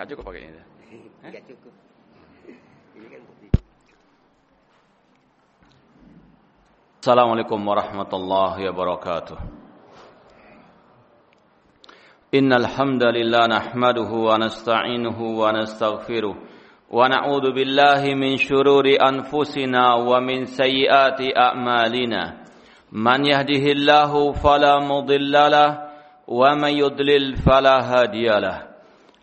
Gak cukup pakai. Enggak cukup. Ini kan bukti. Assalamualaikum warahmatullahi wabarakatuh. Innal hamdalillah nahmaduhu wa nasta'inuhu wa nastaghfiruh wa na'udzu billahi min shururi anfusina wa min sayyiati a'malina. Man yahdihillahu fala mudilla lahu wa man yudlil fala hadiya lahu.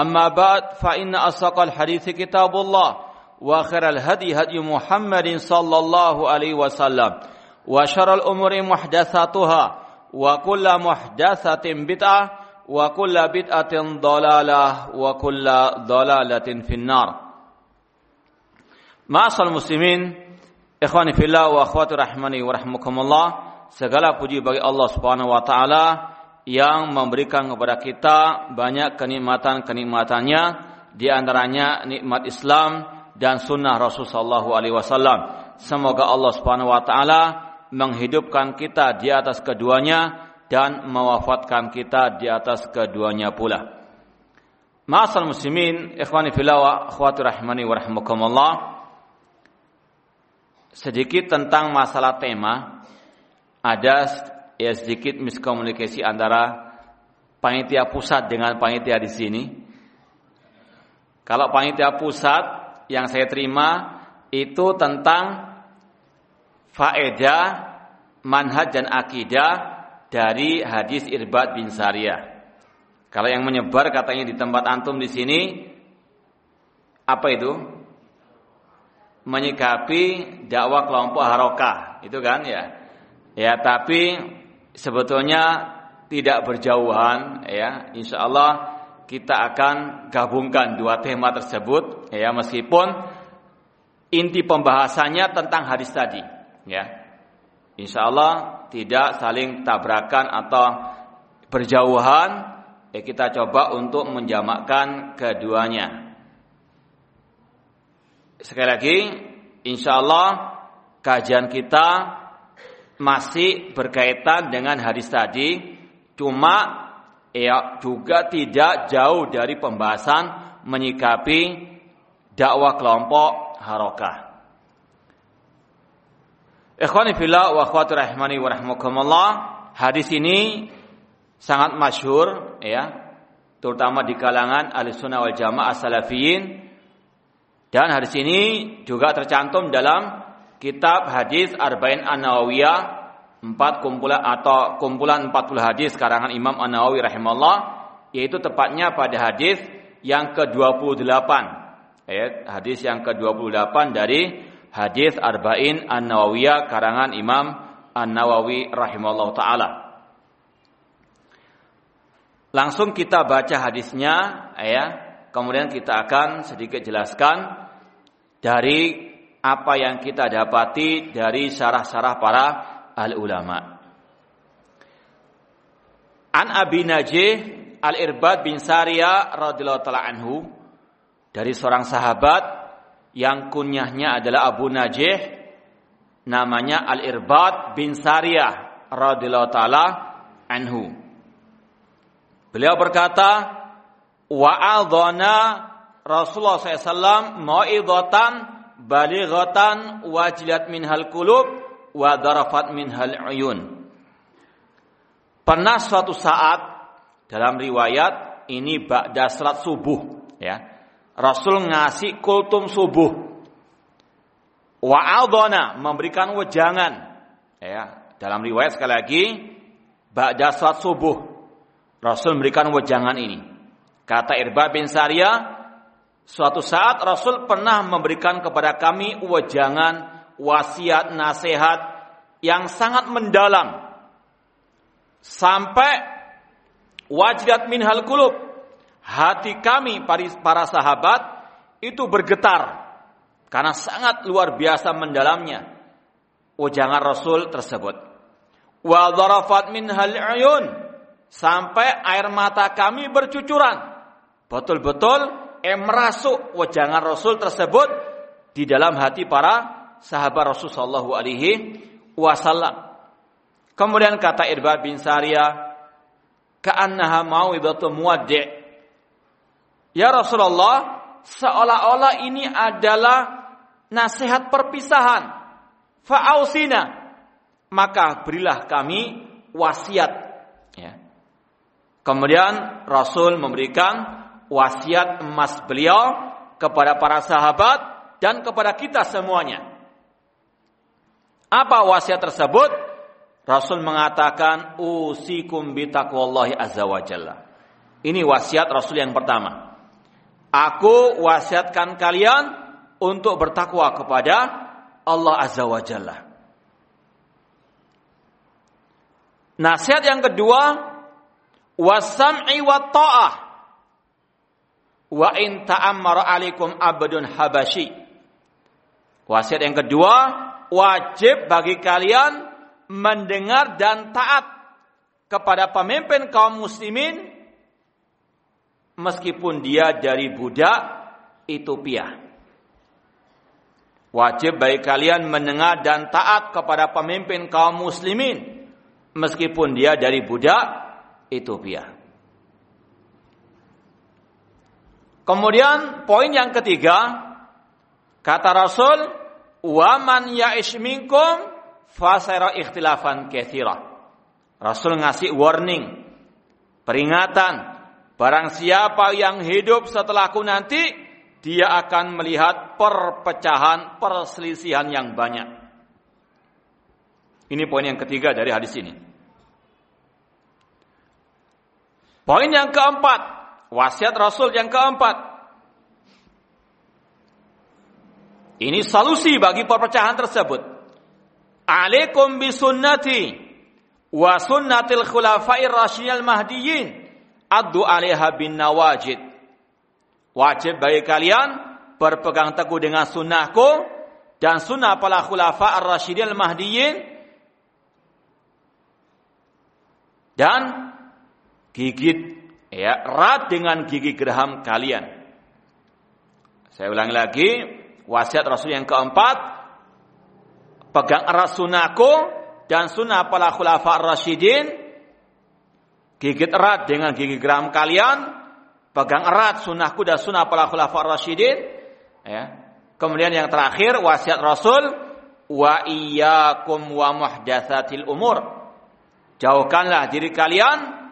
أما بعد فإن أصدق الحديث كتاب الله وخير الهدي هدي محمد صلى الله عليه وسلم وشر الأمور محدثاتها وكل محدثة بدعة وكل بدعة ضلالة وكل ضلالة في النار Ma'asal muslimin, ikhwani fillah wa akhwati rahmani wa rahmukumullah. Segala puji bagi Allah Subhanahu wa taala yang memberikan kepada kita banyak kenikmatan-kenikmatannya di antaranya nikmat Islam, dan sunnah Rasulullah Wasallam. Semoga Allah Subhanahu Wa Taala menghidupkan kita di atas keduanya dan mewafatkan kita di atas keduanya pula. Ma'asal muslimin, ikhwani fillah wa akhwati rahmani wa rahmakumullah. Sedikit tentang masalah tema. Ada ya sedikit miskomunikasi antara panitia pusat dengan panitia di sini. Kalau panitia pusat yang saya terima itu tentang faedah manhaj dan akidah dari hadis Irbad bin Sariyah. Kalau yang menyebar katanya di tempat antum di sini apa itu? Menyikapi dakwah kelompok harokah, itu kan ya. Ya, tapi sebetulnya tidak berjauhan ya. Insya Allah kita akan gabungkan dua tema tersebut ya meskipun inti pembahasannya tentang hadis tadi ya insya Allah tidak saling tabrakan atau berjauhan ya kita coba untuk menjamakkan keduanya sekali lagi insya Allah kajian kita masih berkaitan dengan hadis tadi cuma ya juga tidak jauh dari pembahasan menyikapi dakwah kelompok harokah. Ikhwani fillah wa rahmani wa rahmakumullah. Hadis ini sangat masyhur ya, terutama di kalangan ahli sunnah wal jamaah salafiyin. Dan hadis ini juga tercantum dalam kitab hadis Arba'in An-Nawawiyah empat kumpulan atau kumpulan 40 hadis karangan Imam An-Nawawi rahimahullah yaitu tepatnya pada hadis yang ke-28 ya, hadis yang ke-28 dari hadis Arba'in An-Nawawiyah karangan Imam An-Nawawi rahimahullah taala. Langsung kita baca hadisnya ya. Kemudian kita akan sedikit jelaskan dari apa yang kita dapati dari syarah-syarah para al ulama. An Abi Najih Al Irbad bin Sariyah radhiyallahu taala anhu dari seorang sahabat yang kunyahnya adalah Abu Najih namanya Al Irbad bin Sariyah radhiyallahu taala anhu. Beliau berkata, "Wa'adhana Rasulullah SAW mau'idhatan balighatan wajilat minhal qulub wa darafat minhal uyun. Pernah suatu saat dalam riwayat ini ba'da salat subuh ya. Rasul ngasih kultum subuh. Wa'adhana memberikan wejangan. Ya, dalam riwayat sekali lagi ba'da salat subuh Rasul memberikan wejangan ini. Kata Irba bin Sariyah, suatu saat Rasul pernah memberikan kepada kami wejangan, wasiat, nasihat yang sangat mendalam. Sampai wajidat minhal kulub. Hati kami para sahabat itu bergetar karena sangat luar biasa mendalamnya ujangan Rasul tersebut. Wa dharafat minhal ayun sampai air mata kami bercucuran. Betul-betul eh merasuk ujangan Rasul tersebut di dalam hati para sahabat Rasul sallallahu alaihi wasallam. Kemudian kata Irbad bin Sariyah, "Ka'annaha mau'idatul muwaddi'." Ya Rasulullah, seolah-olah ini adalah nasihat perpisahan. Fa'ausina. Maka berilah kami wasiat. Ya. Kemudian Rasul memberikan wasiat emas beliau kepada para sahabat dan kepada kita semuanya. Apa wasiat tersebut? Rasul mengatakan usikum bitaqwallahi azza wa jalla. Ini wasiat Rasul yang pertama. Aku wasiatkan kalian untuk bertakwa kepada Allah Azza wa Jalla. Nasihat yang kedua, wasam'i wa ta'ah. Wa in ta'ammara alaikum abdun habashi. Wasiat yang kedua, wajib bagi kalian mendengar dan taat kepada pemimpin kaum muslimin meskipun dia dari budak Ethiopia. Wajib bagi kalian mendengar dan taat kepada pemimpin kaum muslimin meskipun dia dari budak Ethiopia. Kemudian poin yang ketiga kata Rasul wa man ya'ish minkum fasara ikhtilafan katsira. Rasul ngasih warning, peringatan, barang siapa yang hidup setelahku nanti dia akan melihat perpecahan, perselisihan yang banyak. Ini poin yang ketiga dari hadis ini. Poin yang keempat, wasiat Rasul yang keempat. Ini solusi bagi perpecahan tersebut. Alaikum bisunnati wa sunnatil khulafa'ir rasyidil mahdiyyin addu 'alaiha bin nawajid Wajib bagi kalian berpegang teguh dengan sunnahku dan sunnah para khulafa ar-rasyidin al-mahdiyyin dan gigit ya erat dengan gigi geraham kalian. Saya ulangi lagi, wasiat Rasul yang keempat, pegang erat sunnahku dan sunnah para khulafa ar-rasyidin, gigit erat dengan gigi geraham kalian pegang erat sunnahku dan sunnah para khulafa rasyidin ya kemudian yang terakhir wasiat Rasul wa iyyakum wa muhdatsatil umur. Jauhkanlah diri kalian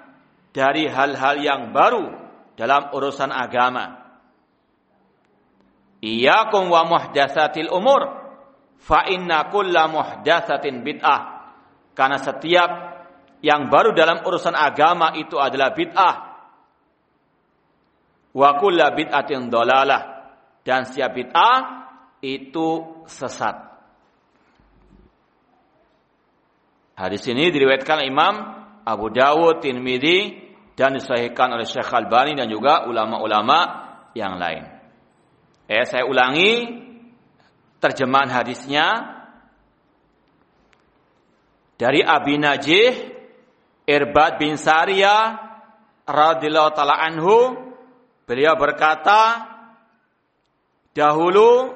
dari hal-hal yang baru dalam urusan agama iyyakum wa muhdatsatil umur fa inna kulla muhdatsatin bid'ah karena setiap yang baru dalam urusan agama itu adalah bid'ah Wa kulla bid'atin dolalah. Dan setiap bid'ah itu sesat. Hadis ini diriwayatkan Imam Abu Dawud, Tirmidzi dan disahihkan oleh Syekh Al-Albani dan juga ulama-ulama yang lain. Eh, saya ulangi terjemahan hadisnya dari Abi Najih Irbad bin Sariyah radhiyallahu taala anhu Beliau berkata, dahulu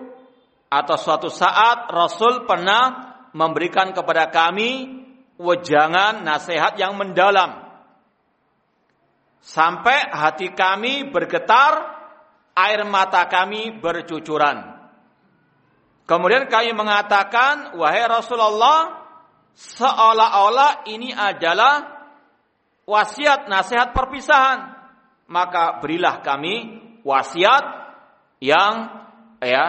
atau suatu saat Rasul pernah memberikan kepada kami wejangan nasihat yang mendalam. Sampai hati kami bergetar, air mata kami bercucuran. Kemudian kami mengatakan, wahai Rasulullah, seolah-olah ini adalah wasiat nasihat perpisahan maka berilah kami wasiat yang ya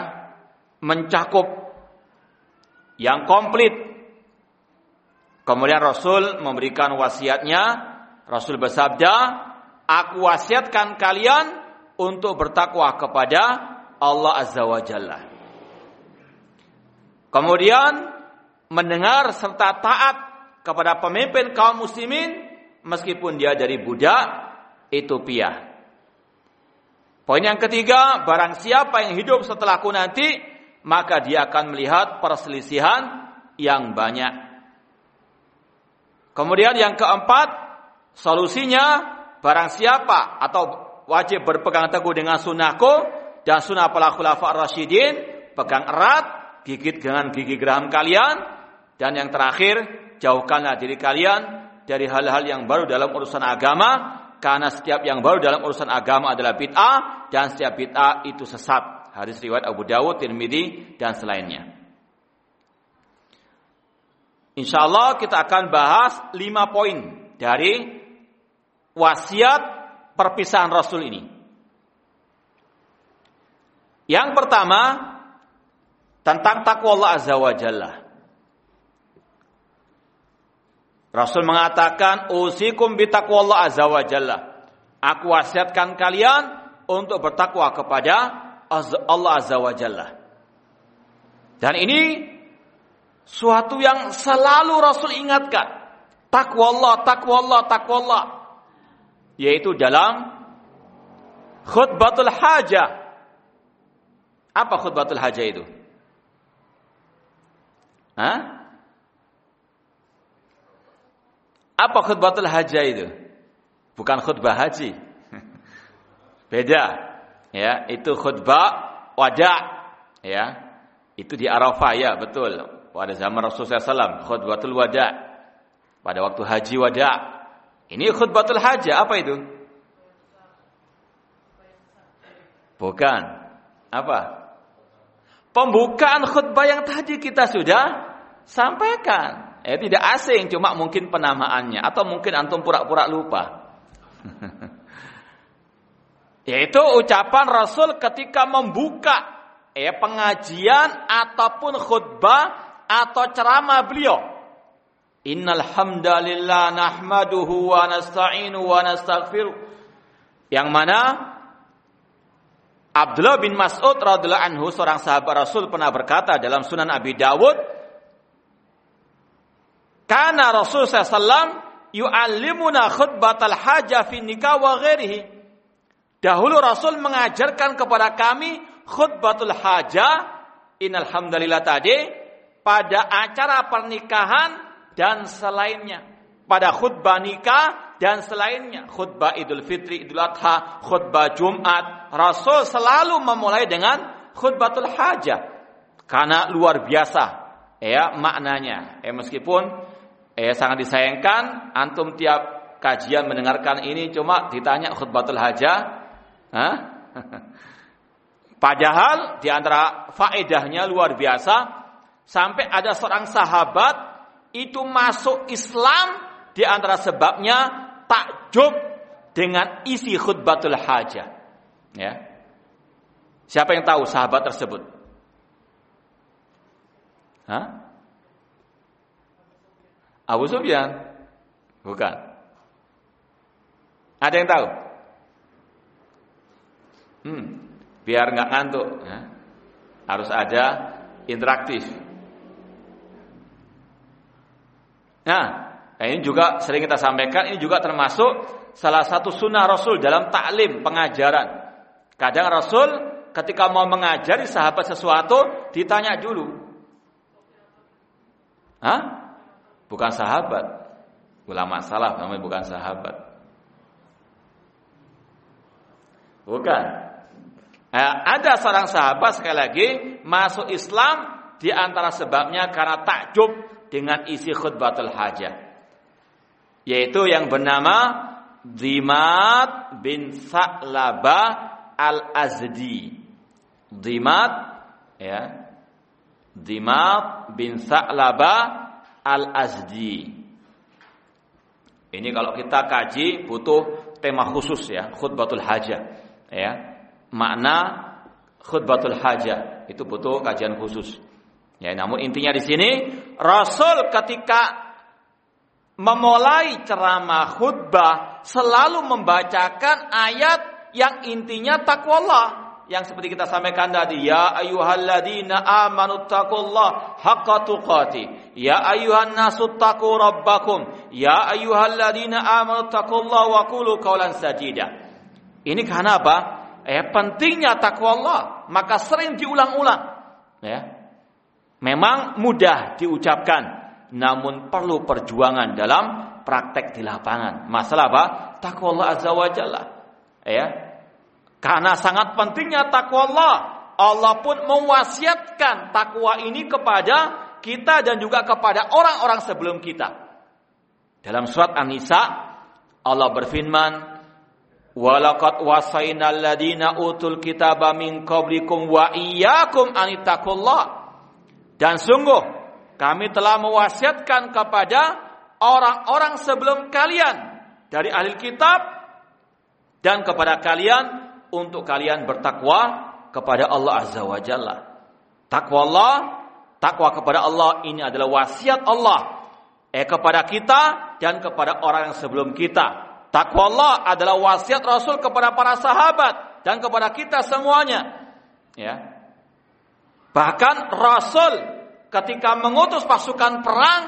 mencakup yang komplit. Kemudian Rasul memberikan wasiatnya. Rasul bersabda, "Aku wasiatkan kalian untuk bertakwa kepada Allah Azza wa Jalla." Kemudian mendengar serta taat kepada pemimpin kaum muslimin meskipun dia dari budak Ethiopia. Poin yang ketiga, barang siapa yang hidup setelahku nanti, maka dia akan melihat perselisihan yang banyak. Kemudian yang keempat, solusinya barang siapa atau wajib berpegang teguh dengan sunnahku dan sunnah para khulafa rasyidin, pegang erat, gigit dengan gigi geraham kalian, dan yang terakhir, jauhkanlah diri kalian dari hal-hal yang baru dalam urusan agama, karena setiap yang baru dalam urusan agama adalah bid'ah dan setiap bid'ah itu sesat. Hadis riwayat Abu Dawud, Tirmidzi dan selainnya. Insya Allah kita akan bahas lima poin dari wasiat perpisahan Rasul ini. Yang pertama tentang takwa Allah Azza wa Jalla. Rasul mengatakan, "Usikum bitaqwallah azza wa jalla." Aku wasiatkan kalian untuk bertakwa kepada Allah azza wa jalla. Dan ini suatu yang selalu Rasul ingatkan. Takwa Allah, takwa Allah, takwa Allah. Yaitu dalam khutbatul hajah. Apa khutbatul hajah itu? Hah? Apa khutbatul haji itu? Bukan khutbah haji. Beda. Ya, itu khutbah wada. Ya. Itu di Arafah ya, betul. Pada zaman Rasulullah SAW, khutbatul wada. Pada waktu haji wada. Ini khutbatul haji, apa itu? Bukan. Apa? Pembukaan khutbah yang tadi kita sudah sampaikan. Eh tidak asing, cuma mungkin penamaannya atau mungkin antum pura-pura lupa. Yaitu ucapan Rasul ketika membuka eh pengajian ataupun khutbah atau ceramah beliau. Hamdalillah nahmaduhu wa nasta'inu wa nastaghfiruh. Yang mana Abdullah bin Mas'ud radhiyallahu anhu seorang sahabat Rasul pernah berkata dalam Sunan Abi Dawud karena Rasul SAW yu'allimuna khutbatal haja fi nikah wa ghairihi. Dahulu Rasul mengajarkan kepada kami khutbatul haja innal hamdalillah tadi pada acara pernikahan dan selainnya. Pada khutbah nikah dan selainnya. Khutbah Idul Fitri, Idul Adha, khutbah Jumat. Rasul selalu memulai dengan khutbatul haja. Karena luar biasa ya maknanya. Eh meskipun Eh sangat disayangkan antum tiap kajian mendengarkan ini cuma ditanya khutbatul hajah. Hah? Padahal di antara faedahnya luar biasa sampai ada seorang sahabat itu masuk Islam di antara sebabnya takjub dengan isi khutbatul hajah. Ya. Siapa yang tahu sahabat tersebut? Hah? Abu Sufyan? Bukan. Ada yang tahu? Hmm, biar nggak ngantuk, ya. harus ada interaktif. Nah, ini juga sering kita sampaikan, ini juga termasuk salah satu sunnah Rasul dalam taklim pengajaran. Kadang Rasul ketika mau mengajari sahabat sesuatu ditanya dulu. Hah? bukan sahabat. Ulama salaf namanya bukan sahabat. Bukan. Nah, ada seorang sahabat sekali lagi masuk Islam di antara sebabnya karena takjub dengan isi khutbatul hajah. Yaitu yang bernama Dimat bin Sa'labah al-Azdi. Dimat ya. Dimat bin Sa'labah Al-Azdi. Ini kalau kita kaji butuh tema khusus ya, khutbatul hajah. Ya. Makna khutbatul hajah itu butuh kajian khusus. Ya, namun intinya di sini Rasul ketika memulai ceramah khutbah selalu membacakan ayat yang intinya takwa Allah yang seperti kita sampaikan tadi ya ayyuhalladzina amanu taqullaha haqqa tuqati ya ayyuhan nasu taqu rabbakum. Ya ayyuhalladzina amanu taqullaha wa qulu qawlan sadida ini karena apa? Eh pentingnya takwa Allah maka sering diulang-ulang. Ya memang mudah diucapkan namun perlu perjuangan dalam praktek di lapangan. Masalah apa? Takwa Allah azza wa jalla. Ya. Karena sangat pentingnya takwa Allah. Allah pun mewasiatkan takwa ini kepada kita dan juga kepada orang-orang sebelum kita. Dalam surat An-Nisa Allah berfirman, "Walaqad wasayna alladziina utul kitaba min qablikum wa iyyakum an Dan sungguh kami telah mewasiatkan kepada orang-orang sebelum kalian dari ahli kitab dan kepada kalian untuk kalian bertakwa kepada Allah Azza wa Jalla. Takwa Allah, takwa kepada Allah ini adalah wasiat Allah eh kepada kita dan kepada orang yang sebelum kita. Takwa Allah adalah wasiat Rasul kepada para sahabat dan kepada kita semuanya. Ya. Bahkan Rasul ketika mengutus pasukan perang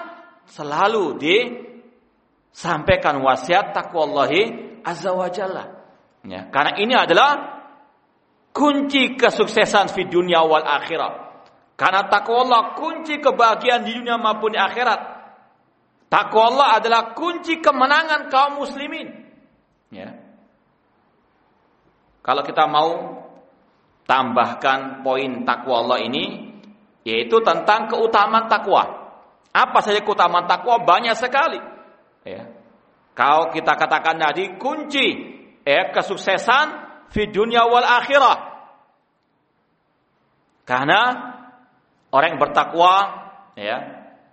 selalu disampaikan wasiat takwa Allah azza wa jalla. Ya, karena ini adalah kunci kesuksesan di dunia wal akhirat. Karena takwa Allah kunci kebahagiaan di dunia maupun di akhirat. Takwa Allah adalah kunci kemenangan kaum muslimin. Ya. Kalau kita mau tambahkan poin takwa Allah ini yaitu tentang keutamaan takwa. Apa saja keutamaan takwa banyak sekali. Ya. Kalau kita katakan tadi kunci eh kesuksesan di dunia wal akhirah. Karena orang yang bertakwa ya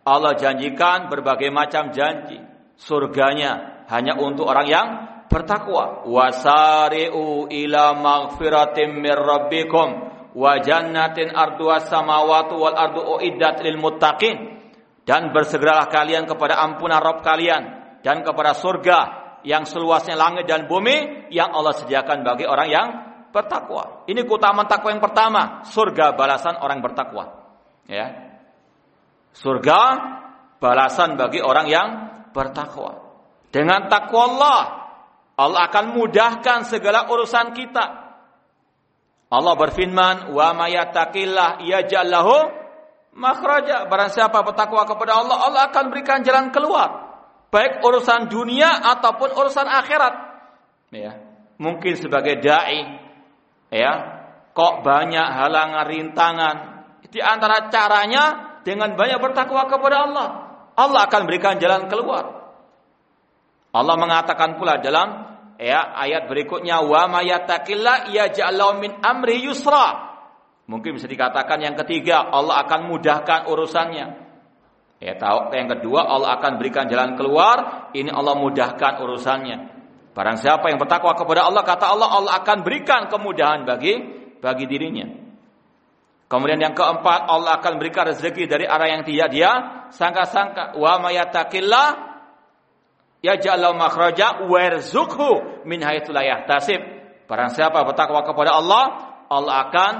Allah janjikan berbagai macam janji surganya hanya untuk orang yang bertakwa. Wasari'u ila maghfiratim mir rabbikum wa jannatin arduha samawati wal ardu uiddat lil muttaqin. Dan bersegeralah kalian kepada ampunan Rabb kalian dan kepada surga yang seluasnya langit dan bumi yang Allah sediakan bagi orang yang bertakwa. Ini keutamaan takwa yang pertama, surga balasan orang bertakwa. Ya. Surga balasan bagi orang yang bertakwa. Dengan takwa Allah, Allah akan mudahkan segala urusan kita. Allah berfirman, "Wa mayatakillah yaj'al lahu makhraja." Barang siapa bertakwa kepada Allah, Allah akan berikan jalan keluar baik urusan dunia ataupun urusan akhirat. Ya. Mungkin sebagai dai ya, kok banyak halangan rintangan. Di antara caranya dengan banyak bertakwa kepada Allah. Allah akan berikan jalan keluar. Allah mengatakan pula dalam ya ayat berikutnya wa mayatakillah yaj'alu min amri yusra. Mungkin bisa dikatakan yang ketiga Allah akan mudahkan urusannya. Ya, tahu yang kedua Allah akan berikan jalan keluar, ini Allah mudahkan urusannya. Barang siapa yang bertakwa kepada Allah, kata Allah, Allah akan berikan kemudahan bagi bagi dirinya. Kemudian yang keempat, Allah akan berikan rezeki dari arah yang tidak dia sangka-sangka. Wa mayatakillah yaj'al makhraja warzuqhu min haitsu la yahtasib. Barang siapa bertakwa kepada Allah, Allah akan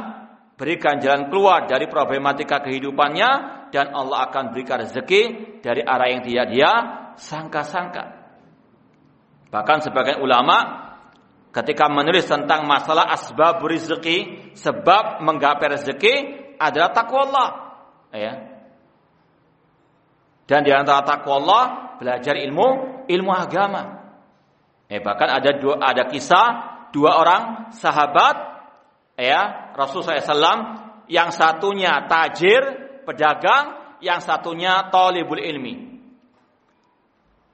berikan jalan keluar dari problematika kehidupannya dan Allah akan berikan rezeki dari arah yang tidak dia sangka-sangka. Bahkan sebagian ulama ketika menulis tentang masalah asbab rezeki, sebab menggapai rezeki adalah takwa Allah. Ya. Dan di antara takwa Allah belajar ilmu ilmu agama. Eh, bahkan ada dua ada kisah dua orang sahabat ya Rasulullah SAW yang satunya tajir pedagang, yang satunya tolibul ilmi.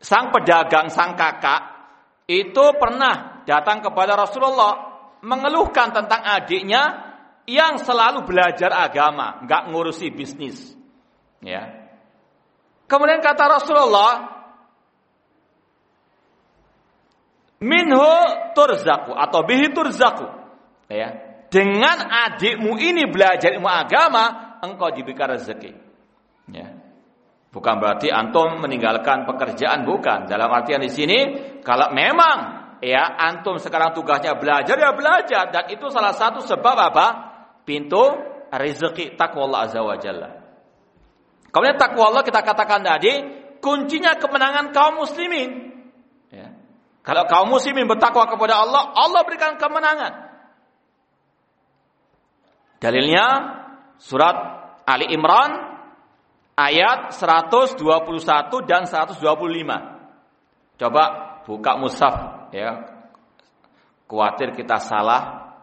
Sang pedagang, sang kakak itu pernah datang kepada Rasulullah mengeluhkan tentang adiknya yang selalu belajar agama, nggak ngurusi bisnis. Ya. Kemudian kata Rasulullah, minhu turzaku atau bihi turzaku. Ya. Dengan adikmu ini belajar ilmu agama, engkau diberikan rezeki. Ya. Bukan berarti antum meninggalkan pekerjaan bukan. Dalam artian di sini kalau memang ya antum sekarang tugasnya belajar ya belajar dan itu salah satu sebab apa? Pintu rezeki takwa Allah azza wa jalla. Kemudian takwa Allah kita katakan tadi kuncinya kemenangan kaum muslimin. Ya. Kalau kaum muslimin bertakwa kepada Allah, Allah berikan kemenangan. Dalilnya surat Ali Imran ayat 121 dan 125. Coba buka mushaf ya. Kuatir kita salah.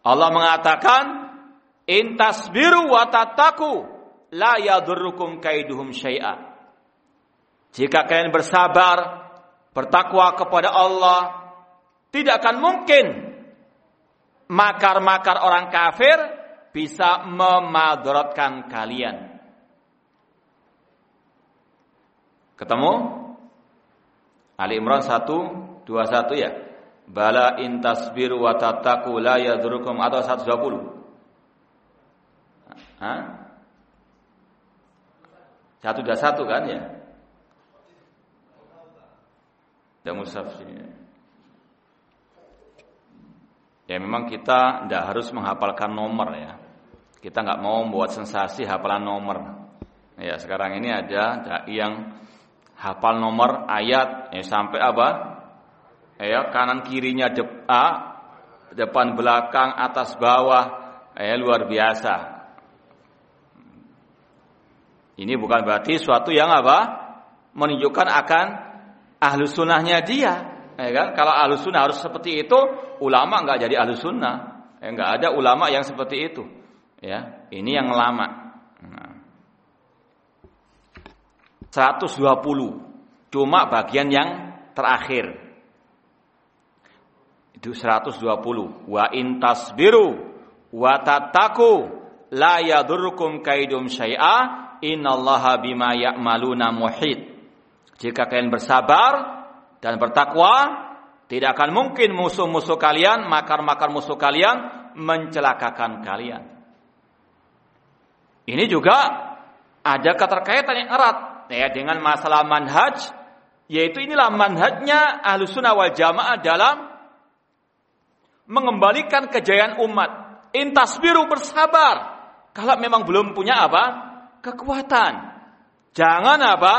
Allah mengatakan in tasbiru wa tattaku la yadurrukum kaiduhum syai'a. Jika kalian bersabar, bertakwa kepada Allah, tidak akan mungkin makar-makar orang kafir bisa memadaratkan kalian. Ketemu? Ali Imran 1 21 ya. Bala in tasbiru wa tattaqu la yadhurukum atau 120. Hah? 121 kan ya? Dan musaf sini. Ya memang kita tidak harus menghafalkan nomor ya. Kita nggak mau membuat sensasi hafalan nomor. Ya sekarang ini ada yang hafal nomor ayat ya, sampai apa? Ya, kanan kirinya dep, A, depan belakang atas bawah ya, luar biasa. Ini bukan berarti suatu yang apa? Menunjukkan akan ahlu sunnahnya dia. Ya kan? Kalau ahlu sunnah harus seperti itu, ulama nggak jadi ahlu sunnah. Ya, nggak ada ulama yang seperti itu. Ya, ini yang lama. 120. Cuma bagian yang terakhir. Itu 120. Wa in tasbiru wa tattaku la yadurrukum kaidum syai'a innallaha bima ya'maluna muhit. Jika kalian bersabar dan bertakwa, tidak akan mungkin musuh-musuh kalian, makar-makar musuh kalian mencelakakan kalian. Ini juga ada keterkaitan yang erat ya dengan masalah manhaj yaitu inilah manhajnya ahlu sunnah wal jamaah dalam mengembalikan kejayaan umat intasbiru bersabar kalau memang belum punya apa kekuatan. Jangan apa?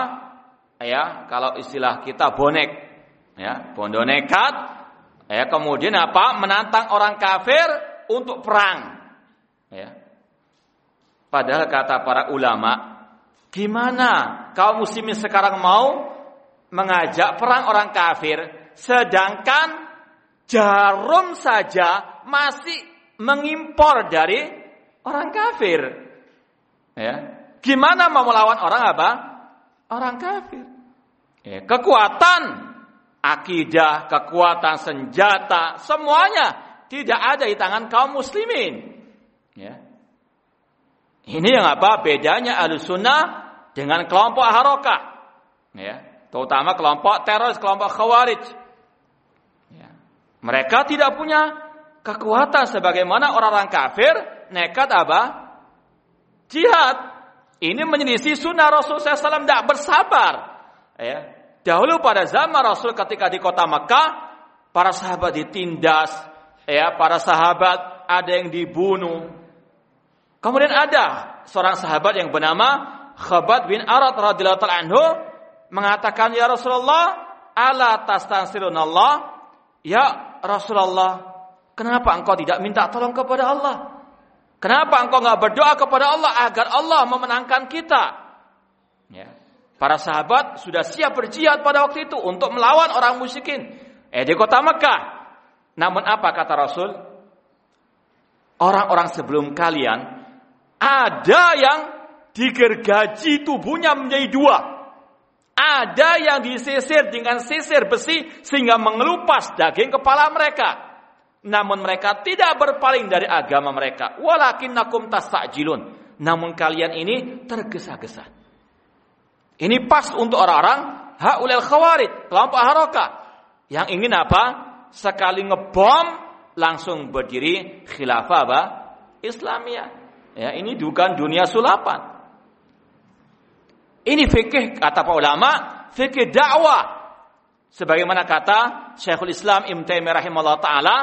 Ya kalau istilah kita bonek. Ya bondo nekat. Ya kemudian apa? Menantang orang kafir untuk perang. Ya. Padahal kata para ulama Gimana kaum muslimin sekarang mau mengajak perang orang kafir sedangkan jarum saja masih mengimpor dari orang kafir. Ya. Gimana mau melawan orang apa? Orang kafir. Ya, kekuatan akidah, kekuatan senjata, semuanya tidak ada di tangan kaum muslimin. Ya. Ini yang apa? Bedanya sunnah dengan kelompok harokah, ya, terutama kelompok teroris, kelompok khawarij. Ya. Mereka tidak punya kekuatan sebagaimana orang-orang kafir nekat apa? Jihad. Ini menyelisih sunnah Rasul SAW tidak bersabar. Ya. Dahulu pada zaman Rasul ketika di kota Mekah, para sahabat ditindas, ya, para sahabat ada yang dibunuh. Kemudian ada seorang sahabat yang bernama Khabat bin Arad radhiyallahu anhu mengatakan ya Rasulullah ala tastansirun Allah ya Rasulullah kenapa engkau tidak minta tolong kepada Allah kenapa engkau nggak berdoa kepada Allah agar Allah memenangkan kita? Ya. Para sahabat sudah siap berjihad pada waktu itu untuk melawan orang musyrikin. Eh di kota Mekah. Namun apa kata Rasul? Orang-orang sebelum kalian ada yang digergaji tubuhnya menjadi dua. Ada yang disisir dengan sisir besi sehingga mengelupas daging kepala mereka. Namun mereka tidak berpaling dari agama mereka. Walakin nakum tasajilun. Namun kalian ini tergesa-gesa. Ini pas untuk orang-orang haulil khawarid, kelompok haroka. Yang ingin apa? Sekali ngebom langsung berdiri khilafah apa? Islamiyah. Ya, ini bukan dunia sulapan. Ini fikih kata para ulama, fikih dakwah. Sebagaimana kata Syekhul Islam Ibn Taimiyah rahimahullah taala,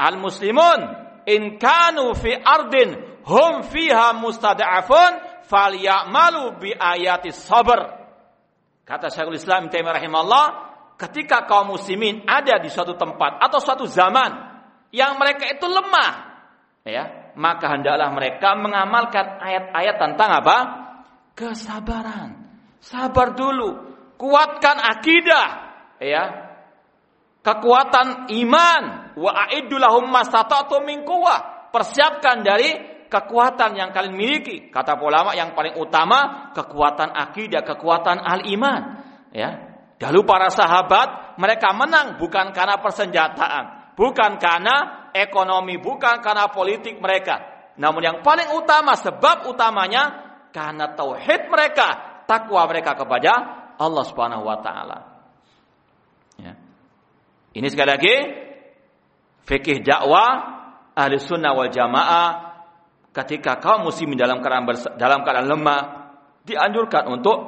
al-muslimun in kanu fi ardin hum fiha mustada'afun falyamalu bi ayati sabr. Kata Syekhul Islam Taimiyah rahimahullah, ketika kaum muslimin ada di suatu tempat atau suatu zaman yang mereka itu lemah, ya, maka hendaklah mereka mengamalkan ayat-ayat tentang apa? Kesabaran. Sabar dulu, kuatkan akidah, ya. Kekuatan iman, wa aidulahum mastata'tu min quwwah. Persiapkan dari kekuatan yang kalian miliki. Kata ulama yang paling utama kekuatan akidah, kekuatan al-iman, ya. Dahulu para sahabat mereka menang bukan karena persenjataan, bukan karena ekonomi, bukan karena politik mereka. Namun yang paling utama sebab utamanya karena tauhid mereka, takwa mereka kepada Allah Subhanahu wa taala. Ya. Ini sekali lagi fikih dakwah ahli sunnah wal jamaah ketika kaum muslimin dalam keadaan dalam keadaan lemah dianjurkan untuk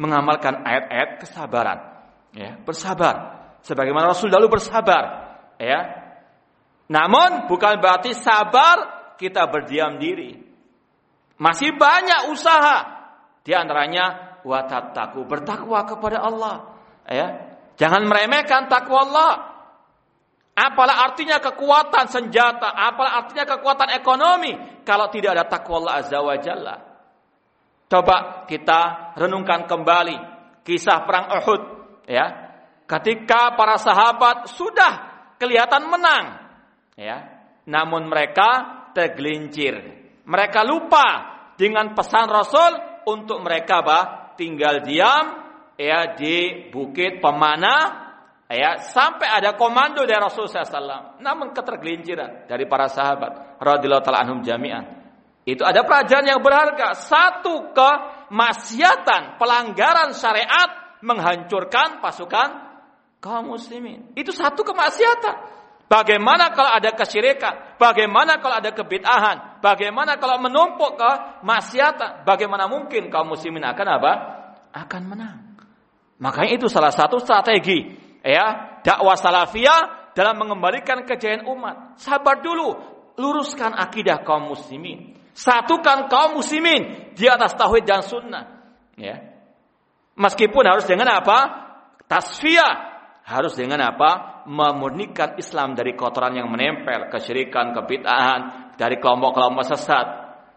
mengamalkan ayat-ayat kesabaran ya, bersabar. Sebagaimana Rasul dahulu bersabar, ya. Namun bukan berarti sabar kita berdiam diri. Masih banyak usaha di antaranya watataku bertakwa kepada Allah, ya. Jangan meremehkan takwa Allah. Apalah artinya kekuatan senjata, apalah artinya kekuatan ekonomi? Kalau tidak ada takwa Allah Azza wa Jalla. Coba kita renungkan kembali kisah perang Uhud, ya. Ketika para sahabat sudah kelihatan menang ya. Namun mereka tergelincir. Mereka lupa dengan pesan Rasul untuk mereka bah tinggal diam ya di bukit pemanah ya sampai ada komando dari Rasul SAW namun ketergelinciran dari para sahabat radhiyallahu taala anhum jami'an itu ada pelajaran yang berharga satu kemaksiatan pelanggaran syariat menghancurkan pasukan kaum muslimin. Itu satu kemaksiatan. Bagaimana kalau ada kesyirikan? Bagaimana kalau ada kebid'ahan? Bagaimana kalau menumpuk ke maksiatan? Bagaimana mungkin kaum muslimin akan apa? Akan menang. Makanya itu salah satu strategi ya dakwah salafiyah dalam mengembalikan kejayaan umat. Sabar dulu, luruskan akidah kaum muslimin. Satukan kaum muslimin di atas tauhid dan sunnah. Ya. Meskipun harus dengan apa? Tasfiyah, harus dengan apa? Memurnikan Islam dari kotoran yang menempel, kesyirikan, kebid'ahan, dari kelompok-kelompok sesat.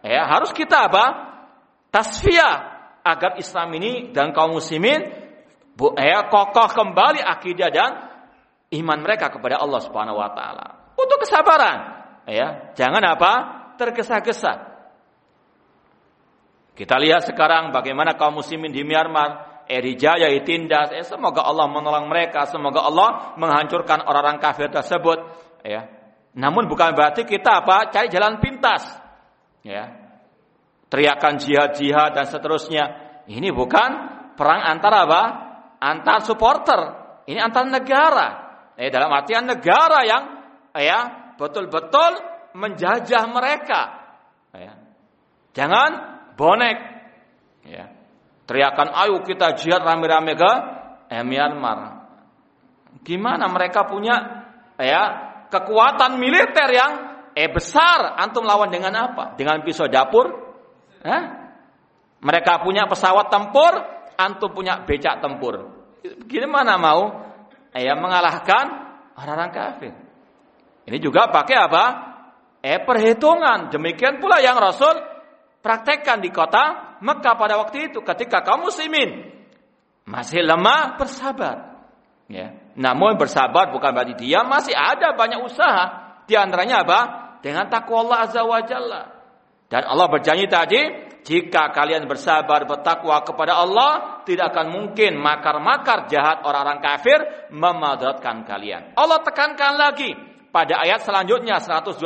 Ya, harus kita apa? Tasfiyah agar Islam ini dan kaum muslimin bu, ya, kokoh kembali akidah dan iman mereka kepada Allah Subhanahu wa taala. Untuk kesabaran. Ya, jangan apa? tergesa-gesa. Kita lihat sekarang bagaimana kaum muslimin di Myanmar Erijaya ditindas. Eh, semoga Allah menolong mereka, semoga Allah menghancurkan orang-orang kafir tersebut. Ya. Namun bukan berarti kita apa? Cari jalan pintas. Ya. Teriakan jihad-jihad dan seterusnya. Ini bukan perang antara apa? Antar supporter. Ini antar negara. Eh, dalam artian negara yang ya betul-betul menjajah mereka. Ya. Jangan bonek. Ya. Teriakan ayo kita jihad rame-rame ke eh, Myanmar. Gimana mereka punya ya kekuatan militer yang eh besar antum lawan dengan apa? Dengan pisau dapur? Hah? Mereka punya pesawat tempur, antum punya becak tempur. Gimana mau eh, mengalahkan orang-orang kafir? Ini juga pakai apa? Eh perhitungan. Demikian pula yang Rasul praktekkan di kota Mekah pada waktu itu ketika kaum muslimin masih lemah bersabar. Ya. Namun bersabar bukan berarti dia masih ada banyak usaha. Di antaranya apa? Dengan takwa Allah Azza wa Jalla. Dan Allah berjanji tadi, jika kalian bersabar bertakwa kepada Allah, tidak akan mungkin makar-makar jahat orang-orang kafir memadaratkan kalian. Allah tekankan lagi pada ayat selanjutnya 125.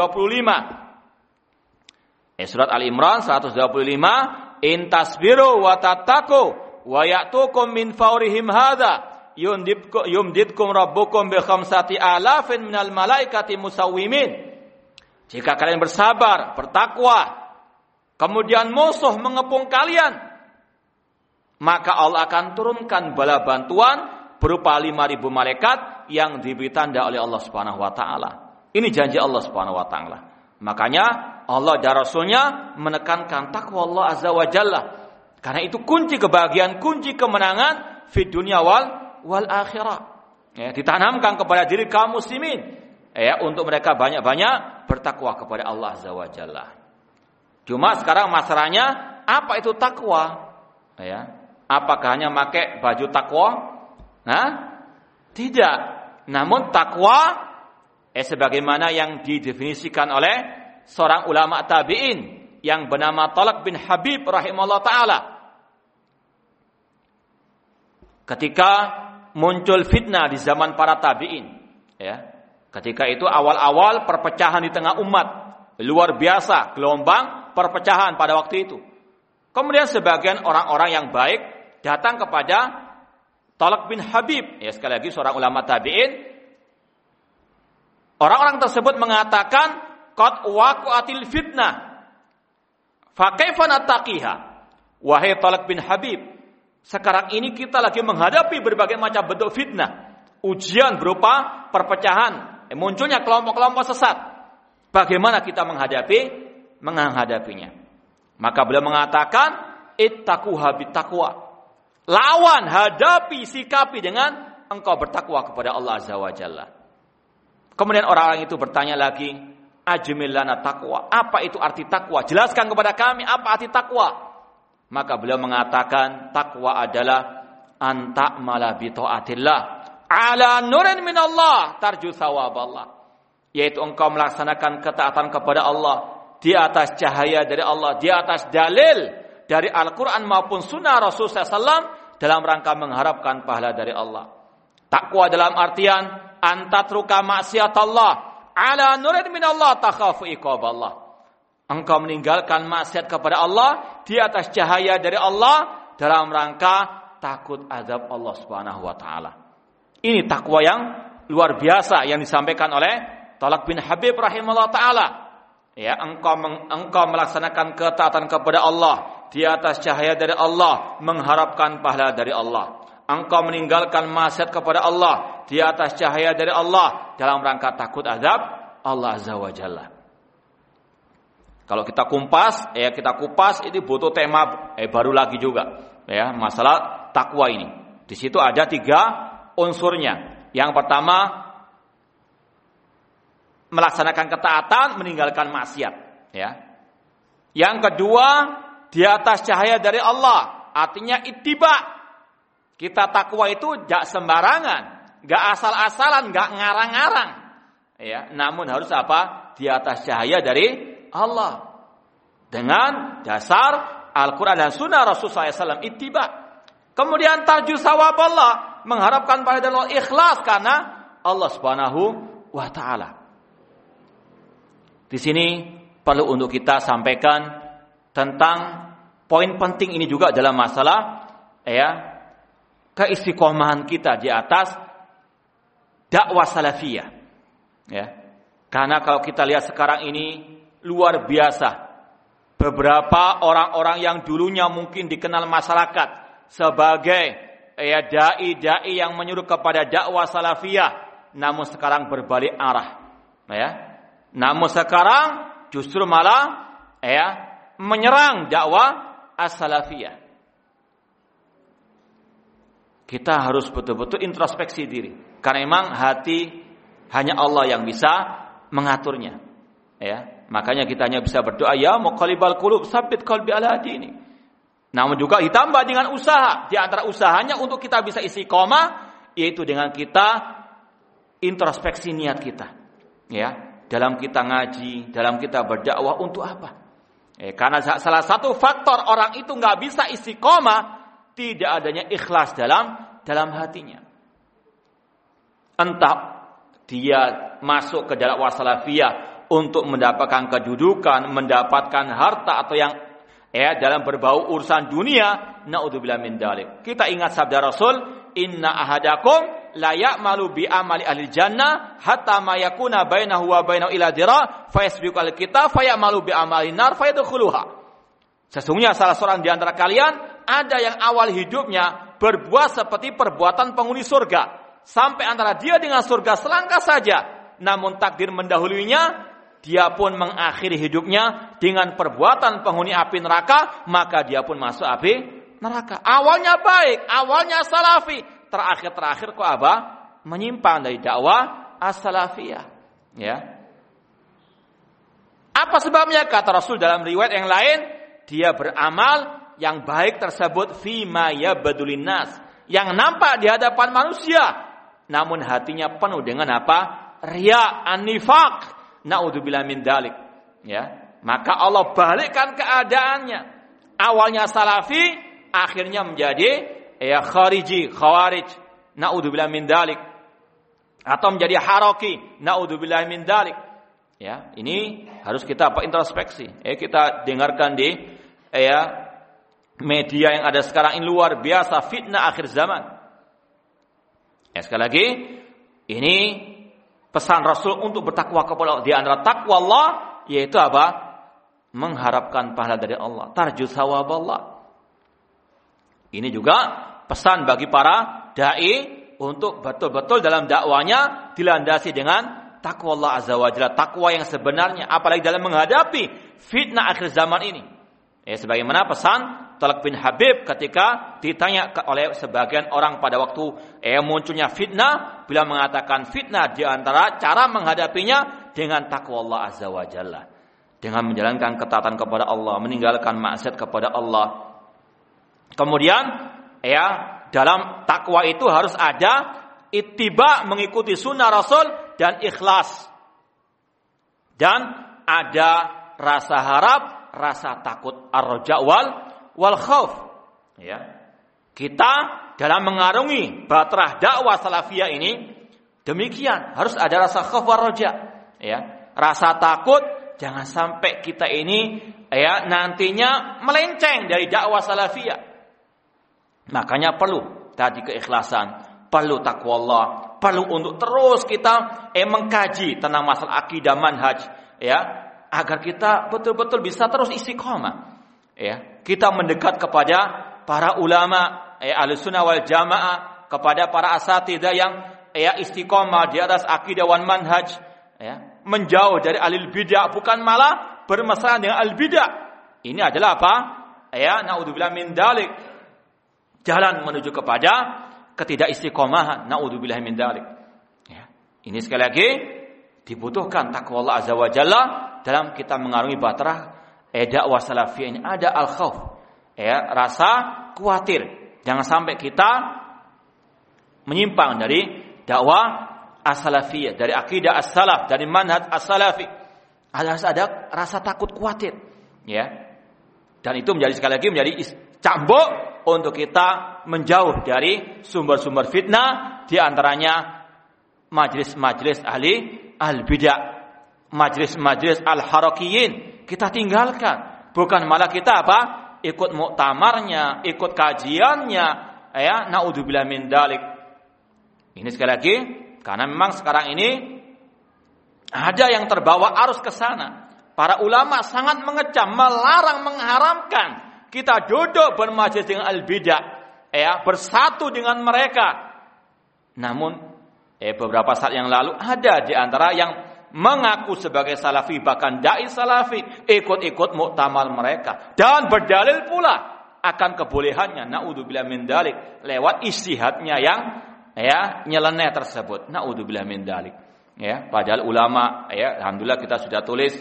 Eh, surat Al-Imran 125 in tasbiru wa tattaqu wa ya'tukum min fawrihim hadza yumdidkum rabbukum bi khamsati alafin minal malaikati musawwimin jika kalian bersabar bertakwa kemudian musuh mengepung kalian, maka Allah akan turunkan bala bantuan berupa 5000 malaikat yang diberi tanda oleh Allah Subhanahu wa taala. Ini janji Allah Subhanahu wa taala. Makanya Allah dan Rasulnya menekankan takwa Allah Azza wa Jalla. Karena itu kunci kebahagiaan, kunci kemenangan di dunia wal wal akhirah. Ya, ditanamkan kepada diri kaum muslimin ya untuk mereka banyak-banyak bertakwa kepada Allah Azza wa Jalla. Cuma sekarang masalahnya apa itu takwa? Ya. Apakah hanya pakai baju takwa? Nah, tidak. Namun takwa eh sebagaimana yang didefinisikan oleh seorang ulama tabi'in yang bernama Talak bin Habib rahimahullah taala. Ketika muncul fitnah di zaman para tabi'in, ya. Ketika itu awal-awal perpecahan di tengah umat, luar biasa gelombang perpecahan pada waktu itu. Kemudian sebagian orang-orang yang baik datang kepada Talak bin Habib, ya sekali lagi seorang ulama tabi'in Orang-orang tersebut mengatakan qad waqa'atil fitnah. Fa kaifa? Wahai Talak bin Habib, sekarang ini kita lagi menghadapi berbagai macam bentuk fitnah. Ujian berupa perpecahan, eh, munculnya kelompok-kelompok sesat. Bagaimana kita menghadapi menghadapinya? Maka beliau mengatakan ittaquha bittaqwa. Lawan, hadapi, sikapi dengan engkau bertakwa kepada Allah Azza wa Jalla. Kemudian orang-orang itu bertanya lagi, ajmil lana takwa. Apa itu arti takwa? Jelaskan kepada kami apa arti takwa. Maka beliau mengatakan takwa adalah antak malah bitaatillah ala nurin min Allah tarju sawab Allah. Yaitu engkau melaksanakan ketaatan kepada Allah di atas cahaya dari Allah, di atas dalil dari Al-Quran maupun sunnah Rasulullah SAW dalam rangka mengharapkan pahala dari Allah. Takwa dalam artian antatruka maksiat Allah ala nurin min Allah takhafu iqab Allah. Engkau meninggalkan maksiat kepada Allah di atas cahaya dari Allah dalam rangka takut azab Allah Subhanahu wa taala. Ini takwa yang luar biasa yang disampaikan oleh Talak bin Habib rahimahullah taala. Ya, engkau engkau melaksanakan ketaatan kepada Allah di atas cahaya dari Allah, mengharapkan pahala dari Allah engkau meninggalkan maksiat kepada Allah di atas cahaya dari Allah dalam rangka takut azab Allah Azza wa Jalla. Kalau kita kumpas, ya kita kupas ini butuh tema eh, baru lagi juga, ya masalah takwa ini. Di situ ada tiga unsurnya. Yang pertama melaksanakan ketaatan, meninggalkan maksiat, ya. Yang kedua di atas cahaya dari Allah, artinya ittiba, kita takwa itu gak sembarangan, gak asal-asalan, gak ngarang-ngarang. Ya, namun harus apa? Di atas cahaya dari Allah. Dengan dasar Al-Quran dan Sunnah Rasulullah SAW ittiba. Kemudian tarju sawab Allah mengharapkan pada Allah ikhlas karena Allah Subhanahu wa taala. Di sini perlu untuk kita sampaikan tentang poin penting ini juga dalam masalah ya keistiqomahan kita di atas dakwah salafiyah. Ya. Karena kalau kita lihat sekarang ini luar biasa. Beberapa orang-orang yang dulunya mungkin dikenal masyarakat sebagai ya dai-dai yang menyuruh kepada dakwah salafiyah, namun sekarang berbalik arah. Ya. Namun sekarang justru malah ya menyerang dakwah as-salafiyah. Kita harus betul-betul introspeksi diri. Karena memang hati hanya Allah yang bisa mengaturnya. Ya, makanya kita hanya bisa berdoa ya muqallibal qulub sabit qalbi ala dini. Namun juga ditambah dengan usaha. Di antara usahanya untuk kita bisa isi koma yaitu dengan kita introspeksi niat kita. Ya, dalam kita ngaji, dalam kita berdakwah untuk apa? Eh, karena salah satu faktor orang itu nggak bisa isi koma tidak adanya ikhlas dalam dalam hatinya. Entah dia masuk ke dalam wasalafiyah untuk mendapatkan kedudukan, mendapatkan harta atau yang ya dalam berbau urusan dunia, naudzubillah min dalik. Kita ingat sabda Rasul, "Inna ahadakum la ya'malu bi amali ahli jannah hatta ma yakuna bainahu wa bainahu ila dira fa yasbiqu al kitab fa ya'malu bi amali nar fa yadkhuluha." Sesungguhnya salah seorang di antara kalian ada yang awal hidupnya berbuat seperti perbuatan penghuni surga. Sampai antara dia dengan surga selangkah saja. Namun takdir mendahulunya, dia pun mengakhiri hidupnya dengan perbuatan penghuni api neraka, maka dia pun masuk api neraka. Awalnya baik, awalnya salafi. Terakhir-terakhir kok apa? Menyimpang dari dakwah as-salafiyah. Ya. Apa sebabnya? Kata Rasul dalam riwayat yang lain, dia beramal yang baik tersebut fima yabdulin nas yang nampak di hadapan manusia namun hatinya penuh dengan apa ria anifak naudzubillah min dalik ya maka Allah balikkan keadaannya awalnya salafi akhirnya menjadi ya khariji khawarij naudzubillah min dalik atau menjadi haroki naudzubillah min dalik ya ini harus kita apa introspeksi ya kita dengarkan di ya media yang ada sekarang ini luar biasa fitnah akhir zaman. Ya sekali lagi ini pesan Rasul untuk bertakwa kepada Allah. Di antara takwa Allah yaitu apa? Mengharapkan pahala dari Allah, tarju sawab Allah. Ini juga pesan bagi para dai untuk betul-betul dalam dakwanya dilandasi dengan takwa Allah azza wajalla, takwa yang sebenarnya apalagi dalam menghadapi fitnah akhir zaman ini. Ya, sebagaimana pesan Talak bin Habib ketika ditanya oleh sebagian orang pada waktu eh, munculnya fitnah, bila mengatakan fitnah di antara cara menghadapinya dengan takwa Allah Azza wa Jalla. Dengan menjalankan ketaatan kepada Allah, meninggalkan maksiat kepada Allah. Kemudian ya dalam takwa itu harus ada ittiba mengikuti sunnah Rasul dan ikhlas. Dan ada rasa harap rasa takut ar-raja wal khauf. Ya. Kita dalam mengarungi batrah dakwah salafiyah ini demikian harus ada rasa khauf wal. Ya. Rasa takut jangan sampai kita ini ya nantinya melenceng dari dakwah salafiyah. Makanya perlu tadi keikhlasan, perlu takwa Allah, perlu untuk terus kita eh mengkaji tentang masalah akidah manhaj, ya agar kita betul-betul bisa terus istiqomah. Ya, kita mendekat kepada para ulama ya, sunnah wal jamaah, kepada para asatidah yang ya istiqomah di atas akidah wan manhaj, ya, menjauh dari alil bidah bukan malah bermasalah dengan al bidah. Ini adalah apa? Ya, naudzubillah min dalik. Jalan menuju kepada ketidakistiqomahan. Naudzubillah min dalik. Ya. Ini sekali lagi dibutuhkan takwa Allah azza wa jalla dalam kita mengarungi batrah eh, dakwah salafiyah ini ada al khauf ya rasa khawatir jangan sampai kita menyimpang dari dakwah as-salafiyah dari akidah as-salaf dari manhaj as-salafi ada ada rasa takut khawatir ya dan itu menjadi sekali lagi menjadi cambuk untuk kita menjauh dari sumber-sumber fitnah di antaranya majlis-majlis ahli al-bidah majlis-majlis al-harakiyin kita tinggalkan. Bukan malah kita apa? Ikut muktamarnya, ikut kajiannya, ya, naudzubillah min dalik. Ini sekali lagi karena memang sekarang ini ada yang terbawa arus ke sana. Para ulama sangat mengecam, melarang, mengharamkan kita duduk bermajlis dengan al-bidah, ya, bersatu dengan mereka. Namun eh, beberapa saat yang lalu ada di antara yang mengaku sebagai salafi bahkan dai salafi ikut-ikut muktamal mereka. Dan berdalil pula akan kebolehannya naudzubillah min dalik lewat istihadnya yang ya nyeleneh tersebut. Naudzubillah min dalik. Ya padahal ulama ya alhamdulillah kita sudah tulis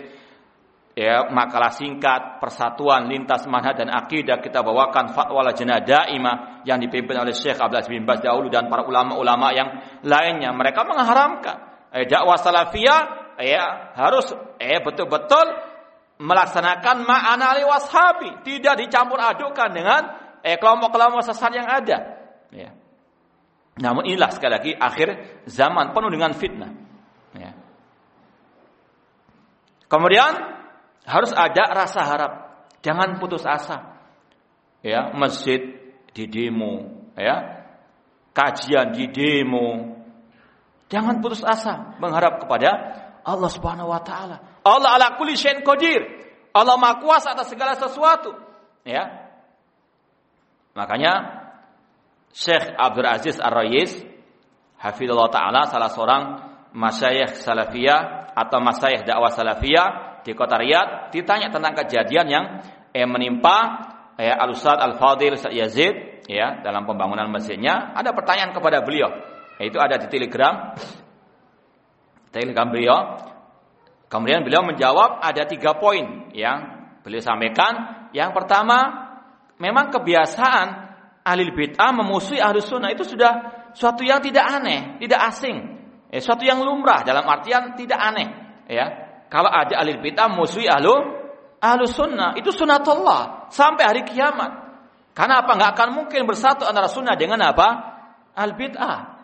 ya makalah singkat persatuan lintas manhaj dan akidah kita bawakan fatwa lajnah daimah yang dipimpin oleh Syekh Abdul Aziz bin Baz dahulu dan para ulama-ulama yang lainnya mereka mengharamkan eh, dakwah salafiyah ya harus eh betul-betul melaksanakan ma'ana washabi, tidak dicampur adukan dengan eh kelompok-kelompok sesat yang ada. Ya. Namun inilah sekali lagi akhir zaman penuh dengan fitnah. Ya. Kemudian harus ada rasa harap, jangan putus asa. Ya, masjid di demo, ya. Kajian di demo, Jangan putus asa mengharap kepada Allah Subhanahu wa taala. Allah ala kulli syai'in qadir. Allah Maha kuasa atas segala sesuatu. Ya. Makanya Syekh Abdul Aziz Ar-Rais Hafizullah Ta'ala salah seorang masyayikh salafiyah atau masyayikh dakwah salafiyah di kota Riyadh ditanya tentang kejadian yang eh, menimpa eh, Al-Ustaz Al-Fadil Yazid ya dalam pembangunan masjidnya. Ada pertanyaan kepada beliau yaitu ada di telegram. Telegram beliau. Kemudian beliau menjawab ada tiga poin yang beliau sampaikan. Yang pertama memang kebiasaan ahli bid'ah memusuhi ahli sunnah itu sudah suatu yang tidak aneh tidak asing. Eh, suatu yang lumrah dalam artian tidak aneh ya kalau ada ahli bid'ah musuhi ahlu ahlu sunnah itu sunatullah sampai hari kiamat karena apa? Nggak akan mungkin bersatu antara sunnah dengan apa? Al bid'ah.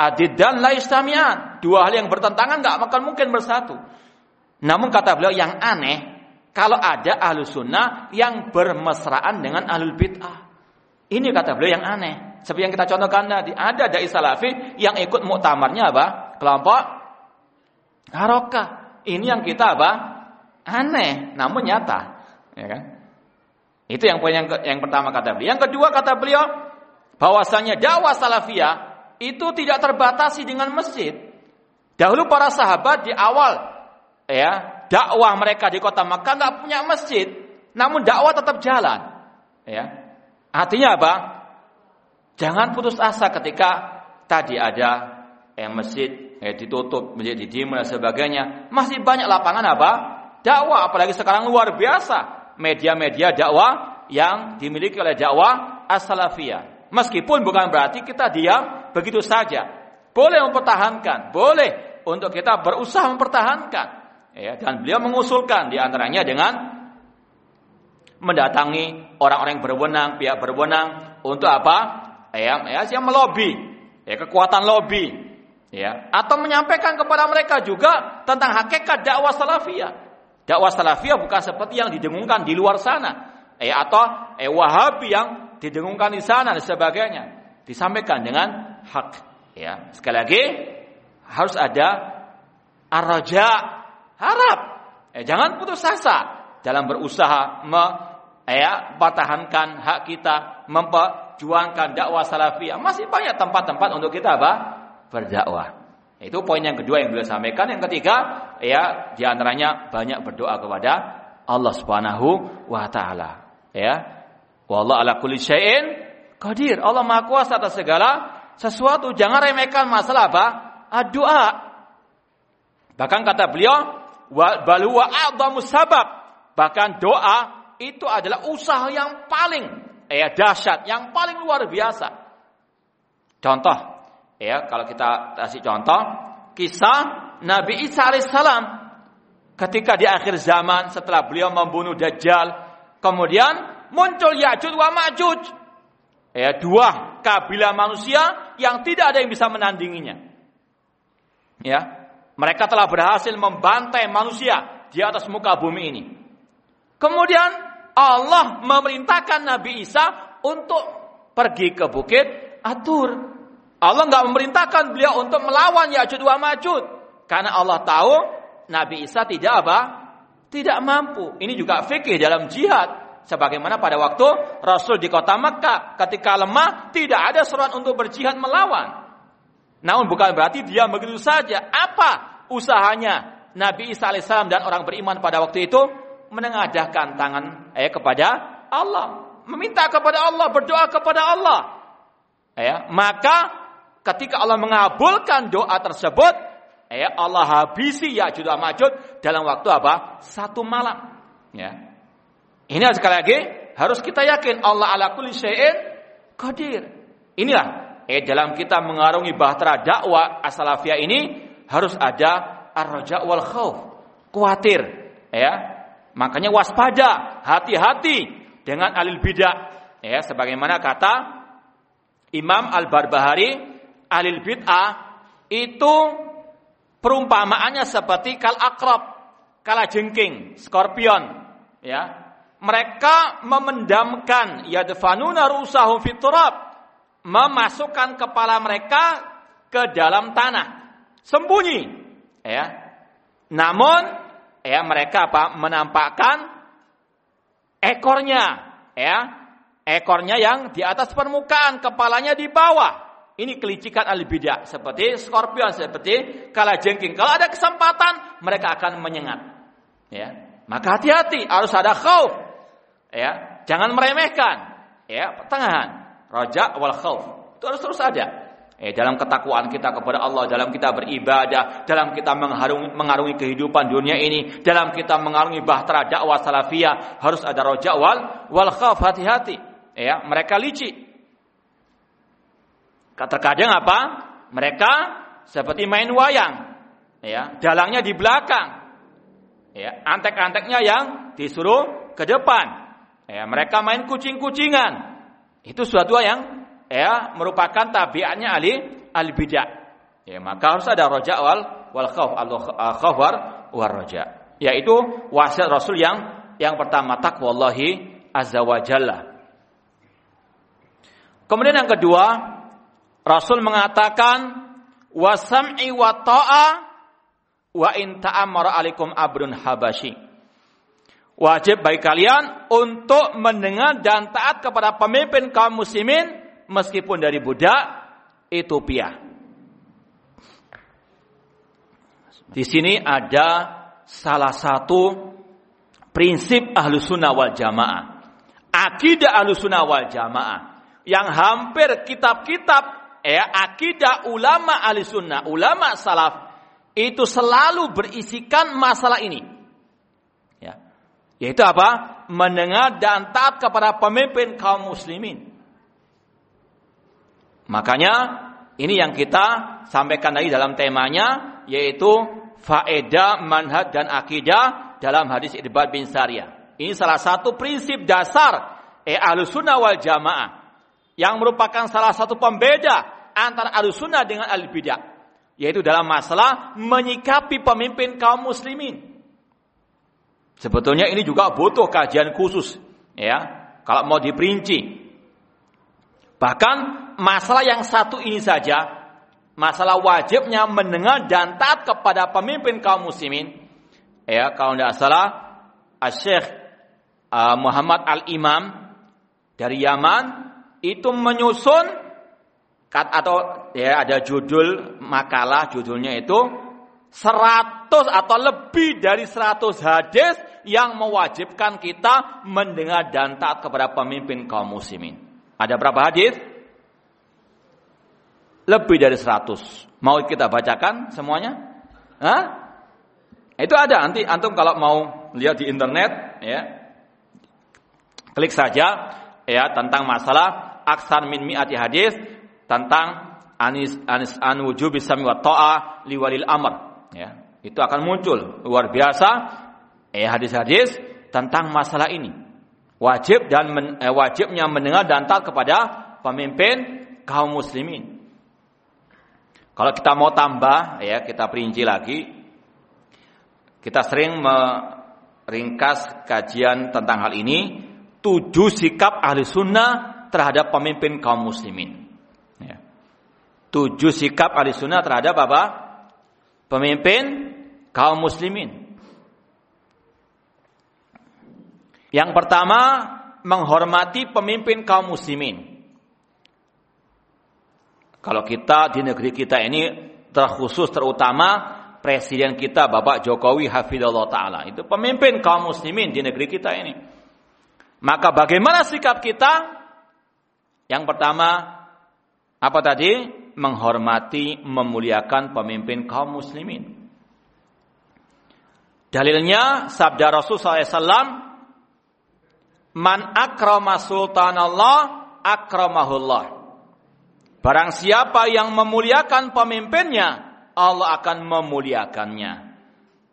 Adid dan la istamian. Dua hal yang bertentangan nggak akan mungkin bersatu. Namun kata beliau yang aneh kalau ada ahlu sunnah yang bermesraan dengan ahlul bid'ah. Ini kata beliau yang aneh. Seperti yang kita contohkan tadi, ada dai salafi yang ikut muktamarnya apa? Kelompok harokah. Ini yang kita apa? Aneh, namun nyata. Ya kan? Itu yang poin yang, yang pertama kata beliau. Yang kedua kata beliau bahwasanya dakwah salafiyah itu tidak terbatasi dengan masjid. Dahulu para sahabat di awal ya dakwah mereka di kota Makkah nggak punya masjid, namun dakwah tetap jalan. Ya. Artinya apa? Jangan putus asa ketika tadi ada yang masjid eh, ditutup menjadi didiem dan sebagainya. Masih banyak lapangan apa? Dakwah apalagi sekarang luar biasa media-media dakwah yang dimiliki oleh dakwah as-salafiyah. Meskipun bukan berarti kita diam begitu saja. Boleh mempertahankan, boleh untuk kita berusaha mempertahankan. Ya, dan beliau mengusulkan di antaranya dengan mendatangi orang-orang yang berwenang, pihak berwenang untuk apa? Ya, ya yang melobi, ya kekuatan lobby, ya, atau menyampaikan kepada mereka juga tentang hakikat dakwah salafiyah. Dakwah salafiyah bukan seperti yang didengungkan di luar sana. Eh atau eh Wahabi yang didengungkan di sana dan sebagainya. Disampaikan dengan hak. Ya, sekali lagi harus ada araja, harap. Eh, jangan putus asa dalam berusaha me, ya, pertahankan hak kita, memperjuangkan dakwah salafiyah. Masih banyak tempat-tempat untuk kita apa? Berdakwah. Itu poin yang kedua yang beliau sampaikan. Yang ketiga, ya di antaranya banyak berdoa kepada Allah Subhanahu wa taala. Ya. Wallahu ala kulli syai'in qadir. Allah Maha Kuasa atas segala sesuatu. Jangan remehkan masalah apa? Doa. Bahkan kata beliau, balu wa a'dhamu sabab. Bahkan doa itu adalah usaha yang paling ya dahsyat, yang paling luar biasa. Contoh, Ya, kalau kita kasih contoh, kisah Nabi Isa alaihissalam ketika di akhir zaman setelah beliau membunuh Dajjal, kemudian muncul Ya'juj wa Ma'juj. Ya, dua kabilah manusia yang tidak ada yang bisa menandinginya. Ya, mereka telah berhasil membantai manusia di atas muka bumi ini. Kemudian Allah memerintahkan Nabi Isa untuk pergi ke bukit Atur Allah nggak memerintahkan beliau untuk melawan Ya'juj wa Ma'juj karena Allah tahu Nabi Isa tidak apa? Tidak mampu. Ini juga fikih dalam jihad. Sebagaimana pada waktu Rasul di kota Mekah ketika lemah tidak ada seruan untuk berjihad melawan. Namun bukan berarti dia begitu saja. Apa usahanya Nabi Isa alaihissalam dan orang beriman pada waktu itu menengadahkan tangan eh, kepada Allah, meminta kepada Allah, berdoa kepada Allah. Ya, maka ketika Allah mengabulkan doa tersebut, ya Allah habisi ya juda majud dalam waktu apa? Satu malam. Ya. Ini sekali lagi harus kita yakin Allah ala kulli syai'in qadir. Inilah eh dalam kita mengarungi bahtera dakwah asalafiyah ini harus ada ar-raja wal khauf. Kuatir, ya. Makanya waspada, hati-hati dengan alil bidah. Ya, sebagaimana kata Imam Al-Barbahari alil bid'ah itu perumpamaannya seperti kal akrab, kala jengking, skorpion, ya. Mereka memendamkan yadfanuna rusahum fiturab, memasukkan kepala mereka ke dalam tanah, sembunyi, ya. Namun ya mereka apa? menampakkan ekornya ya, ekornya yang di atas permukaan, kepalanya di bawah. Ini kelicikan al-bidah seperti skorpion, seperti kalajengking. Kalau ada kesempatan mereka akan menyengat. Ya. Maka hati-hati, harus ada khauf. Ya, jangan meremehkan. Ya, pertengahan. Raja wal khauf. Itu harus terus ada. Eh, dalam ketakwaan kita kepada Allah, dalam kita beribadah, dalam kita mengarungi, mengarungi kehidupan dunia ini, dalam kita mengarungi bahtera dakwah salafiyah, harus ada roja wal wal khaf hati-hati. Ya, mereka licik. Terkadang apa? Mereka seperti main wayang. Ya, dalangnya di belakang. Ya, antek-anteknya yang disuruh ke depan. Ya, mereka main kucing-kucingan. Itu suatu yang ya merupakan tabiatnya ahli al bidah. Ya, maka harus ada roja wal wal khauf al khauf war roja. Yaitu wasiat Rasul yang yang pertama takwallahi azza wa jalla. Kemudian yang kedua, Rasul mengatakan wasam'i wa ta'a wa in ta'amara alaikum abrun habasyi. Wajib bagi kalian untuk mendengar dan taat kepada pemimpin kaum muslimin meskipun dari budak Ethiopia. Di sini ada salah satu prinsip ahlu sunnah wal jamaah. Akidah ahlu sunnah wal jamaah. Yang hampir kitab-kitab ya akidah ulama ahli sunnah, ulama salaf itu selalu berisikan masalah ini. Yaitu apa? Mendengar dan taat kepada pemimpin kaum muslimin. Makanya ini yang kita sampaikan tadi dalam temanya yaitu faedah manhaj dan akidah dalam hadis Idbad bin Sariyah. Ini salah satu prinsip dasar eh ahlu sunnah wal jamaah yang merupakan salah satu pembeda antara ahlu sunnah dengan al bidah yaitu dalam masalah menyikapi pemimpin kaum muslimin. Sebetulnya ini juga butuh kajian khusus, ya. Kalau mau diperinci. Bahkan masalah yang satu ini saja, masalah wajibnya mendengar dan taat kepada pemimpin kaum muslimin. Ya, kalau tidak salah, Syekh uh, Muhammad Al-Imam dari Yaman itu menyusun atau ya ada judul makalah judulnya itu 100 atau lebih dari 100 hadis yang mewajibkan kita mendengar dan taat kepada pemimpin kaum muslimin. Ada berapa hadis? Lebih dari 100. Mau kita bacakan semuanya? Hah? Itu ada nanti antum kalau mau lihat di internet ya. Klik saja ya tentang masalah aksar min mi'ati hadis tentang anis anis an wujubi sami wa ta'a liwalil amr. Ya itu akan muncul. Luar biasa. Eh hadis-hadis tentang masalah ini. Wajib dan men, eh, wajibnya mendengar dan taat kepada pemimpin kaum muslimin. Kalau kita mau tambah ya kita perinci lagi. Kita sering meringkas kajian tentang hal ini. Tujuh sikap ahli sunnah terhadap pemimpin kaum muslimin. Tujuh sikap ahli sunnah terhadap apa pemimpin kaum muslimin. Yang pertama, menghormati pemimpin kaum muslimin. Kalau kita di negeri kita ini terkhusus terutama presiden kita Bapak Jokowi hafizallahu taala itu pemimpin kaum muslimin di negeri kita ini. Maka bagaimana sikap kita? Yang pertama apa tadi? Menghormati, memuliakan pemimpin kaum muslimin. Dalilnya sabda Rasul SAW, Man akrama sultan Allah, akramahullah. Barang siapa yang memuliakan pemimpinnya, Allah akan memuliakannya.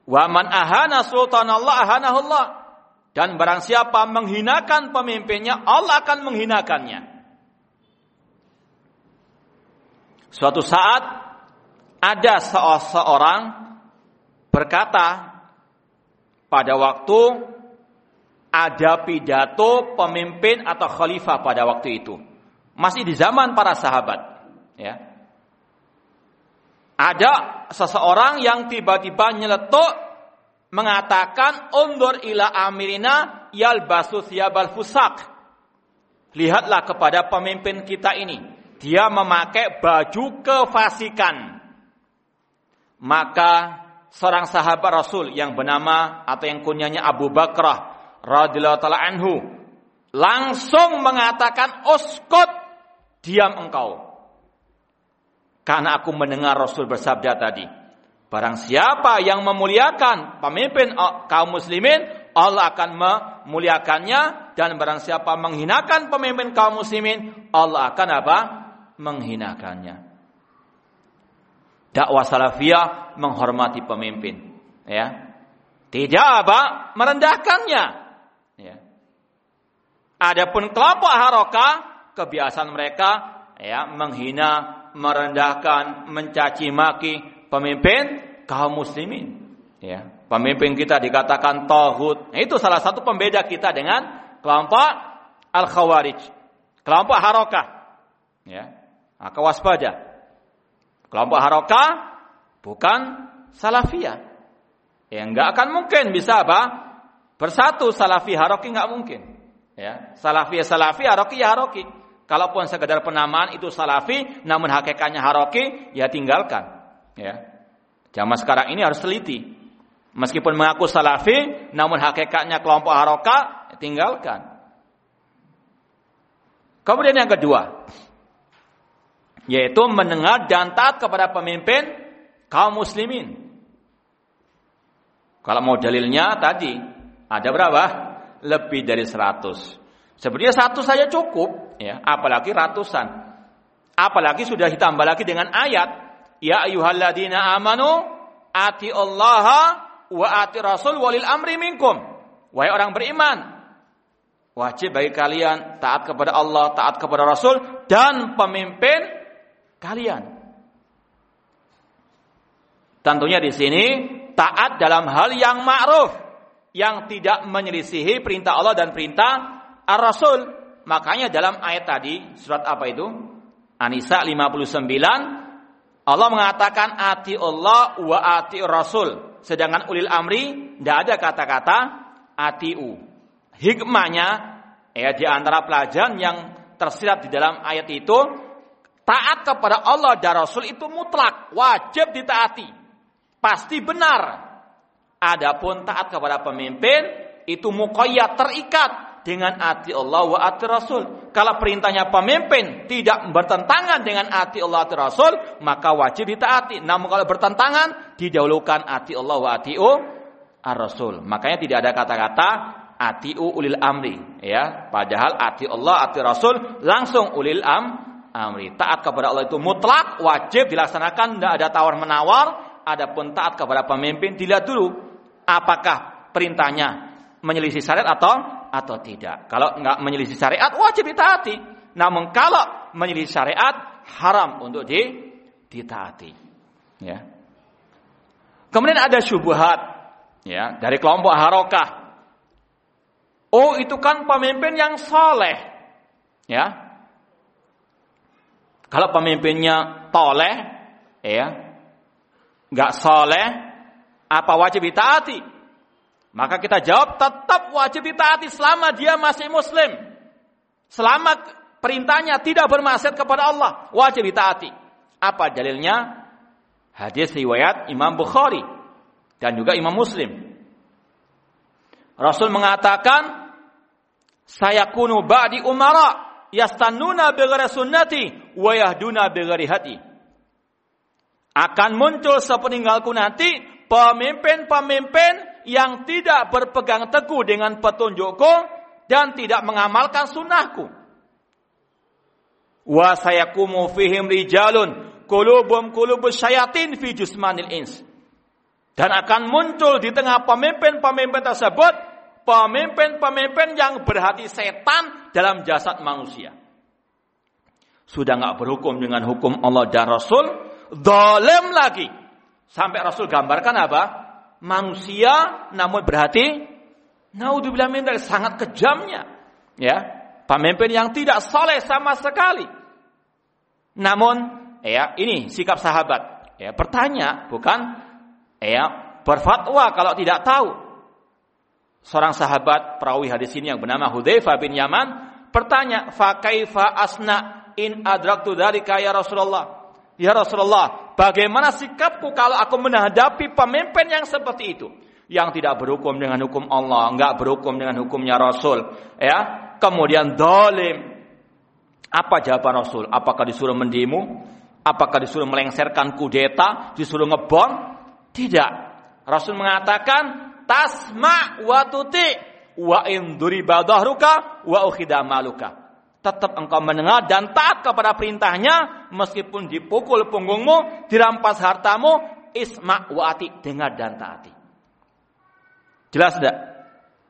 Wa man ahana sultan Allah ahanahullah. Dan barang siapa menghinakan pemimpinnya, Allah akan menghinakannya. Suatu saat ada seorang berkata pada waktu ada pidato pemimpin atau khalifah pada waktu itu. Masih di zaman para sahabat, ya. Ada seseorang yang tiba-tiba nyeletuk mengatakan undur ila amirina yalbasu thiyabal fusak. lihatlah kepada pemimpin kita ini. Dia memakai baju kefasikan. Maka seorang sahabat Rasul yang bernama atau yang kunyanya Abu Bakrah radhiyallahu taala anhu langsung mengatakan uskut diam engkau. Karena aku mendengar Rasul bersabda tadi, barang siapa yang memuliakan pemimpin kaum muslimin, Allah akan memuliakannya dan barang siapa menghinakan pemimpin kaum muslimin, Allah akan apa? Menghinakannya. Dakwah salafiyah menghormati pemimpin, ya. Tidak apa? merendahkannya. Ya. Adapun kelompok harokah kebiasaan mereka ya menghina merendahkan, mencaci maki pemimpin kaum muslimin. Ya, pemimpin kita dikatakan tauhid. Nah, itu salah satu pembeda kita dengan kelompok al-khawarij. Kelompok harokah. Ya. Maka waspada. Kelompok harokah bukan salafiyah. Ya, enggak akan mungkin bisa apa? Bersatu salafi haroki enggak mungkin. Ya, salafi salafi haroki ya haroki. Kalaupun sekedar penamaan itu salafi, namun hakikatnya haroki, ya tinggalkan. Ya. Zaman sekarang ini harus teliti. Meskipun mengaku salafi, namun hakikatnya kelompok haroka, tinggalkan. Kemudian yang kedua, yaitu mendengar dan taat kepada pemimpin kaum muslimin. Kalau mau dalilnya tadi, ada berapa? Lebih dari seratus. Sebenarnya satu saja cukup, ya, apalagi ratusan. Apalagi sudah ditambah lagi dengan ayat, ya ayyuhalladzina amanu ati Allah wa ati Rasul walil amri minkum. Wahai orang beriman, wajib bagi kalian taat kepada Allah, taat kepada Rasul dan pemimpin kalian. Tentunya di sini taat dalam hal yang ma'ruf, yang tidak menyelisihi perintah Allah dan perintah Ar-Rasul. Makanya dalam ayat tadi, surat apa itu? Anisa 59, Allah mengatakan ati Allah wa ati Rasul. Sedangkan ulil amri tidak ada kata-kata atiu. Hikmahnya ya di antara pelajaran yang tersirat di dalam ayat itu taat kepada Allah dan Rasul itu mutlak, wajib ditaati. Pasti benar. Adapun taat kepada pemimpin itu mukoyat terikat dengan hati Allah wa hati Rasul. Kalau perintahnya pemimpin tidak bertentangan dengan hati Allah hati Rasul, maka wajib ditaati. Namun kalau bertentangan, didahulukan hati Allah wa hati Rasul. Makanya tidak ada kata-kata atiu ulil amri, ya. Padahal hati Allah hati Rasul langsung ulil am amri. Taat kepada Allah itu mutlak, wajib dilaksanakan, tidak ada tawar menawar. Adapun taat kepada pemimpin dilihat dulu apakah perintahnya menyelisih syariat atau atau tidak. Kalau nggak menyelisih syariat wajib ditaati. Namun kalau menyelisih syariat haram untuk di, ditaati. Ya. Kemudian ada syubhat ya dari kelompok harokah. Oh itu kan pemimpin yang soleh. Ya. Kalau pemimpinnya toleh, ya, nggak soleh, apa wajib ditaati? Maka kita jawab tetap wajib ditaati selama dia masih muslim. Selama perintahnya tidak bermaksiat kepada Allah, wajib ditaati. Apa dalilnya? Hadis riwayat Imam Bukhari dan juga Imam Muslim. Rasul mengatakan, "Saya kunu ba'di umara yastannuna bighairi sunnati wa yahduna bighairi hati." Akan muncul sepeninggalku nanti pemimpin-pemimpin yang tidak berpegang teguh dengan petunjukku dan tidak mengamalkan sunnahku. Wa sayakumu fihim rijalun kulubum kulubus syayatin fi jusmanil ins. Dan akan muncul di tengah pemimpin-pemimpin tersebut pemimpin-pemimpin yang berhati setan dalam jasad manusia. Sudah nggak berhukum dengan hukum Allah dan Rasul, dolem lagi. Sampai Rasul gambarkan apa? manusia namun berhati naudzubillah min sangat kejamnya ya pemimpin yang tidak soleh sama sekali namun ya ini sikap sahabat ya bertanya bukan ya berfatwa kalau tidak tahu seorang sahabat perawi hadis ini yang bernama Hudzaifah bin Yaman bertanya, "Fa kaifa asna in adraktu dzalika ya Rasulullah?" Ya Rasulullah, bagaimana sikapku kalau aku menghadapi pemimpin yang seperti itu? Yang tidak berhukum dengan hukum Allah, enggak berhukum dengan hukumnya Rasul, ya. Kemudian dolim. Apa jawaban Rasul? Apakah disuruh mendemo? Apakah disuruh melengsarkan kudeta? Disuruh ngebom? Tidak. Rasul mengatakan, tasma wa tuti wa in duriba wa ukhida maluka. Tetap engkau mendengar dan taat kepada perintahnya meskipun dipukul punggungmu, dirampas hartamu, isma wa ati, dengar dan taati. Jelas tidak?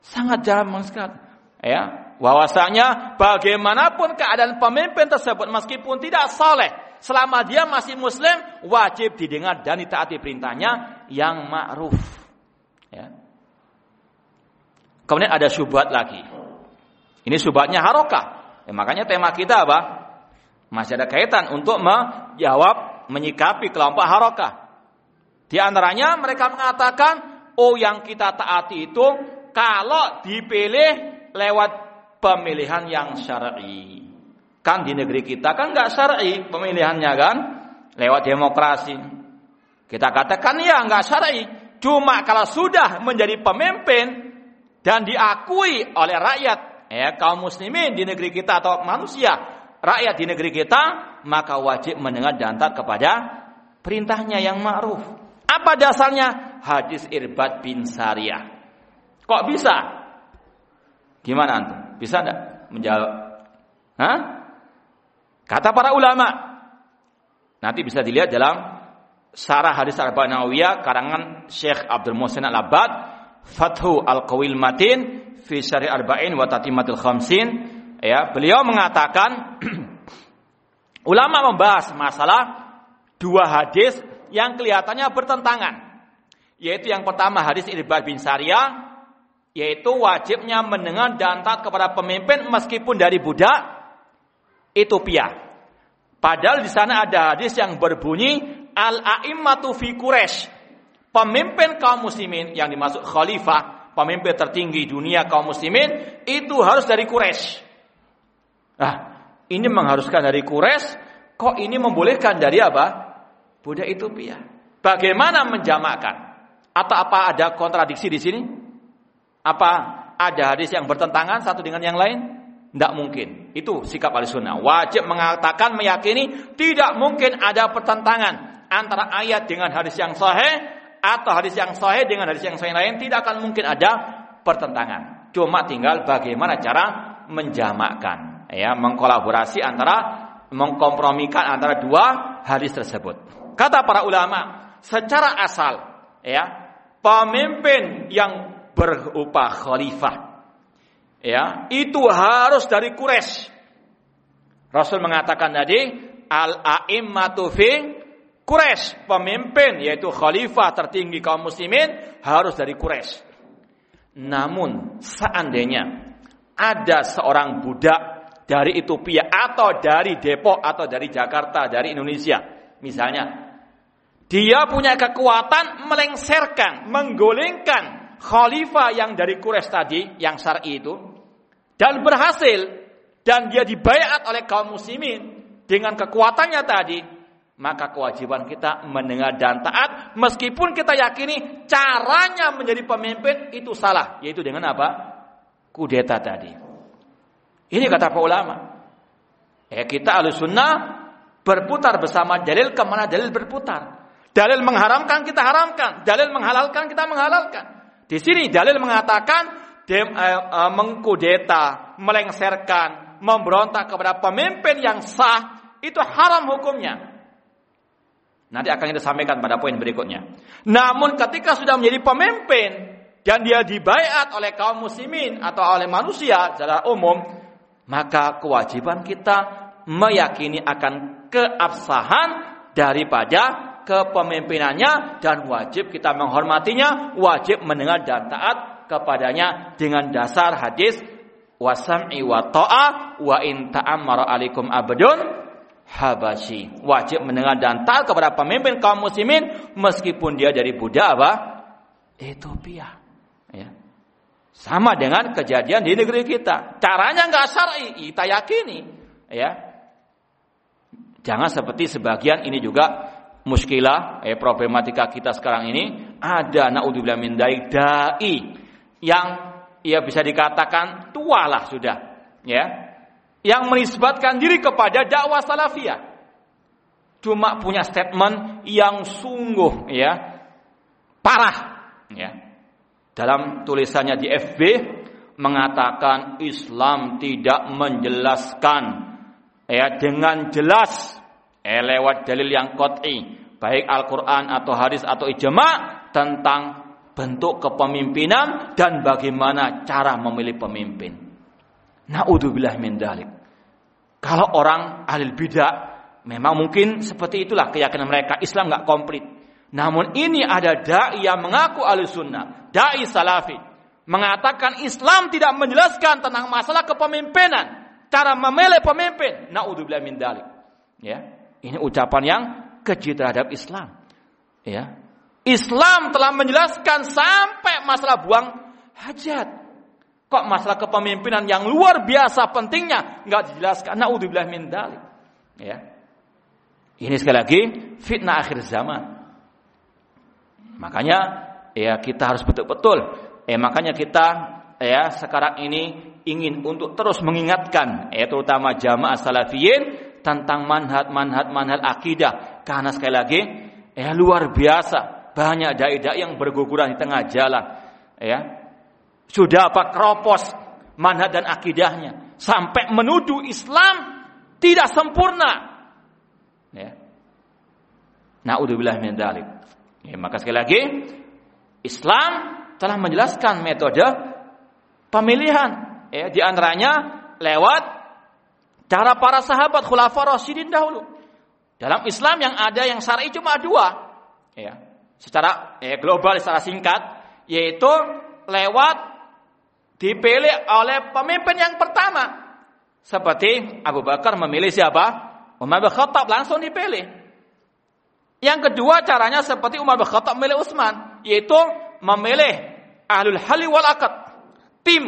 Sangat jarang sekali. Ya, bahwasanya bagaimanapun keadaan pemimpin tersebut meskipun tidak soleh, selama dia masih muslim wajib didengar dan ditaati perintahnya yang ma'ruf. Kemudian ada syubhat lagi. Ini syubhatnya harokah. Ya, makanya tema kita apa? Masih ada kaitan untuk menjawab, menyikapi kelompok harokah. Di antaranya mereka mengatakan, oh yang kita taati itu kalau dipilih lewat pemilihan yang syar'i. Kan di negeri kita kan nggak syar'i pemilihannya kan, lewat demokrasi. Kita katakan ya nggak syar'i. Cuma kalau sudah menjadi pemimpin dan diakui oleh rakyat. Ya kaum muslimin di negeri kita atau manusia rakyat di negeri kita maka wajib mendengar dan taat kepada perintahnya yang ma'ruf. Apa dasarnya? Hadis Irbad bin Sariyah. Kok bisa? Gimana antum? Bisa enggak menjawab? Hah? kata para ulama. Nanti bisa dilihat dalam Sarah Hadis Arba'in Nawawiyah karangan Syekh Abdul Muhsin Al-Abbad Fathu Al-Qawil Matin fi Syari Arba'in wa Tatimatul Khamsin. Ya beliau mengatakan ulama membahas masalah dua hadis yang kelihatannya bertentangan. Yaitu yang pertama hadis Irbad bin Sariyah yaitu wajibnya mendengar dan taat kepada pemimpin meskipun dari budak Ethiopia. Padahal di sana ada hadis yang berbunyi al-a'immatu fi Quraisy pemimpin kaum muslimin yang dimaksud khalifah, pemimpin tertinggi dunia kaum muslimin itu harus dari Quraisy. Nah, ini mengharuskan dari Quraisy, kok ini membolehkan dari apa? Budak Ethiopia. Bagaimana menjamakkan? Atau apa ada kontradiksi di sini? Apa ada hadis yang bertentangan satu dengan yang lain? Tidak mungkin. Itu sikap al-sunnah. Wajib mengatakan, meyakini tidak mungkin ada pertentangan antara ayat dengan hadis yang sahih atau hadis yang sahih dengan hadis yang sahih lain tidak akan mungkin ada pertentangan. Cuma tinggal bagaimana cara menjamakkan, ya, mengkolaborasi antara mengkompromikan antara dua hadis tersebut. Kata para ulama, secara asal, ya, pemimpin yang berupa khalifah, ya, itu harus dari Quraisy. Rasul mengatakan tadi, al-a'immatu fi Quraisy, pemimpin yaitu khalifah tertinggi kaum muslimin harus dari Quraisy. Namun seandainya ada seorang budak dari Ethiopia atau dari Depok atau dari Jakarta, dari Indonesia, misalnya dia punya kekuatan melengsarkan, menggolengkan khalifah yang dari Quraisy tadi, yang syar'i itu dan berhasil dan dia dibayat oleh kaum muslimin dengan kekuatannya tadi, maka kewajiban kita mendengar dan taat. Meskipun kita yakini caranya menjadi pemimpin itu salah. Yaitu dengan apa? Kudeta tadi. Ini kata para ulama. Ya kita alus sunnah berputar bersama dalil ke mana dalil berputar. Dalil mengharamkan kita haramkan. Dalil menghalalkan kita menghalalkan. Di sini dalil mengatakan dem, eh, eh, mengkudeta melengsarkan memberontak kepada pemimpin yang sah itu haram hukumnya Nanti akan kita sampaikan pada poin berikutnya. Namun ketika sudah menjadi pemimpin dan dia dibayat oleh kaum muslimin atau oleh manusia secara umum, maka kewajiban kita meyakini akan keabsahan daripada kepemimpinannya dan wajib kita menghormatinya, wajib mendengar dan taat kepadanya dengan dasar hadis wasam'i wa wa in ta'ammara alaikum abdun Habasyi. Wajib mendengar dan taat kepada pemimpin kaum muslimin meskipun dia dari budak apa? Ethiopia. Ya. Sama dengan kejadian di negeri kita. Caranya nggak syar'i, kita yakini, ya. Jangan seperti sebagian ini juga muskilah, eh, problematika kita sekarang ini ada naudzubillah min dai yang ya bisa dikatakan tua lah sudah, ya. Yang menisbatkan diri kepada dakwah salafiyah. Cuma punya statement yang sungguh ya parah ya dalam tulisannya di FB mengatakan Islam tidak menjelaskan ya dengan jelas eh, lewat dalil yang qat'i baik Al-Qur'an atau hadis atau ijma tentang bentuk kepemimpinan dan bagaimana cara memilih pemimpin. Naudzubillah min dalik. Kalau orang ahli bidah memang mungkin seperti itulah keyakinan mereka Islam nggak komplit. Namun ini ada dai yang mengaku ahli sunnah, dai salafi, mengatakan Islam tidak menjelaskan tentang masalah kepemimpinan, cara memilih pemimpin. Naudzubillah min dalik. Ya, ini ucapan yang keji terhadap Islam. Ya, Islam telah menjelaskan sampai masalah buang hajat. Kok masalah kepemimpinan yang luar biasa pentingnya nggak dijelaskan? Naudzubillah min dalik. Ya. Ini sekali lagi fitnah akhir zaman. Makanya ya kita harus betul-betul eh makanya kita ya sekarang ini ingin untuk terus mengingatkan ya terutama jamaah salafiyin tentang manhat manhat manhat akidah karena sekali lagi ya luar biasa banyak dai-dai yang berguguran di tengah jalan ya sudah apa keropos manhat dan akidahnya sampai menuduh Islam tidak sempurna ya Naudzubillah min dzalik Ya, maka sekali lagi Islam telah menjelaskan metode pemilihan ya di antaranya lewat cara para sahabat khulafa rasyidin dahulu. Dalam Islam yang ada yang syar'i cuma dua. Ya. Secara ya, global secara singkat yaitu lewat dipilih oleh pemimpin yang pertama. Seperti Abu Bakar memilih siapa? Umar bin Khattab langsung dipilih. Yang kedua caranya seperti Umar bin Khattab memilih Utsman, yaitu memilih ahlul hali wal akad, tim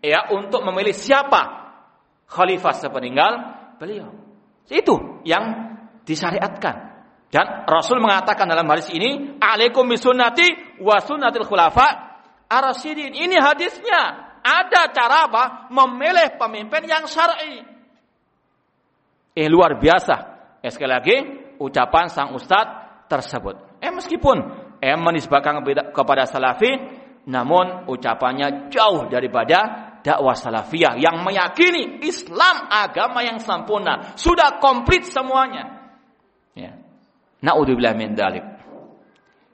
ya untuk memilih siapa khalifah sepeninggal beliau. Itu yang disyariatkan. Dan Rasul mengatakan dalam hadis ini, "Alaikum bisunnati wa sunnatil khulafa ar-rasyidin." Ini hadisnya. Ada cara apa? Memilih pemimpin yang syar'i. Eh luar biasa. Eh, sekali lagi, ucapan sang ustadz tersebut. Eh meskipun eh menisbahkan kepada salafi, namun ucapannya jauh daripada dakwah salafiyah yang meyakini Islam agama yang sempurna, sudah komplit semuanya. Ya. Naudzubillah min dalik.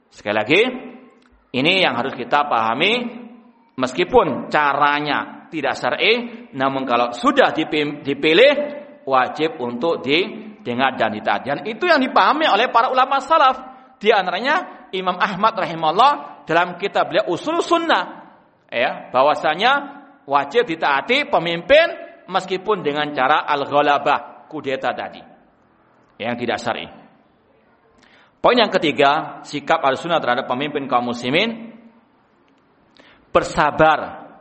Sekali lagi, ini yang harus kita pahami meskipun caranya tidak syar'i, namun kalau sudah dipilih wajib untuk di dengar dan ditaati. Dan itu yang dipahami oleh para ulama salaf. Di antaranya Imam Ahmad rahimahullah dalam kitab beliau Usul Sunnah ya, bahwasanya wajib ditaati pemimpin meskipun dengan cara al-ghalabah, kudeta tadi. Yang tidak syar'i. Poin yang ketiga, sikap al-sunnah terhadap pemimpin kaum muslimin bersabar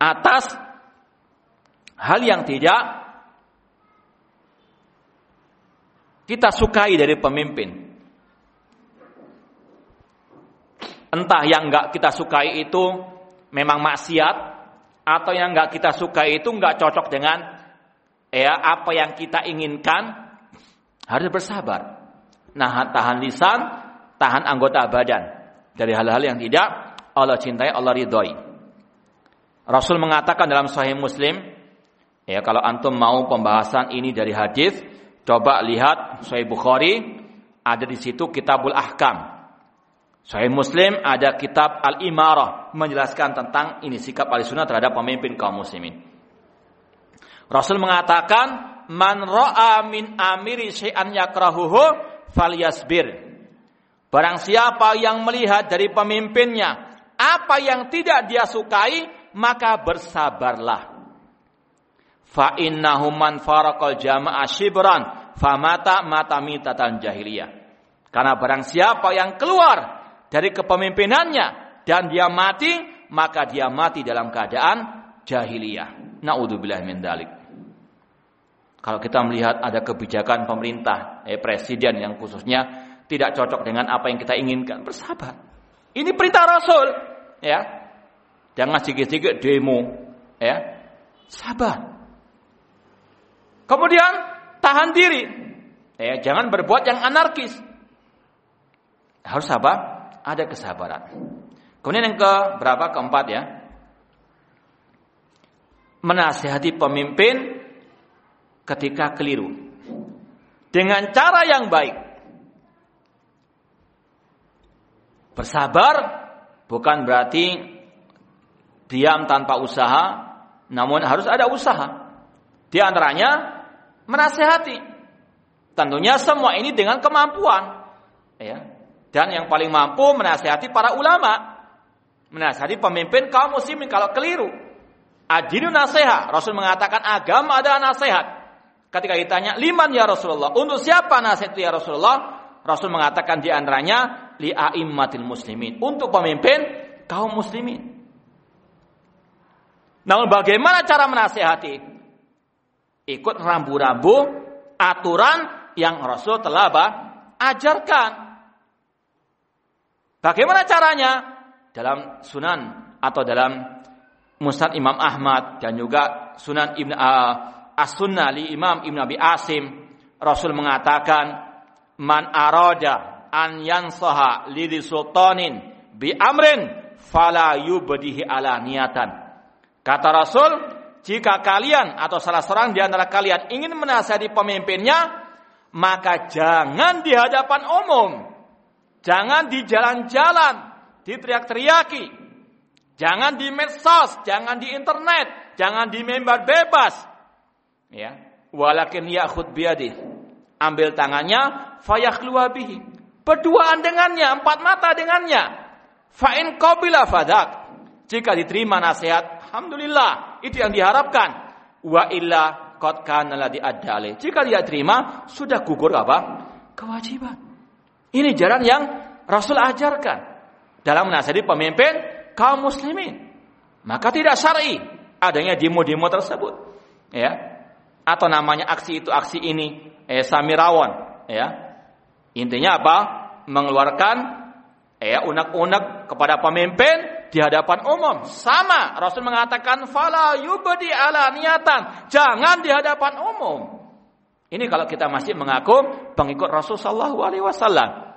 atas hal yang tidak kita sukai dari pemimpin. Entah yang enggak kita sukai itu memang maksiat atau yang enggak kita sukai itu enggak cocok dengan ya apa yang kita inginkan harus bersabar. Nah, tahan lisan, tahan anggota badan dari hal-hal yang tidak Allah cintai, Allah ridhoi. Rasul mengatakan dalam Sahih Muslim, ya kalau antum mau pembahasan ini dari hadis, Coba lihat Sahih Bukhari ada di situ Kitabul Ahkam. Sahih Muslim ada kitab Al-Imarah menjelaskan tentang ini sikap Ahlussunnah terhadap pemimpin kaum muslimin. Rasul mengatakan, "Man ra'a min amiri syai'an yakrahuhu falyasbir." Barang siapa yang melihat dari pemimpinnya apa yang tidak dia sukai, maka bersabarlah. Fa innahu man faraqal jama'a shibran famata mata mitatan jahiliyah. Karena barang siapa yang keluar dari kepemimpinannya dan dia mati, maka dia mati dalam keadaan jahiliyah. Naudzubillah min dalik. Kalau kita melihat ada kebijakan pemerintah, eh, presiden yang khususnya tidak cocok dengan apa yang kita inginkan, bersabar. Ini perintah Rasul, ya. Jangan sedikit-sedikit demo, ya. Sabar. Kemudian tahan diri. Ya, jangan berbuat yang anarkis. Harus sabar, ada kesabaran. Kemudian yang ke berapa? Keempat ya. Menasihati pemimpin ketika keliru. Dengan cara yang baik. Bersabar bukan berarti diam tanpa usaha, namun harus ada usaha. Di antaranya menasehati. Tentunya semua ini dengan kemampuan. Ya. Dan yang paling mampu menasehati para ulama. Menasehati pemimpin kaum muslimin kalau keliru. Adinu nasihat. Rasul mengatakan agama adalah nasihat. Ketika ditanya, liman ya Rasulullah? Untuk siapa nasihat itu ya Rasulullah? Rasul mengatakan di antaranya, li'a'immatil muslimin. Untuk pemimpin kaum muslimin. Namun bagaimana cara menasehati? Ikut rambu-rambu aturan yang Rasul telah apa? ajarkan. Bagaimana caranya? Dalam sunan atau dalam Musnad Imam Ahmad dan juga Sunan Ibn uh, As-Sunnah li Imam Ibn Abi Asim. Rasul mengatakan man arada an yansaha li sultanin bi amrin fala yubdihi ala niatan kata Rasul jika kalian atau salah seorang di antara kalian ingin menasihati pemimpinnya maka jangan di hadapan umum. Jangan di jalan-jalan diteriak-teriaki jangan di medsos jangan di internet jangan di member bebas ya. Walakin ya'khud biyadi ambil tangannya fayakhluwa bihi. Berduaan dengannya empat mata dengannya. Fa in qabila fadak jika diterima nasihat alhamdulillah itu yang diharapkan. Wa illa qad kana ladhi adale jika dia terima sudah gugur apa? Kewajiban. Ini jalan yang Rasul ajarkan dalam menasihati pemimpin kaum muslimin. Maka tidak syar'i adanya demo-demo tersebut. Ya atau namanya aksi itu aksi ini eh samirawon ya. Intinya apa? Mengeluarkan ya unek-unek kepada pemimpin di hadapan umum. Sama Rasul mengatakan fala yubdi ala niatan jangan di hadapan umum. Ini kalau kita masih mengaku pengikut Rasul sallallahu alaihi wasallam.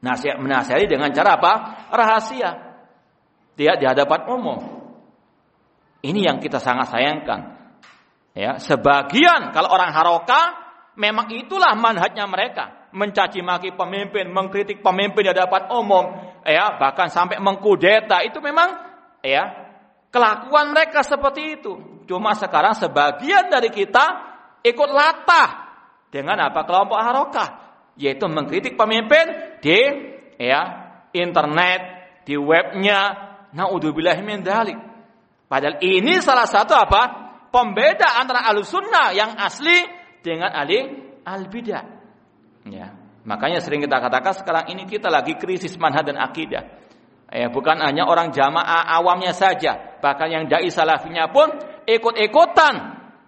Nasihat menasihati dengan cara apa? Rahasia. Tidak di hadapan umum. Ini yang kita sangat sayangkan Ya, sebagian kalau orang haroka memang itulah manhajnya mereka, mencaci maki pemimpin, mengkritik pemimpin di hadapan umum, ya, bahkan sampai mengkudeta itu memang ya kelakuan mereka seperti itu. Cuma sekarang sebagian dari kita ikut latah dengan apa kelompok haroka, yaitu mengkritik pemimpin di ya internet, di webnya, naudzubillah min dalik. Padahal ini salah satu apa? Pembeda antara sunnah yang asli dengan ahli al-bidah. Ya. Makanya sering kita katakan sekarang ini kita lagi krisis manhaj dan akidah. Ya, bukan hanya orang jamaah awamnya saja, bahkan yang dai salafinya pun ikut-ikutan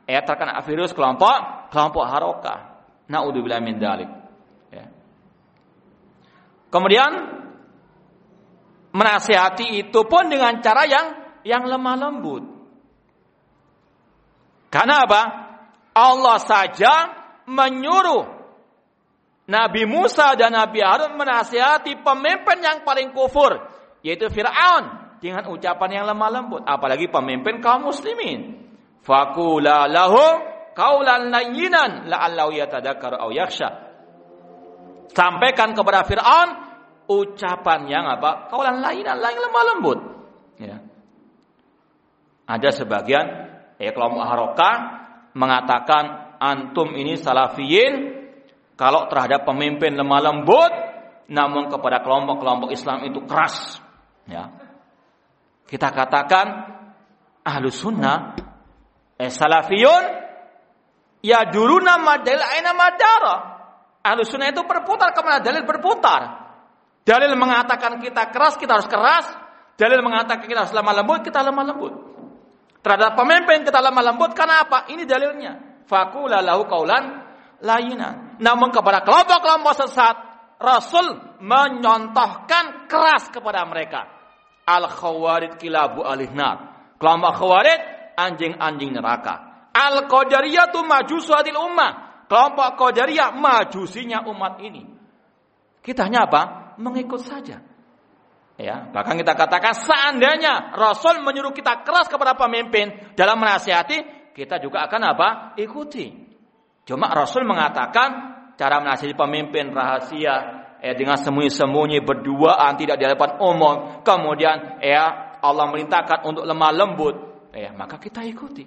ya terkena virus kelompok kelompok haroka. Naudzubillah min dalik. Ya. Kemudian menasihati itu pun dengan cara yang yang lemah lembut. Karena apa? Allah saja menyuruh Nabi Musa dan Nabi Harun menasihati pemimpin yang paling kufur, yaitu Fir'aun dengan ucapan yang lemah lembut, apalagi pemimpin kaum muslimin. Fakula lahu kaulan layyinan la'allahu yatadakkaru aw yakhsha. Sampaikan kepada Fir'aun ucapan yang apa? Kaulan layyinan, yang lemah lembut. Ya. Ada sebagian ya kelompok haroka mengatakan antum ini salafiyin kalau terhadap pemimpin lemah lembut namun kepada kelompok-kelompok Islam itu keras. Ya. Kita katakan ahlu sunnah eh salafiyun ya dulu nama dalil aina madara ahlu sunnah itu berputar ke mana dalil berputar? Dalil mengatakan kita keras kita harus keras. Dalil mengatakan kita harus lemah lembut, kita lemah lembut. Terhadap pemimpin kita lemah lembut karena apa? Ini dalilnya. Fakula lahu kaulan layina. Namun kepada kelompok-kelompok sesat, Rasul menyontohkan keras kepada mereka. Al khawarid kilabu alihnar. Kelompok khawarid anjing-anjing neraka. Al qadariyatu majusu adil ummah. Kelompok qadariyah majusinya umat ini. Kita hanya apa? Mengikut saja. Ya, bahkan kita katakan seandainya Rasul menyuruh kita keras kepada pemimpin dalam menasihati, kita juga akan apa? Ikuti. Cuma Rasul mengatakan cara menasihati pemimpin rahasia, eh, dengan sembunyi-sembunyi berduaan tidak di hadapan umum. Kemudian ya Allah merintahkan untuk lemah lembut, ya maka kita ikuti.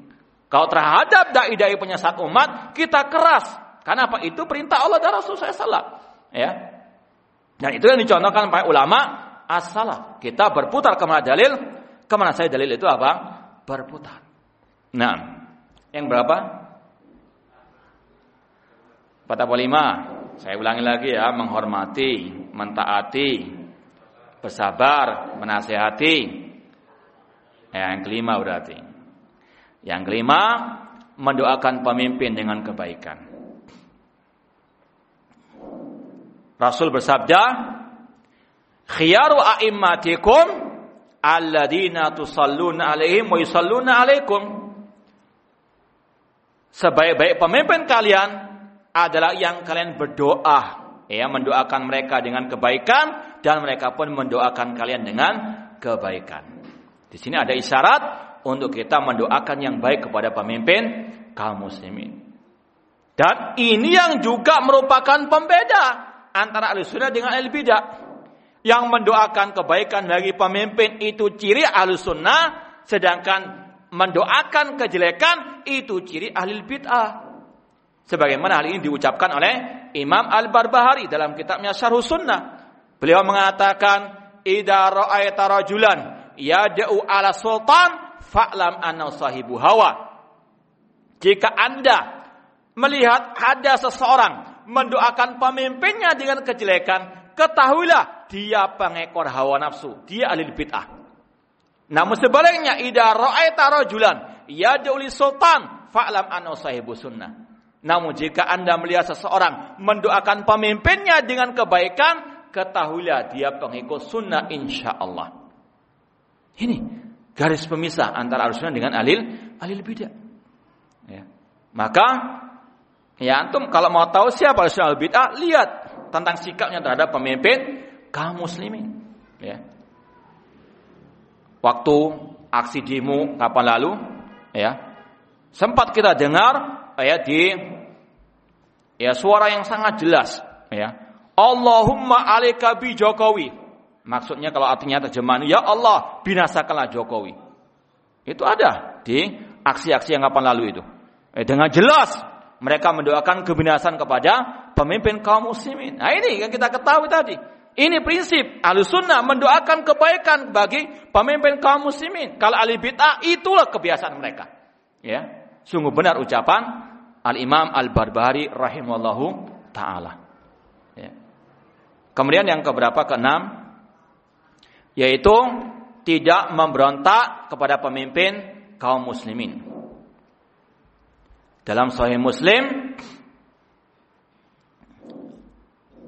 Kalau terhadap dai-dai penyesat umat, kita keras. Karena apa? Itu perintah Allah dan Rasul saya salah. Ya. Dan itu yang dicontohkan para ulama as-salaf. Kita berputar ke mana dalil? Ke mana saya dalil itu apa? Berputar. Nah, yang berapa? 45. Saya ulangi lagi ya, menghormati, mentaati, bersabar, menasehati. Ya, yang kelima berarti. Yang kelima, mendoakan pemimpin dengan kebaikan. Rasul bersabda, khiyaru a'immatikum alladzina tusalluna alaihim wa yusalluna alaikum. Sebaik-baik pemimpin kalian adalah yang kalian berdoa, ya mendoakan mereka dengan kebaikan dan mereka pun mendoakan kalian dengan kebaikan. Di sini ada isyarat untuk kita mendoakan yang baik kepada pemimpin kaum muslimin. Dan ini yang juga merupakan pembeda antara ahli sunnah dengan ahli bidah yang mendoakan kebaikan bagi pemimpin itu ciri ahli sunnah, sedangkan mendoakan kejelekan itu ciri ahli bid'ah. Sebagaimana hal ini diucapkan oleh Imam Al-Barbahari dalam kitabnya Syarh Sunnah. Beliau mengatakan, "Idza ra'aita rajulan yad'u ala sultan fa'lam anna sahibu hawa." Jika Anda melihat ada seseorang mendoakan pemimpinnya dengan kejelekan, ketahuilah dia pengekor hawa nafsu, dia ahli bid'ah. Namun sebaliknya idza ra'aita rajulan yad'u sultan fa'lam anna sahibu sunnah. Namun jika Anda melihat seseorang mendoakan pemimpinnya dengan kebaikan, ketahuilah dia pengikut sunnah insya Allah. Ini garis pemisah antara al-sunnah dengan alil alil bidah. Ya. Maka ya antum kalau mau tahu siapa al-sunnah al-bidah, lihat tentang sikapnya terhadap pemimpin kaum muslimin. Ya. Waktu aksi demo kapan lalu, ya, sempat kita dengar ya di ya suara yang sangat jelas, ya. Allahumma alaika bi Jokowi. Maksudnya kalau artinya terjemahan, ya Allah binasakanlah Jokowi. Itu ada di aksi-aksi yang kapan lalu itu. Eh, dengan jelas mereka mendoakan kebinasan kepada pemimpin kaum muslimin. Nah ini yang kita ketahui tadi. Ini prinsip ahlu sunnah mendoakan kebaikan bagi pemimpin kaum muslimin. Kalau ahli bid'ah itulah kebiasaan mereka. Ya, sungguh benar ucapan Al Imam Al Barbahari rahimallahu taala. Ya. Kemudian yang keberapa keenam yaitu tidak memberontak kepada pemimpin kaum muslimin. Dalam Sahih Muslim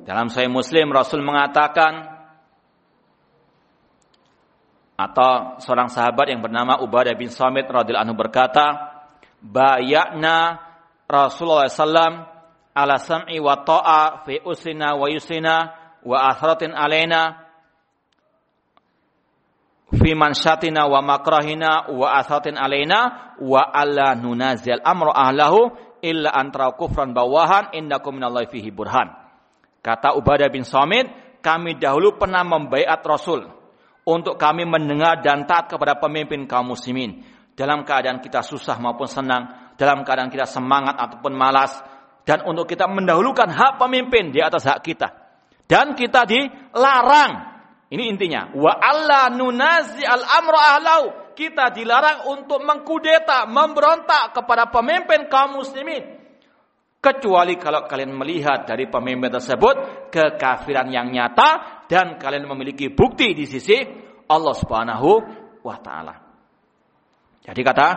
Dalam Sahih Muslim Rasul mengatakan atau seorang sahabat yang bernama Ubadah bin Samit radhiyallahu anhu berkata, "Bayakna Rasulullah sallam ala sam'i wa ta'a fi usina wa yusina wa athratin alaina fi manshatina wa makrahina wa athratin alaina wa alla nunazil amru ahlahu illa antra kufran bawahan innakum minallahi fihi burhan." Kata Ubadah bin Samit, kami dahulu pernah membaiat Rasul untuk kami mendengar dan taat kepada pemimpin kaum muslimin dalam keadaan kita susah maupun senang, dalam keadaan kita semangat ataupun malas dan untuk kita mendahulukan hak pemimpin di atas hak kita. Dan kita dilarang. Ini intinya, wa alla nunazi al amru ahlau. Kita dilarang untuk mengkudeta, memberontak kepada pemimpin kaum muslimin kecuali kalau kalian melihat dari pemimpin tersebut kekafiran yang nyata dan kalian memiliki bukti di sisi Allah Subhanahu wa taala. Jadi kata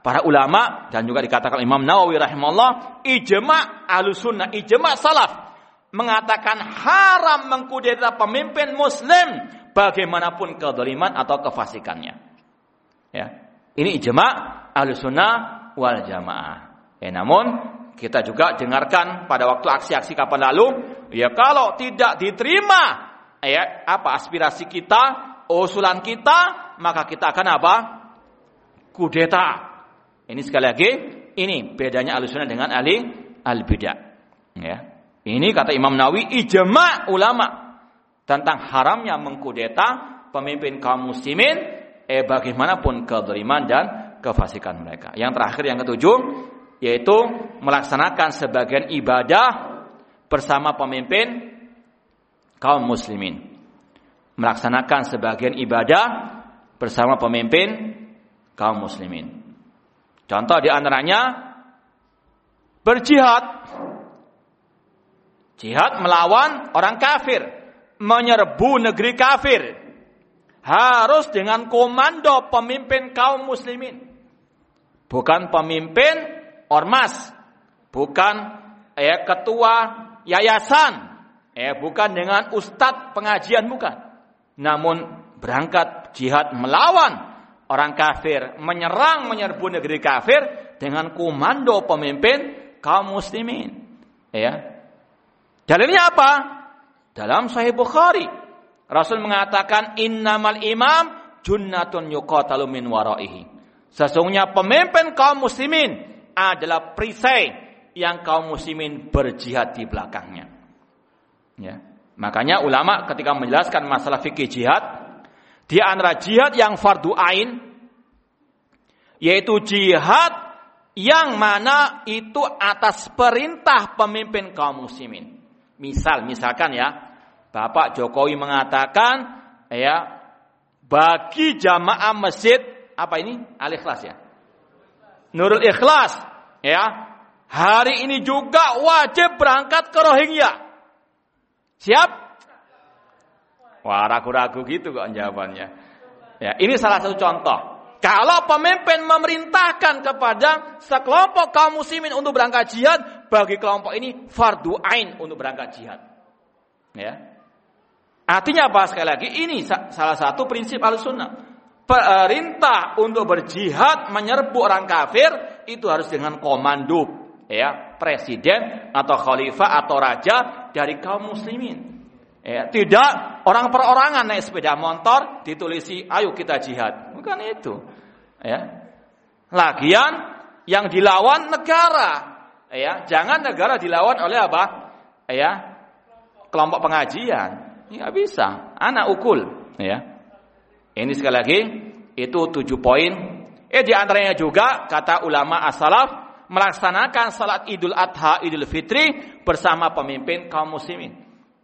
para ulama dan juga dikatakan Imam Nawawi rahimahullah, ijma' alusunnah, ijma' salaf mengatakan haram mengkudeta pemimpin muslim bagaimanapun kedoliman atau kefasikannya. Ya. Ini ijma' alusunnah wal jamaah. Ya, namun kita juga dengarkan pada waktu aksi-aksi kapan lalu, ya kalau tidak diterima ya apa aspirasi kita, usulan kita, maka kita akan apa? Kudeta. Ini sekali lagi, ini bedanya alusunan dengan ahli al-bidah. Ya. Ini kata Imam Nawawi ijma ulama tentang haramnya mengkudeta pemimpin kaum muslimin eh bagaimanapun kezaliman dan kefasikan mereka. Yang terakhir yang ketujuh yaitu melaksanakan sebagian ibadah bersama pemimpin kaum muslimin. Melaksanakan sebagian ibadah bersama pemimpin kaum muslimin. Contoh di antaranya berjihad. Jihad melawan orang kafir, menyerbu negeri kafir. Harus dengan komando pemimpin kaum muslimin. Bukan pemimpin ormas, bukan eh, ketua yayasan, eh, bukan dengan ustadz pengajian bukan. Namun berangkat jihad melawan orang kafir, menyerang menyerbu negeri kafir dengan komando pemimpin kaum muslimin. Ya. Dalilnya apa? Dalam Sahih Bukhari, Rasul mengatakan innamal imam junnatun yuqatalu min waraihi. Sesungguhnya pemimpin kaum muslimin adalah perisai yang kaum muslimin berjihad di belakangnya. Ya. Makanya ulama ketika menjelaskan masalah fikih jihad, di antara jihad yang fardu ain yaitu jihad yang mana itu atas perintah pemimpin kaum muslimin. Misal, misalkan ya, Bapak Jokowi mengatakan ya bagi jamaah masjid apa ini? Al-Ikhlas ya. Nurul Ikhlas ya. Hari ini juga wajib berangkat ke Rohingya. Siap? Wah, ragu-ragu gitu kok jawabannya. Ya, ini salah satu contoh. Kalau pemimpin memerintahkan kepada sekelompok kaum muslimin untuk berangkat jihad, bagi kelompok ini fardu ain untuk berangkat jihad. Ya. Artinya apa sekali lagi? Ini salah satu prinsip al-sunnah perintah untuk berjihad menyerbu orang kafir itu harus dengan komando ya presiden atau khalifah atau raja dari kaum muslimin. Ya, tidak orang perorangan naik sepeda motor ditulisi ayo kita jihad. Bukan itu. Ya. Lagian yang dilawan negara. Ya, jangan negara dilawan oleh apa? Ya. Kelompok pengajian. Enggak bisa. Anak ukul, ya. Ini sekali lagi itu tujuh poin. Eh di antaranya juga kata ulama as-salaf melaksanakan salat Idul Adha, Idul Fitri bersama pemimpin kaum muslimin.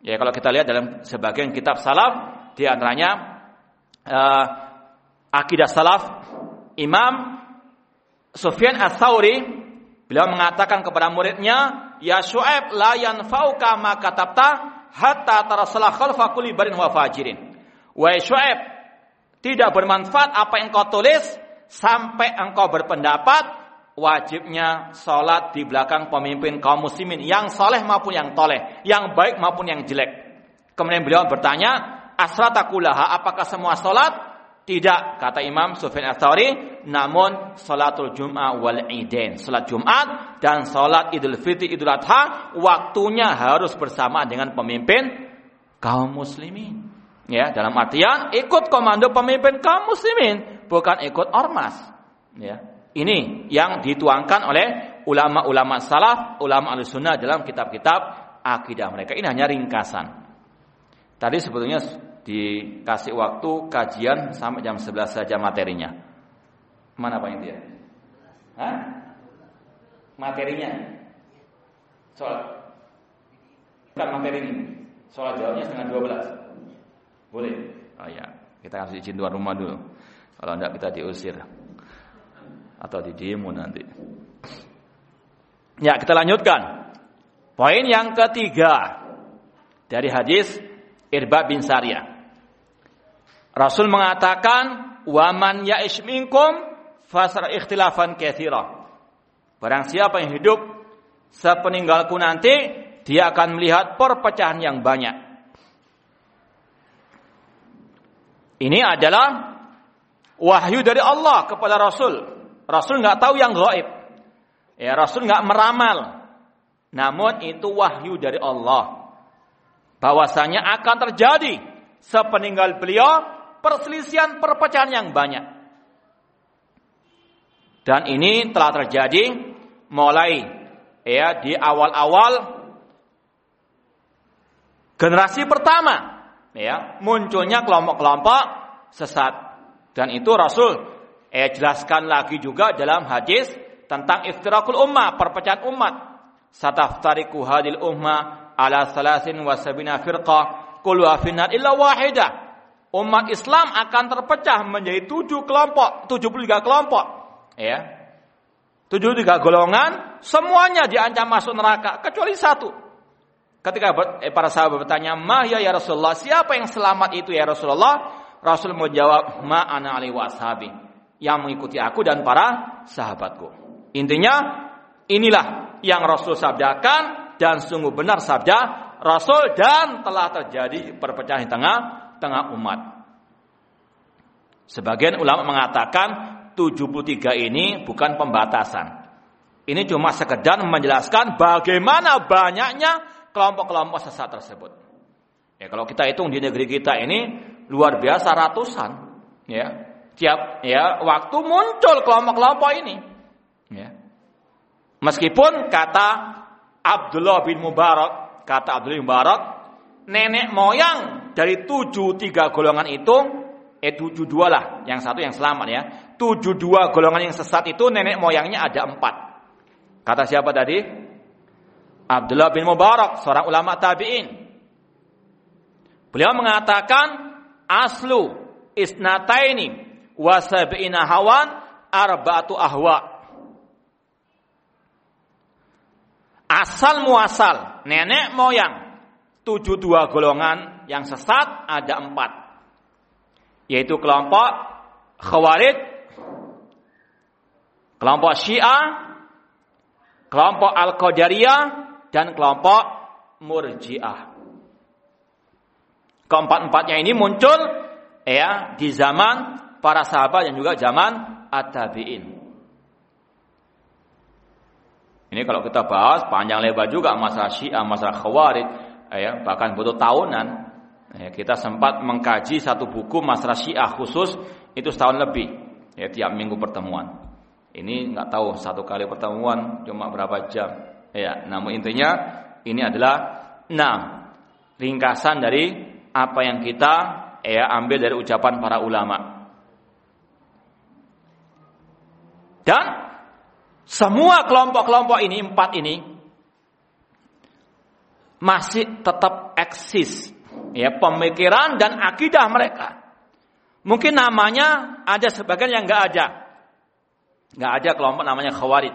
Ya kalau kita lihat dalam sebagian kitab salaf di antaranya uh, akidah salaf Imam Sufyan Ats-Tsauri beliau mengatakan kepada muridnya, "Ya Syuaib la yanfauka ma katabta hatta tarasalah khalfa kulli barin wa fajirin." Wahai Syuaib, tidak bermanfaat apa yang kau tulis sampai engkau berpendapat wajibnya sholat di belakang pemimpin kaum muslimin yang soleh maupun yang toleh, yang baik maupun yang jelek. Kemudian beliau bertanya, asratakulaha apakah semua sholat? Tidak, kata Imam Sufyan Ats-Tsauri, namun salatul Jum'ah wal Idain, salat Jumat dan salat Idul Fitri Idul Adha waktunya harus bersama dengan pemimpin kaum muslimin. Ya, dalam artian ikut komando pemimpin kaum muslimin, bukan ikut ormas. Ya. Ini yang dituangkan oleh ulama-ulama salaf, ulama al-sunnah dalam kitab-kitab akidah mereka. Ini hanya ringkasan. Tadi sebetulnya dikasih waktu kajian sampai jam 11 saja materinya. Mana Pak Intia? Hah? Materinya? Soal bukan materi ini. Soal jawabnya setengah 12. Boleh? Oh ya, kita kasih izin tuan rumah dulu. Kalau tidak kita diusir atau di demo nanti. Ya, kita lanjutkan. Poin yang ketiga dari hadis Irbad bin Sariyah. Rasul mengatakan, "Waman ya'ish minkum fasar ikhtilafan katsira." Barang siapa yang hidup sepeninggalku nanti, dia akan melihat perpecahan yang banyak. Ini adalah wahyu dari Allah kepada Rasul. Rasul nggak tahu yang gaib. Ya, Rasul nggak meramal. Namun itu wahyu dari Allah. Bahwasanya akan terjadi sepeninggal beliau perselisihan perpecahan yang banyak. Dan ini telah terjadi mulai ya di awal-awal generasi pertama ya munculnya kelompok-kelompok sesat dan itu Rasul eh jelaskan lagi juga dalam hadis tentang iftirakul ummah perpecahan umat sataftariku hadil umma ala salasin wa sabina firqah kulluha finnar illa wahidah. Umat Islam akan terpecah menjadi tujuh kelompok, tujuh puluh tiga kelompok. Ya. Tujuh tiga golongan, semuanya diancam masuk neraka, kecuali satu. Ketika eh, para sahabat bertanya, Mahya ya Rasulullah, siapa yang selamat itu ya Rasulullah? Rasul menjawab, Ma ana ali washabi. Yang mengikuti aku dan para sahabatku. Intinya, inilah yang Rasul sabdakan dan sungguh benar sabda Rasul dan telah terjadi perpecahan di tengah-tengah umat. Sebagian ulama mengatakan 73 ini bukan pembatasan. Ini cuma sekedar menjelaskan bagaimana banyaknya kelompok-kelompok sesat tersebut. Ya, kalau kita hitung di negeri kita ini luar biasa ratusan, ya. Tiap ya waktu muncul kelompok-kelompok ini. Ya. Meskipun kata Abdullah bin Mubarak, kata Abdullah bin Mubarak, nenek moyang dari tujuh tiga golongan itu, eh tujuh dua lah, yang satu yang selamat ya. Tujuh dua golongan yang sesat itu nenek moyangnya ada empat. Kata siapa tadi? Abdullah bin Mubarak, seorang ulama tabi'in. Beliau mengatakan, aslu isnataini wasabi'ina hawan arba'atu ahwa' asal muasal nenek moyang tujuh dua golongan yang sesat ada empat yaitu kelompok khawarij kelompok syiah kelompok al-qadariyah dan kelompok murjiah keempat-empatnya ini muncul ya di zaman para sahabat dan juga zaman at-tabi'in ini kalau kita bahas panjang lebar juga masalah Syiah, masalah Khawarij, ya, bahkan butuh tahunan. Ya, kita sempat mengkaji satu buku masalah Syiah khusus itu setahun lebih, ya tiap minggu pertemuan. Ini nggak tahu satu kali pertemuan cuma berapa jam. Ya, namun intinya ini adalah enam ringkasan dari apa yang kita ya ambil dari ucapan para ulama. Dan semua kelompok-kelompok ini, empat ini, masih tetap eksis. Ya, pemikiran dan akidah mereka. Mungkin namanya ada sebagian yang nggak ada. Nggak ada kelompok namanya khawarid.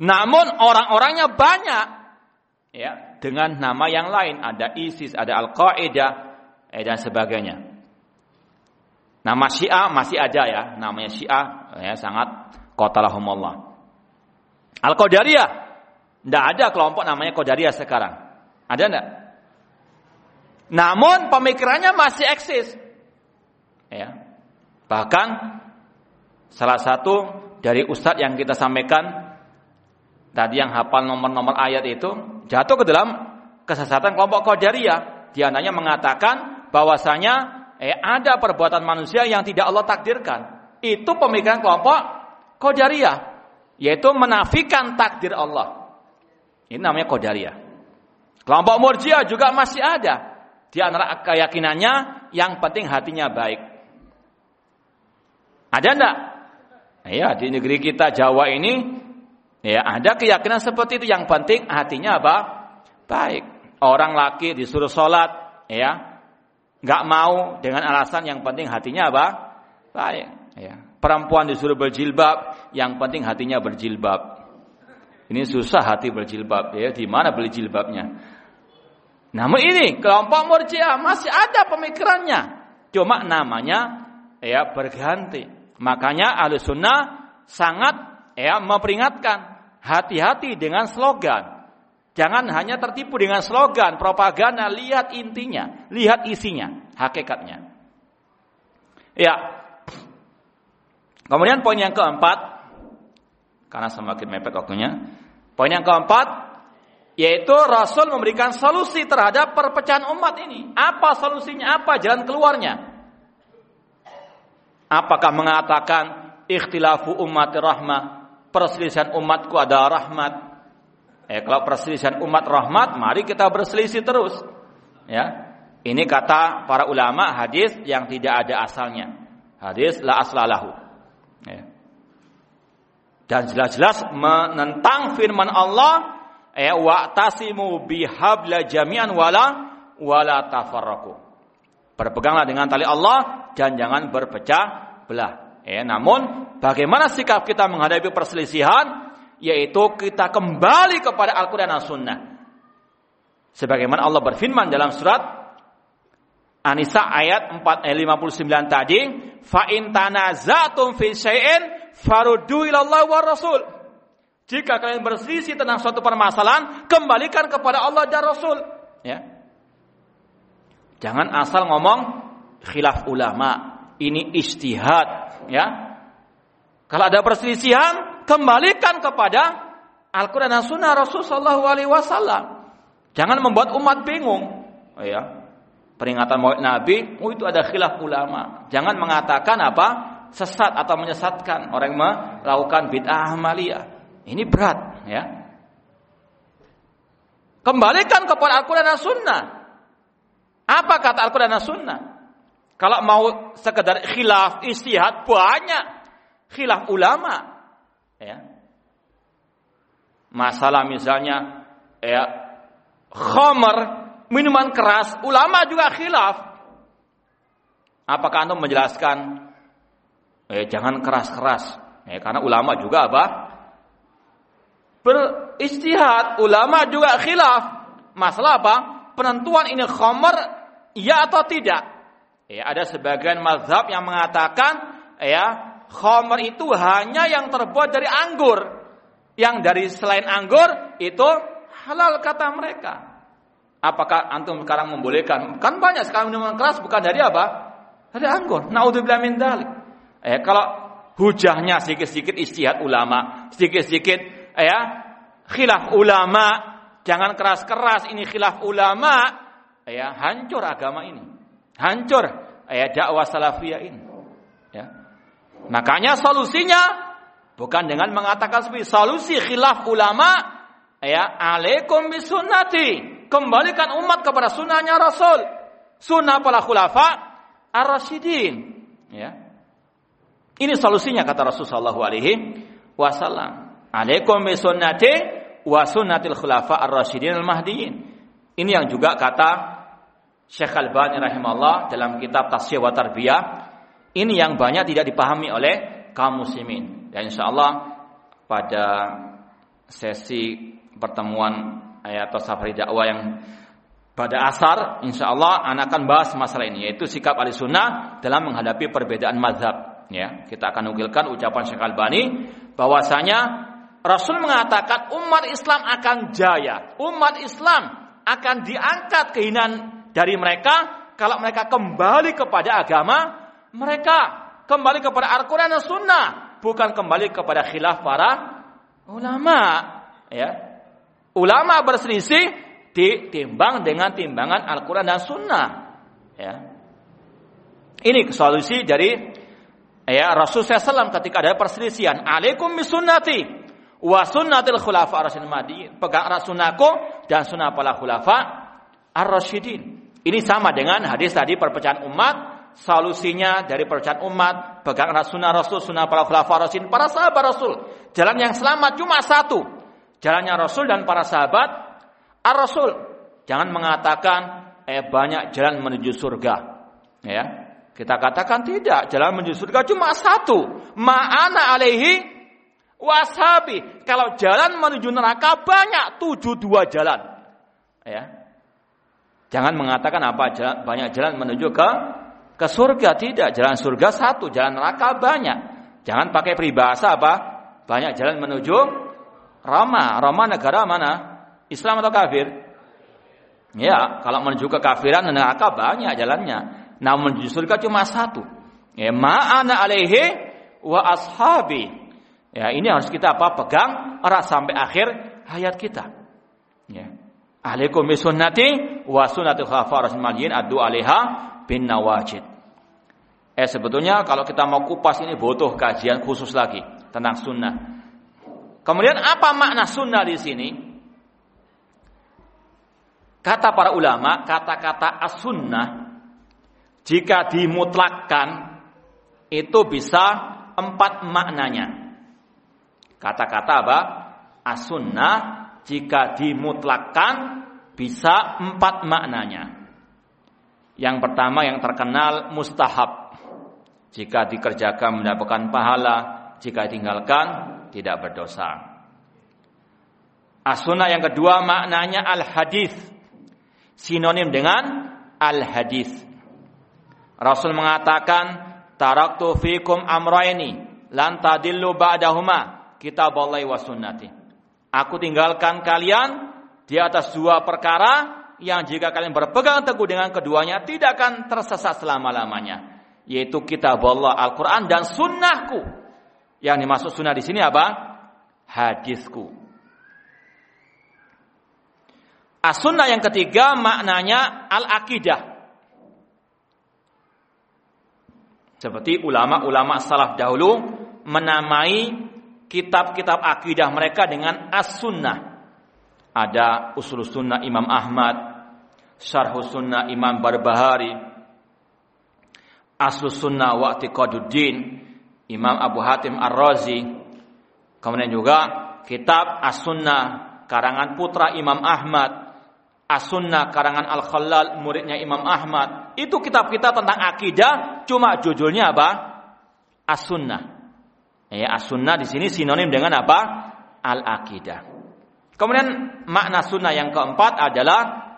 Namun orang-orangnya banyak. Ya, dengan nama yang lain. Ada ISIS, ada Al-Qaeda, eh, dan sebagainya. Nama Syiah masih ada ya. Namanya Syiah ya, sangat kotalahumullah. Al-Qadariyah. Tidak ada kelompok namanya Qadariyah sekarang. Ada enggak? Namun pemikirannya masih eksis. Ya. Bahkan salah satu dari ustadz yang kita sampaikan tadi yang hafal nomor-nomor ayat itu jatuh ke dalam kesesatan kelompok Qadariyah. Dia hanya mengatakan bahwasanya eh, ada perbuatan manusia yang tidak Allah takdirkan. Itu pemikiran kelompok Qadariyah yaitu menafikan takdir Allah. Ini namanya qadariyah. Kelompok Murji'ah juga masih ada. Di antara keyakinannya yang penting hatinya baik. Ada enggak? Ya, di negeri kita Jawa ini ya ada keyakinan seperti itu yang penting hatinya apa? Baik. Orang laki disuruh sholat, ya, nggak mau dengan alasan yang penting hatinya apa? Baik. Ya. Perempuan disuruh berjilbab, yang penting hatinya berjilbab. Ini susah hati berjilbab ya, di mana beli jilbabnya? Namun ini kelompok Murji'ah masih ada pemikirannya. Cuma namanya ya berganti. Makanya sunnah sangat ya memperingatkan hati-hati dengan slogan. Jangan hanya tertipu dengan slogan, propaganda, lihat intinya, lihat isinya, hakikatnya. Ya. Kemudian poin yang keempat, karena semakin mepet waktunya. Poin yang keempat, yaitu Rasul memberikan solusi terhadap perpecahan umat ini. Apa solusinya? Apa jalan keluarnya? Apakah mengatakan ikhtilafu umat rahmah, perselisihan umatku ada rahmat. Eh, kalau perselisihan umat rahmat, mari kita berselisih terus. Ya. Ini kata para ulama hadis yang tidak ada asalnya. Hadis la aslalahu. Ya. Dan jelas-jelas menentang firman Allah, eh wa'tasimu bihabla jami'an wala wala tafarraqu. Berpeganglah dengan tali Allah dan jangan berpecah belah. Eh, namun bagaimana sikap kita menghadapi perselisihan? yaitu kita kembali kepada Al-Quran dan Sunnah. Sebagaimana Allah berfirman dalam surat An-Nisa ayat 4 eh, 59 tadi, fa in tanazatum fi syai'in faruddu ila Allah wa Rasul. Jika kalian berselisih tentang suatu permasalahan, kembalikan kepada Allah dan Rasul, ya. Jangan asal ngomong khilaf ulama, ini istihad, ya. Kalau ada perselisihan, kembalikan kepada Al-Quran dan Sunnah Rasul Sallallahu Alaihi Wasallam. Jangan membuat umat bingung. Oh ya, peringatan Maulid Nabi, oh itu ada khilaf ulama. Jangan mengatakan apa sesat atau menyesatkan orang yang melakukan bid'ah amaliyah. Ini berat, ya. Kembalikan kepada Al-Quran dan Sunnah. Apa kata Al-Quran dan Sunnah? Kalau mau sekedar khilaf, istihad, banyak khilaf ulama. Ya. Masalah misalnya ya minuman keras, ulama juga khilaf. Apakah Anda menjelaskan eh, jangan keras-keras? Eh, karena ulama juga apa? Beristihad, ulama juga khilaf. Masalah apa? Penentuan ini khamar ya atau tidak? Ya, ada sebagian mazhab yang mengatakan ya Khomer itu hanya yang terbuat dari anggur. Yang dari selain anggur itu halal kata mereka. Apakah antum sekarang membolehkan? Kan banyak sekarang minuman keras bukan dari apa? Dari anggur. Naudzubillah min dalik. Eh kalau hujahnya sedikit-sedikit istihad ulama, sedikit-sedikit ya khilaf ulama, jangan keras-keras ini khilaf ulama, ya hancur agama ini. Hancur. Eh, dakwah salafiyah ini. Ya. Makanya solusinya bukan dengan mengatakan seperti solusi khilaf ulama ya alaikum bisunnati. Kembalikan umat kepada sunnahnya Rasul. Sunnah para khulafa ar-rasyidin. Ya. Ini solusinya kata Rasulullah sallallahu alaihi wasallam. Alaikum bisunnati wa sunnatil khulafa ar-rasyidin al-mahdiyin ini yang juga kata Syekh Al-Bani rahimahullah dalam kitab Tasya wa Tarbiyah ini yang banyak tidak dipahami oleh kaum muslimin. Dan insya Allah pada sesi pertemuan ayat safari dakwah yang pada asar, insya Allah anak akan bahas masalah ini, yaitu sikap ahli sunnah dalam menghadapi perbedaan mazhab. Ya, kita akan nukilkan ucapan Syekh Albani bahwasanya Rasul mengatakan umat Islam akan jaya, umat Islam akan diangkat kehinaan dari mereka kalau mereka kembali kepada agama mereka kembali kepada Al-Quran dan Sunnah, bukan kembali kepada khilaf para ulama. Ya, ulama berselisih ditimbang dengan timbangan Al-Quran dan Sunnah. Ya, ini solusi dari ya Rasul SAW ketika ada perselisihan. Alaikum bisunnati wa sunnatil khulafa ar-rasyidin Pegang sunnahku dan sunnah para khulafa ar-rasyidin. Ini sama dengan hadis tadi perpecahan umat solusinya dari perpecahan umat, pegang sunnah Rasul, sunnah para khulafa Rasul, para sahabat Rasul. Jalan yang selamat cuma satu. Jalannya Rasul dan para sahabat Ar-Rasul. Jangan mengatakan eh banyak jalan menuju surga. Ya. Kita katakan tidak, jalan menuju surga cuma satu. Ma'ana alaihi wasabi. Kalau jalan menuju neraka banyak, tujuh dua jalan. Ya. Jangan mengatakan apa banyak jalan menuju ke ke surga tidak. Jalan surga satu, jalan neraka banyak. Jangan pakai peribahasa apa? Banyak jalan menuju Roma. Roma negara mana? Islam atau kafir? Ya, kalau menuju ke kafiran neraka banyak jalannya. Namun menuju surga cuma satu. Ya, ma'ana alaihi wa ashabi. Ya, ini harus kita apa? Pegang erat sampai akhir hayat kita. Ya. Alaikum bisunnati wa sunnati khafar rasul adu alaiha bin nawajid. Eh sebetulnya kalau kita mau kupas ini butuh kajian khusus lagi tentang sunnah. Kemudian apa makna sunnah di sini? Kata para ulama, kata-kata as-sunnah jika dimutlakkan itu bisa empat maknanya. Kata-kata apa? As-sunnah jika dimutlakkan bisa empat maknanya. Yang pertama yang terkenal mustahab jika dikerjakan mendapatkan pahala, jika tinggalkan tidak berdosa. As-sunnah yang kedua maknanya al-hadis. Sinonim dengan al-hadis. Rasul mengatakan, "Taraktu fikum amraini lan tadillu ba'dahuma, kitaballahi wa sunnati." Aku tinggalkan kalian di atas dua perkara yang jika kalian berpegang teguh dengan keduanya tidak akan tersesat selama-lamanya yaitu kitab Allah Al-Quran dan sunnahku. Yang dimaksud sunnah di sini apa? Hadisku. As-sunnah yang ketiga maknanya al-aqidah. Seperti ulama-ulama salaf dahulu menamai kitab-kitab akidah mereka dengan as-sunnah. Ada usul sunnah Imam Ahmad, syarh sunnah Imam Barbahari, Aslus Sunnah wa Atiqaduddin Imam Abu Hatim Ar-Razi. Kemudian juga kitab As-Sunnah karangan putra Imam Ahmad As-Sunnah karangan Al-Khallal muridnya Imam Ahmad. Itu kitab-kitab tentang akidah cuma judulnya apa? As-Sunnah ya As-Sunnah di sini sinonim dengan apa Al-Aqidah kemudian makna sunnah yang keempat adalah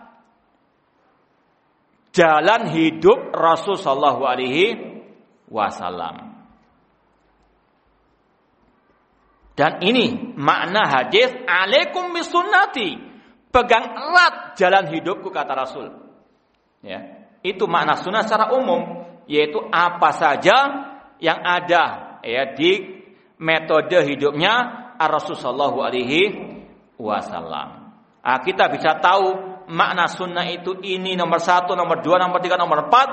jalan hidup Rasul Shallallahu Alaihi Wasallam. Dan ini makna hadis alaikum bisunnati. Pegang erat jalan hidupku kata Rasul. Ya. Itu makna sunnah secara umum yaitu apa saja yang ada ya di metode hidupnya Rasul Shallallahu alaihi wasallam. Nah, kita bisa tahu makna sunnah itu ini nomor satu, nomor dua, nomor tiga, nomor empat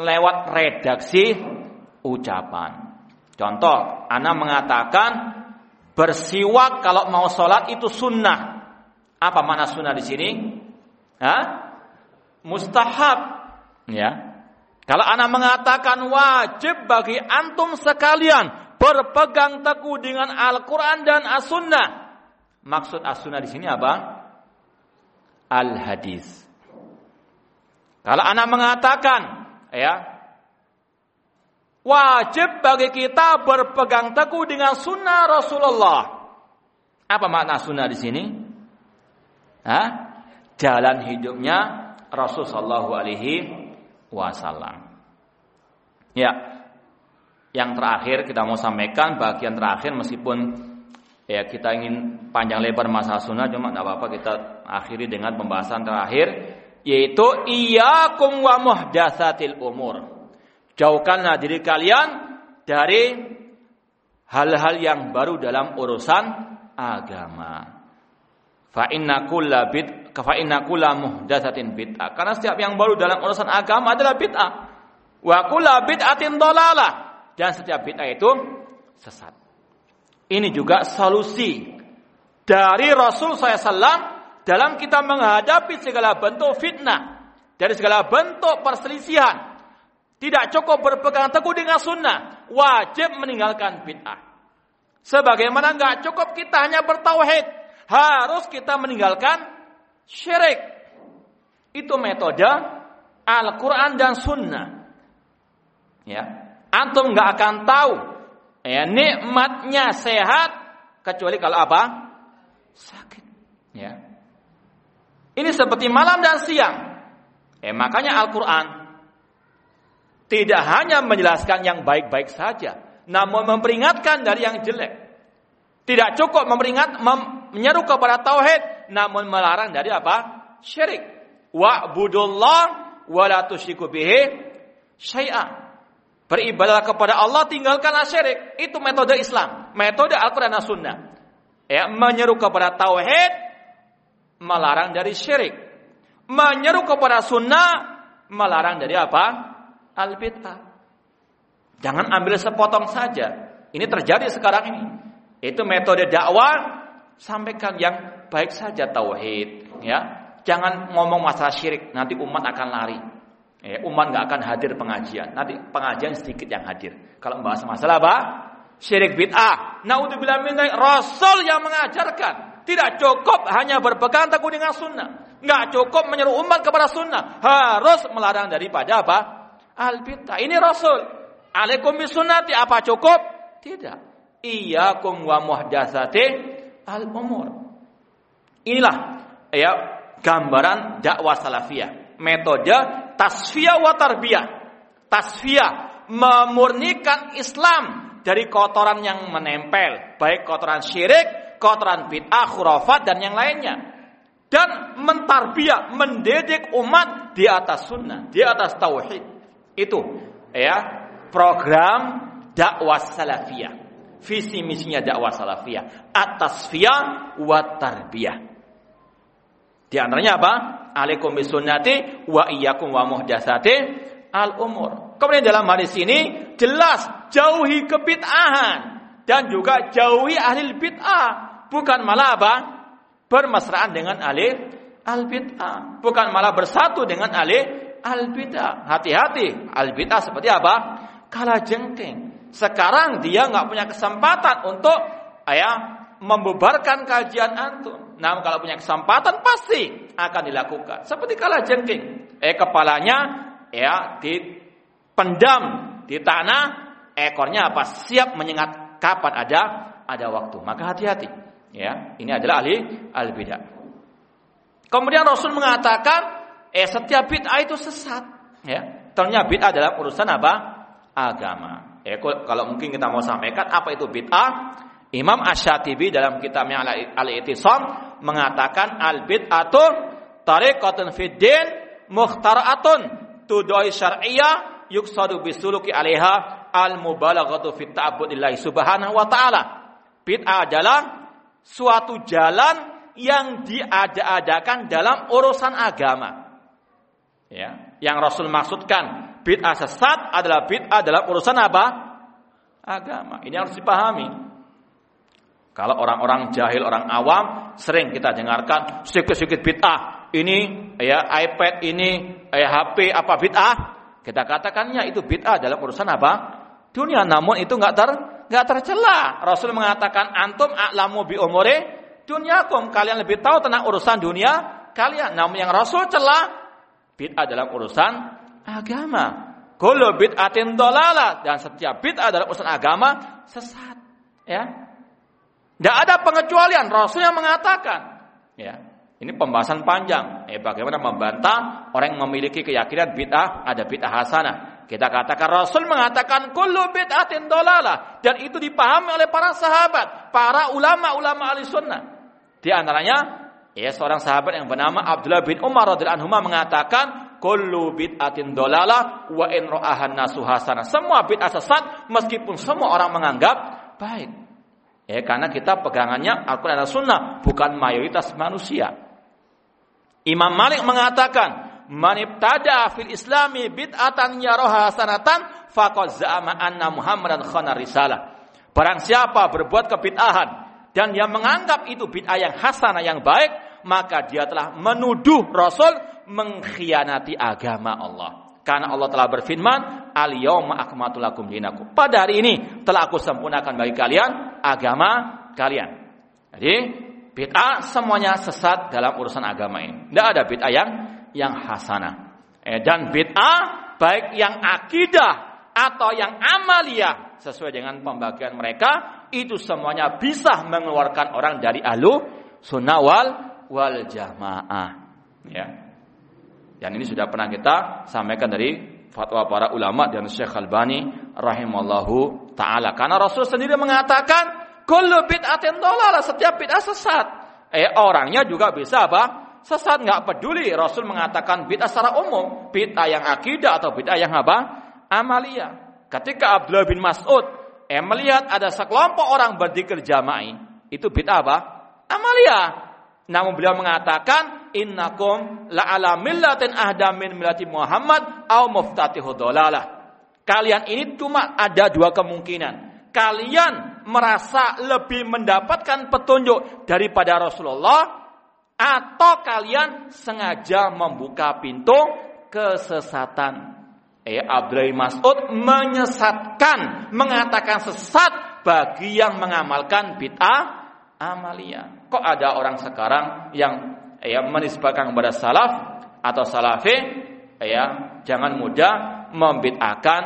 lewat redaksi ucapan. Contoh, Ana mengatakan bersiwak kalau mau sholat itu sunnah. Apa makna sunnah di sini? Hah? Mustahab. Ya. Kalau Ana mengatakan wajib bagi antum sekalian berpegang teguh dengan Al-Quran dan As-Sunnah. Maksud As-Sunnah di sini apa? al-hadis. Kalau anak mengatakan, ya, wajib bagi kita berpegang teguh dengan sunnah Rasulullah. Apa makna sunnah di sini? Hah? Jalan hidupnya Rasulullah Alaihi Wasallam. Ya, yang terakhir kita mau sampaikan bagian terakhir meskipun ya kita ingin panjang lebar masalah sunnah cuma tidak apa-apa kita akhiri dengan pembahasan terakhir yaitu iyyakum wa muhdatsatil umur. Jauhkanlah diri kalian dari hal-hal yang baru dalam urusan agama. Fa inna kulla bid fa inna kulla muhdatsatin bid'ah. Karena setiap yang baru dalam urusan agama adalah bid'ah. Wa kulla bid'atin dhalalah. Dan setiap bid'ah itu sesat. Ini juga solusi dari Rasul SAW dalam kita menghadapi segala bentuk fitnah, dari segala bentuk perselisihan. Tidak cukup berpegang teguh dengan sunnah, wajib meninggalkan bid'ah. Sebagaimana nggak cukup kita hanya bertauhid, harus kita meninggalkan syirik. Itu metode Al-Quran dan Sunnah. Ya, antum nggak akan tahu ya nikmatnya sehat kecuali kalau apa sakit. Ya, ini seperti malam dan siang. Eh, makanya Al-Quran Tidak hanya menjelaskan yang baik-baik saja, namun memperingatkan dari yang jelek. Tidak cukup memperingat mem, menyeru kepada tauhid, namun melarang dari apa? Syirik. Wa la tusyriku bihi syai'a. Beribadah kepada Allah tinggalkanlah syirik. Itu metode Islam, metode Al-Qur'an dan Sunnah. Ya, menyeru kepada tauhid, melarang dari syirik. Menyeru kepada sunnah, melarang dari apa? Al-bid'ah. Jangan ambil sepotong saja. Ini terjadi sekarang ini. Itu metode dakwah, sampaikan yang baik saja tauhid, ya. Jangan ngomong masalah syirik, nanti umat akan lari. Ya, umat nggak akan hadir pengajian. Nanti pengajian sedikit yang hadir. Kalau membahas masalah apa? Syirik bid'ah. Naudzubillah min Rasul yang mengajarkan. Tidak cukup hanya berpegang teguh dengan sunnah. Nggak cukup menyeru umat kepada sunnah. Harus melarang daripada apa? Al bid'ah. Ini Rasul. Alaikum bisunnati apa cukup? Tidak. Iyyakum wa muhdatsati al umur. Inilah ya gambaran dakwah salafiyah. Metode tasfiyah wa tarbiyah. Tasfiyah memurnikan Islam dari kotoran yang menempel, baik kotoran syirik, kotoran bid'ah, khurafat dan yang lainnya. Dan mentarbiyah, mendidik umat di atas sunnah, di atas tauhid. Itu ya program dakwah salafiyah. Visi misinya dakwah salafiyah. Atas fiyah wa tarbiyah. Di antaranya apa? Alaikum bisunnati wa iyyakum wa muhdatsati al umur. Kemudian dalam hadis ini jelas jauhi kebid'ahan dan juga jauhi ahli bid'ah. Bukan malah apa? Bermesraan dengan ahli al bid'ah. Bukan malah bersatu dengan ahli al bid'ah. Hati-hati, al bid'ah seperti apa? Kala jengking. Sekarang dia nggak punya kesempatan untuk ayah membubarkan kajian antum. Nah, kalau punya kesempatan pasti akan dilakukan. Seperti kala jengking. Eh kepalanya ya dipendam di tanah, ekornya apa? Siap menyengat kapan ada ada waktu. Maka hati-hati. Ya, ini adalah ahli al bidah. Kemudian Rasul mengatakan, eh setiap bid'ah itu sesat. Ya, ternyata bid'ah adalah urusan apa? Agama. Eh kalau mungkin kita mau sampaikan apa itu bid'ah? Imam Ash-Shatibi dalam kitabnya Al-I'tisam mengatakan al-bid'atu tariqatun fid din mukhtara'atun tudai syar'iyyah yuksadu bisuluki 'alaiha al-mubalaghatu fit ta'abbudillahi subhanahu wa ta'ala. Bid'ah adalah suatu jalan yang diada-adakan dalam urusan agama. Ya, yang Rasul maksudkan bid'ah sesat adalah bid'ah dalam urusan apa? Agama. Ini harus dipahami. Kalau orang-orang jahil, orang awam, sering kita dengarkan sedikit-sedikit bid'ah. Ini ya iPad, ini ya HP apa bid'ah? Kita katakannya itu bid'ah dalam urusan apa? Dunia. Namun itu nggak ter nggak tercela. Rasul mengatakan antum a'lamu bi umure dunyakum. Kalian lebih tahu tentang urusan dunia kalian. Namun yang Rasul celah bid'ah dalam urusan agama. Kullu bid'atin dolalah dan setiap bid'ah dalam urusan agama sesat. Ya, tidak ada pengecualian. Rasul yang mengatakan. Ya, ini pembahasan panjang. Eh, bagaimana membantah orang yang memiliki keyakinan bid'ah ada bid'ah hasanah. Kita katakan Rasul mengatakan kullu bid'atin dolalah dan itu dipahami oleh para sahabat, para ulama-ulama ahli sunnah. Di antaranya ya seorang sahabat yang bernama Abdullah bin Umar radhiyallahu anhu mengatakan kullu bid'atin dolalah wa in ra'ahan nasu. Semua bid'ah sesat meskipun semua orang menganggap baik. Ya, karena kita pegangannya Al-Quran dan Sunnah, bukan mayoritas manusia. Imam Malik mengatakan, "Man ibtada fil islami bid'atan yaroha sanatan, faqad za'ama anna Muhammadan khana risalah." Barang siapa berbuat kebid'ahan dan dia menganggap itu bid'ah yang hasanah yang baik, maka dia telah menuduh Rasul mengkhianati agama Allah. Karena Allah telah berfirman, "Al-yauma akmaltu lakum dinakum." Pada hari ini telah aku sempurnakan bagi kalian agama kalian. Jadi, bid'ah semuanya sesat dalam urusan agama ini. Tidak ada bid'ah yang yang hasanah. Eh, dan bid'ah baik yang akidah atau yang amalia sesuai dengan pembagian mereka itu semuanya bisa mengeluarkan orang dari ahlu sunnah wal wal jamaah. Ya. Dan ini sudah pernah kita sampaikan dari fatwa para ulama dan Syekh Albani rahimallahu taala. Karena Rasul sendiri mengatakan kullu bid'atin dhalalah, setiap bid'ah sesat. Eh orangnya juga bisa apa? Sesat nggak peduli. Rasul mengatakan bid'ah secara umum, bid'ah yang akidah atau bid'ah yang apa? Amalia. Ketika Abdullah bin Mas'ud eh melihat ada sekelompok orang berzikir jama'i, itu bid'ah apa? Amalia. Namun beliau mengatakan innakum la'ala millatin ahda min millati Muhammad au muftatihu dhalalah. Kalian ini cuma ada dua kemungkinan. Kalian merasa lebih mendapatkan petunjuk daripada Rasulullah atau kalian sengaja membuka pintu kesesatan. Eh Abdul Mas'ud menyesatkan, mengatakan sesat bagi yang mengamalkan bid'ah amalia. Kok ada orang sekarang yang ya menisbahkan kepada salaf atau salafi ya jangan mudah membid'ahkan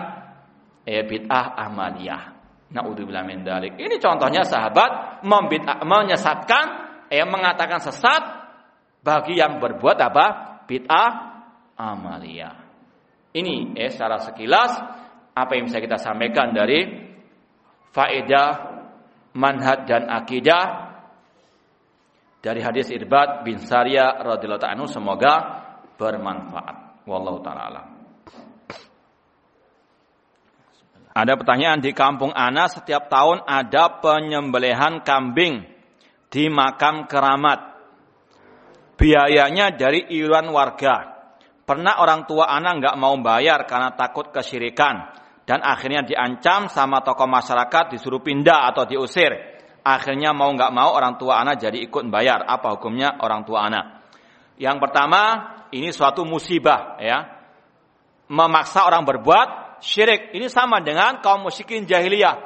ya bid'ah amaliyah. Naudzubillah min dalik. Ini contohnya sahabat membid'ah, menyesatkan ya mengatakan sesat bagi yang berbuat apa? bid'ah amaliyah. Ini ya secara sekilas apa yang bisa kita sampaikan dari faedah manhaj dan akidah dari hadis Irbad bin Sarya radhiyallahu anhu semoga bermanfaat. Wallahu taala Ada pertanyaan di kampung Ana setiap tahun ada penyembelihan kambing di makam keramat. Biayanya dari iuran warga. Pernah orang tua Ana nggak mau bayar karena takut kesyirikan dan akhirnya diancam sama tokoh masyarakat disuruh pindah atau diusir. Akhirnya mau nggak mau orang tua anak jadi ikut bayar. Apa hukumnya orang tua anak? Yang pertama, ini suatu musibah ya. Memaksa orang berbuat syirik. Ini sama dengan kaum musyrikin jahiliyah.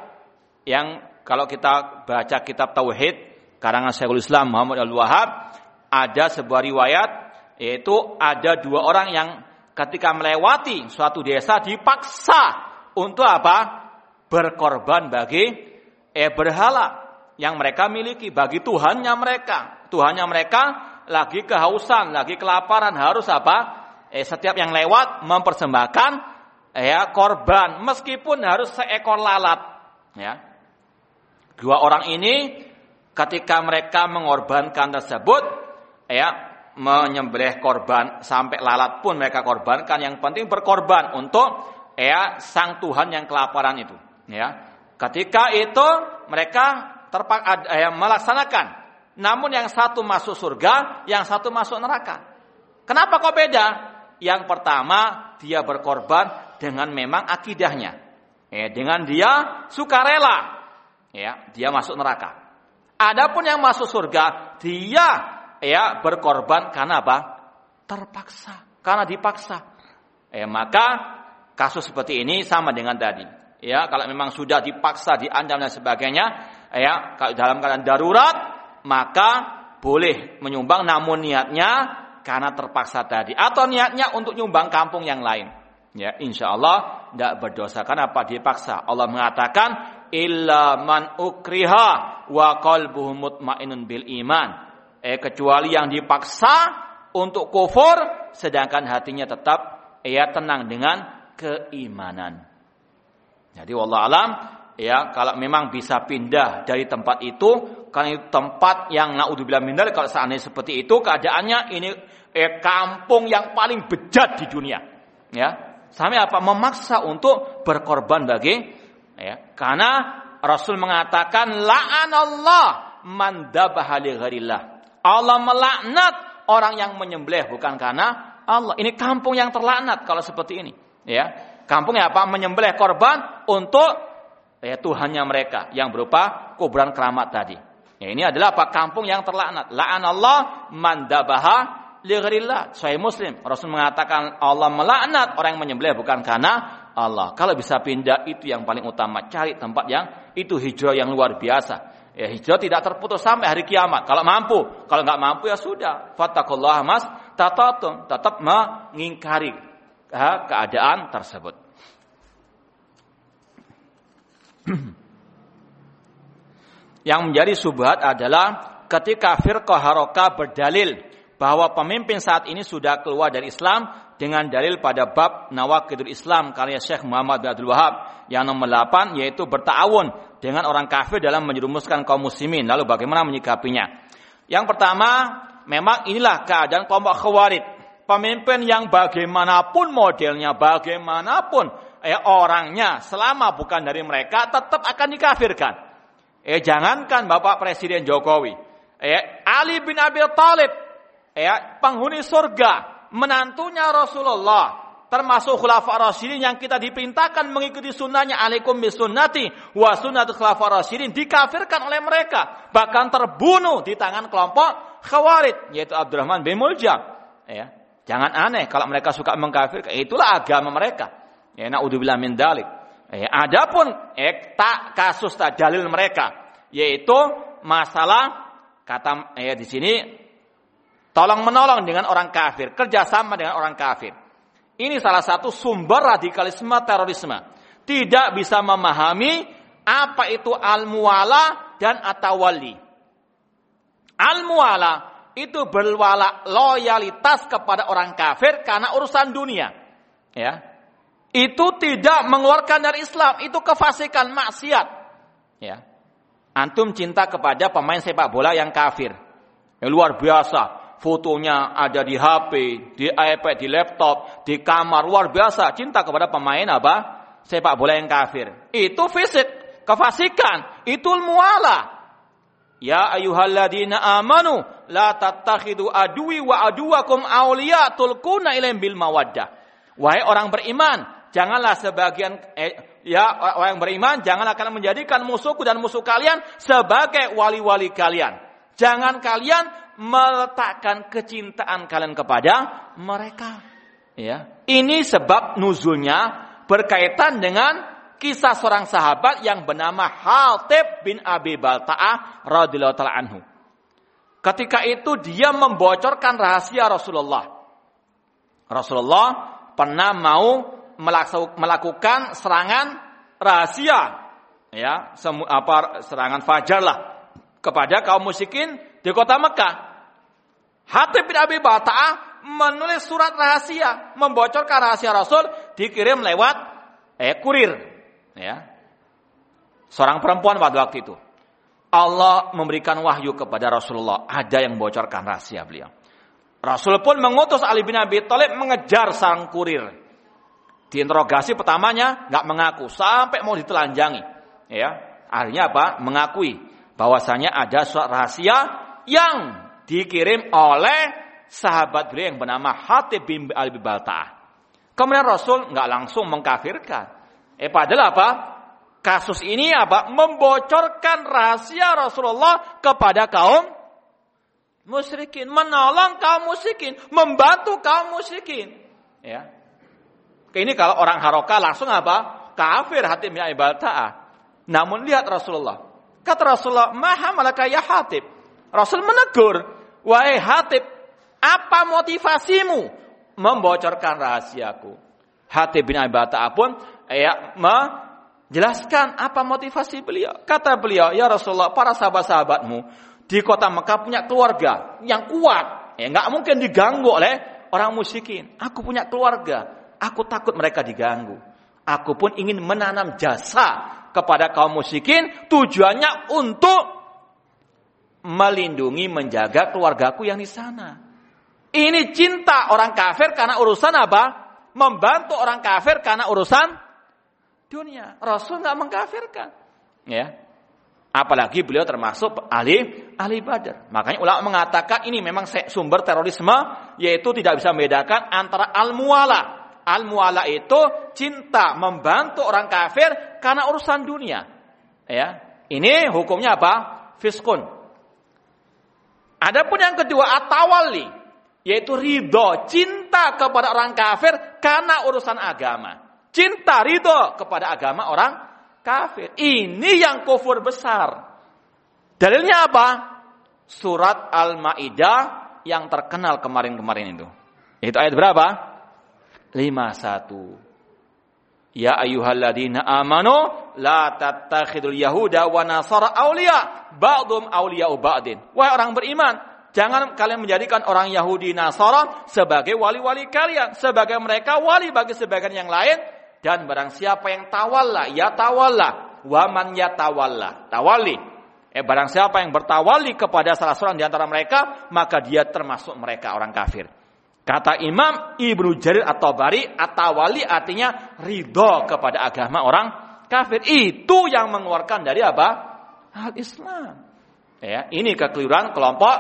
Yang kalau kita baca kitab Tauhid, karangan Syekhul Islam Muhammad Al-Wahhab, ada sebuah riwayat, yaitu ada dua orang yang ketika melewati suatu desa dipaksa untuk apa? Berkorban bagi eh berhala yang mereka miliki bagi Tuhannya mereka. Tuhannya mereka lagi kehausan, lagi kelaparan harus apa? Eh, setiap yang lewat mempersembahkan ya korban meskipun harus seekor lalat ya. Dua orang ini ketika mereka mengorbankan tersebut ya menyembelih korban sampai lalat pun mereka korbankan yang penting berkorban untuk ya sang Tuhan yang kelaparan itu ya. Ketika itu mereka terpak eh, melaksanakan. Namun yang satu masuk surga, yang satu masuk neraka. Kenapa kok beda? Yang pertama dia berkorban dengan memang akidahnya. Eh, dengan dia sukarela. Ya, dia masuk neraka. Adapun yang masuk surga, dia ya berkorban karena apa? Terpaksa, karena dipaksa. Eh, maka kasus seperti ini sama dengan tadi. Ya, kalau memang sudah dipaksa, diancam dan sebagainya, ya kalau dalam keadaan darurat maka boleh menyumbang namun niatnya karena terpaksa tadi. Atau niatnya untuk nyumbang kampung yang lain. Ya insya Allah tidak berdosa. Karena apa? Dipaksa. Allah mengatakan illa man ukriha wa qalbuhu mutmainun bil iman. Eh kecuali yang dipaksa untuk kufur sedangkan hatinya tetap ya tenang dengan keimanan. Jadi wallah alam ya kalau memang bisa pindah dari tempat itu karena itu tempat yang naudzubillah min kalau seandainya seperti itu keadaannya ini eh, kampung yang paling bejat di dunia. Ya sampai apa? Memaksa untuk berkorban bagi ya karena Rasul mengatakan la'anallah man dabaha li Allah melaknat orang yang menyembelih bukan karena Allah. Ini kampung yang terlaknat kalau seperti ini. Ya kampung yang apa? Menyembelih korban untuk ya Tuhannya mereka yang berupa kuburan keramat tadi. Ya, ini adalah apa? Kampung yang terlaknat. La'an Allah mandabaha li ghairillah. Sahih Muslim. Rasul mengatakan Allah melaknat orang yang menyembelih bukan karena Allah. Kalau bisa pindah itu yang paling utama. Cari tempat yang itu hijrah yang luar biasa. Ya hijrah tidak terputus sampai hari kiamat. Kalau mampu, kalau nggak mampu ya sudah. Fattakullah mas tatatum tetap mengingkari keadaan tersebut. Yang menjadi subhat adalah ketika firqah harokah berdalil bahwa pemimpin saat ini sudah keluar dari Islam dengan dalil pada bab Nawakidul Islam karya Syekh Muhammad bin Abdul Wahab yang nomor 8 yaitu bertawun dengan orang kafir dalam menjerumuskan kaum muslimin. Lalu bagaimana menyikapinya? Yang pertama, memang inilah keadaan kelompok khawarid. Pemimpin yang bagaimanapun modelnya, bagaimanapun eh, orangnya, selama bukan dari mereka, tetap akan dikafirkan. Eh, jangankan Bapak Presiden Jokowi, eh, Ali bin Abi Thalib, eh, penghuni surga, menantunya Rasulullah, termasuk khulafa rasyidin yang kita diperintahkan mengikuti sunnahnya alaikum bisunnati wa sunnatul khulafa rasyidin dikafirkan oleh mereka bahkan terbunuh di tangan kelompok khawarid yaitu Abdurrahman bin Muljam. Ya jangan aneh kalau mereka suka mengkafirkan itulah agama mereka ya naudzubillah min dalik ya adapun eh, tak kasus tak dalil mereka yaitu masalah kata ya di sini tolong menolong dengan orang kafir kerjasama dengan orang kafir ini salah satu sumber radikalisme terorisme. Tidak bisa memahami apa itu al-muwala dan atawali. Al-muwala itu berwala loyalitas kepada orang kafir karena urusan dunia. Ya. Itu tidak mengeluarkan dari Islam, itu kefasikan maksiat. Ya. Antum cinta kepada pemain sepak bola yang kafir. Yang luar biasa, fotonya ada di HP, di iPad, di laptop, di kamar luar biasa cinta kepada pemain apa? Sepak bola yang kafir. Itu fisik, kefasikan, itu muala. Ya ayyuhalladzina amanu la tattakhidu adui wa aduwakum awliya tulkuna ilaihim bil mawaddah. Wahai orang beriman, janganlah sebagian eh, ya orang beriman janganlah kalian menjadikan musuhku dan musuh kalian sebagai wali-wali kalian. Jangan kalian meletakkan kecintaan kalian kepada mereka. Ya. Ini sebab nuzulnya berkaitan dengan kisah seorang sahabat yang bernama Haltib bin Abi Balta'ah radhiyallahu taala anhu. Ketika itu dia membocorkan rahasia Rasulullah. Rasulullah pernah mau melakukan serangan rahasia ya, apa serangan fajar lah kepada kaum musyrikin di kota Mekah. Hatib bin Abi Bata'ah menulis surat rahasia, membocorkan rahasia Rasul dikirim lewat eh kurir, ya. Seorang perempuan pada waktu itu. Allah memberikan wahyu kepada Rasulullah, ada yang membocorkan rahasia beliau. Rasul pun mengutus Ali bin Abi Thalib mengejar sang kurir. Diinterogasi pertamanya nggak mengaku sampai mau ditelanjangi. Ya, akhirnya apa? Mengakui bahwasanya ada surat rahasia yang dikirim oleh sahabat beliau yang bernama Hatib bin Abi Balta'ah. Kemudian Rasul nggak langsung mengkafirkan. Eh padahal apa? Kasus ini apa? Membocorkan rahasia Rasulullah kepada kaum musyrikin, menolong kaum musyrikin, membantu kaum musyrikin. Ya. Ini kalau orang haroka langsung apa? Kafir Hatib bin Balta'ah. Namun lihat Rasulullah. Kata Rasulullah, "Maha malaka ya Hatib." Rasul menegur, wahai Hatib, apa motivasimu membocorkan rahasiaku? Hatib bin Abi pun ya, menjelaskan apa motivasi beliau. Kata beliau, ya Rasulullah, para sahabat-sahabatmu di kota Mekah punya keluarga yang kuat. Ya, nggak mungkin diganggu oleh orang musyrikin. Aku punya keluarga, aku takut mereka diganggu. Aku pun ingin menanam jasa kepada kaum musyrikin tujuannya untuk melindungi, menjaga keluargaku yang di sana. Ini cinta orang kafir karena urusan apa? Membantu orang kafir karena urusan dunia. Rasul nggak mengkafirkan. Ya. Apalagi beliau termasuk ahli ahli badar. Makanya ulama mengatakan ini memang sumber terorisme yaitu tidak bisa membedakan antara al-muala. Al-muala itu cinta membantu orang kafir karena urusan dunia. Ya. Ini hukumnya apa? Fiskun. Adapun yang kedua atawali yaitu ridho, cinta kepada orang kafir karena urusan agama. Cinta ridho kepada agama orang kafir. Ini yang kufur besar. Dalilnya apa? Surat Al-Maidah yang terkenal kemarin-kemarin itu. Itu ayat berapa? 51. Ya ayyuhalladzina amanu la tattakhidul yahuda wa nasara awliya ba'dhum awliya'u ba'din. Wahai orang beriman, Jangan kalian menjadikan orang Yahudi Nasara sebagai wali-wali kalian. Sebagai mereka wali bagi sebagian yang lain. Dan barang siapa yang tawalla, ya tawalla. Waman ya tawalla. Tawali. Eh barang siapa yang bertawali kepada salah seorang di antara mereka, maka dia termasuk mereka orang kafir. Kata Imam Ibnu Jarir atau Bari, atawali artinya ridho kepada agama orang kafir. Itu yang mengeluarkan dari apa? Al Islam. Ya, ini kekeliruan kelompok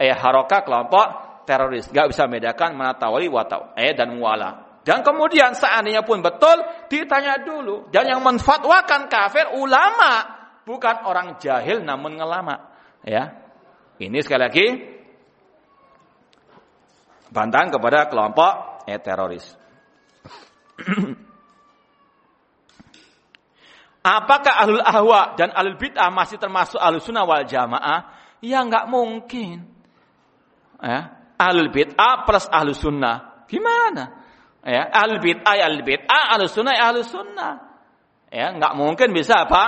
eh haroka kelompok teroris. Gak bisa membedakan mana tawali watau eh dan muala. Dan kemudian seandainya pun betul ditanya dulu. Dan yang menfatwakan kafir ulama bukan orang jahil namun ngelama. Ya, ini sekali lagi bantahan kepada kelompok eh teroris. Apakah ahlul ahwa dan ahlul bid'ah masih termasuk ahlul sunnah wal jamaah? Ya nggak mungkin ya, ahlul bid'ah plus ahlus sunnah. Gimana? Ya, ahlul bid'ah ahlul bid'ah, ahlus sunnah ahlus sunnah. Ya, nggak mungkin bisa apa?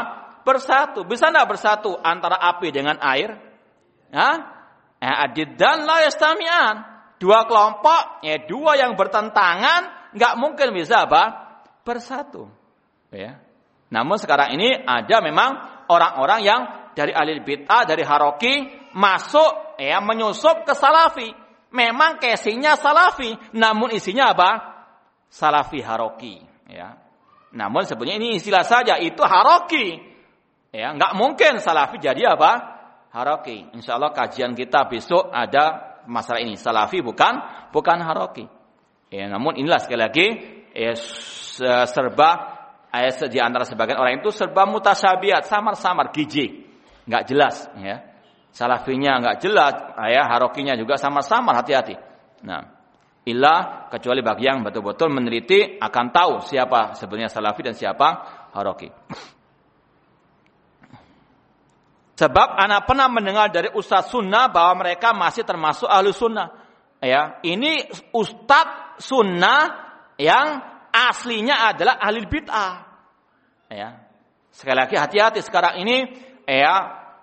Bersatu. Bisa nggak bersatu antara api dengan air? Ya, dan la yastami'an. Dua kelompok, ya dua yang bertentangan, nggak mungkin bisa apa? Bersatu. Ya. Namun sekarang ini ada memang orang-orang yang dari ahli bid'ah, dari haroki masuk ya menyusup ke salafi. Memang casingnya salafi, namun isinya apa? Salafi haroki. Ya. Namun sebenarnya ini istilah saja, itu haroki. Ya, nggak mungkin salafi jadi apa? Haroki. Insya Allah kajian kita besok ada masalah ini. Salafi bukan bukan haroki. Ya, namun inilah sekali lagi ya, serba ya, di antara sebagian orang itu serba mutasyabiat, samar-samar, gigi, nggak jelas. Ya. Salafinya nggak jelas, ya harokinya juga sama-sama hati-hati. Nah, ilah kecuali bagi yang betul-betul meneliti akan tahu siapa sebenarnya salafi dan siapa haroki. Sebab anak pernah mendengar dari ustaz sunnah bahwa mereka masih termasuk ahlu sunnah. Ya, ini ustaz sunnah yang aslinya adalah ahli bid'ah. Ya. Sekali lagi hati-hati sekarang ini ya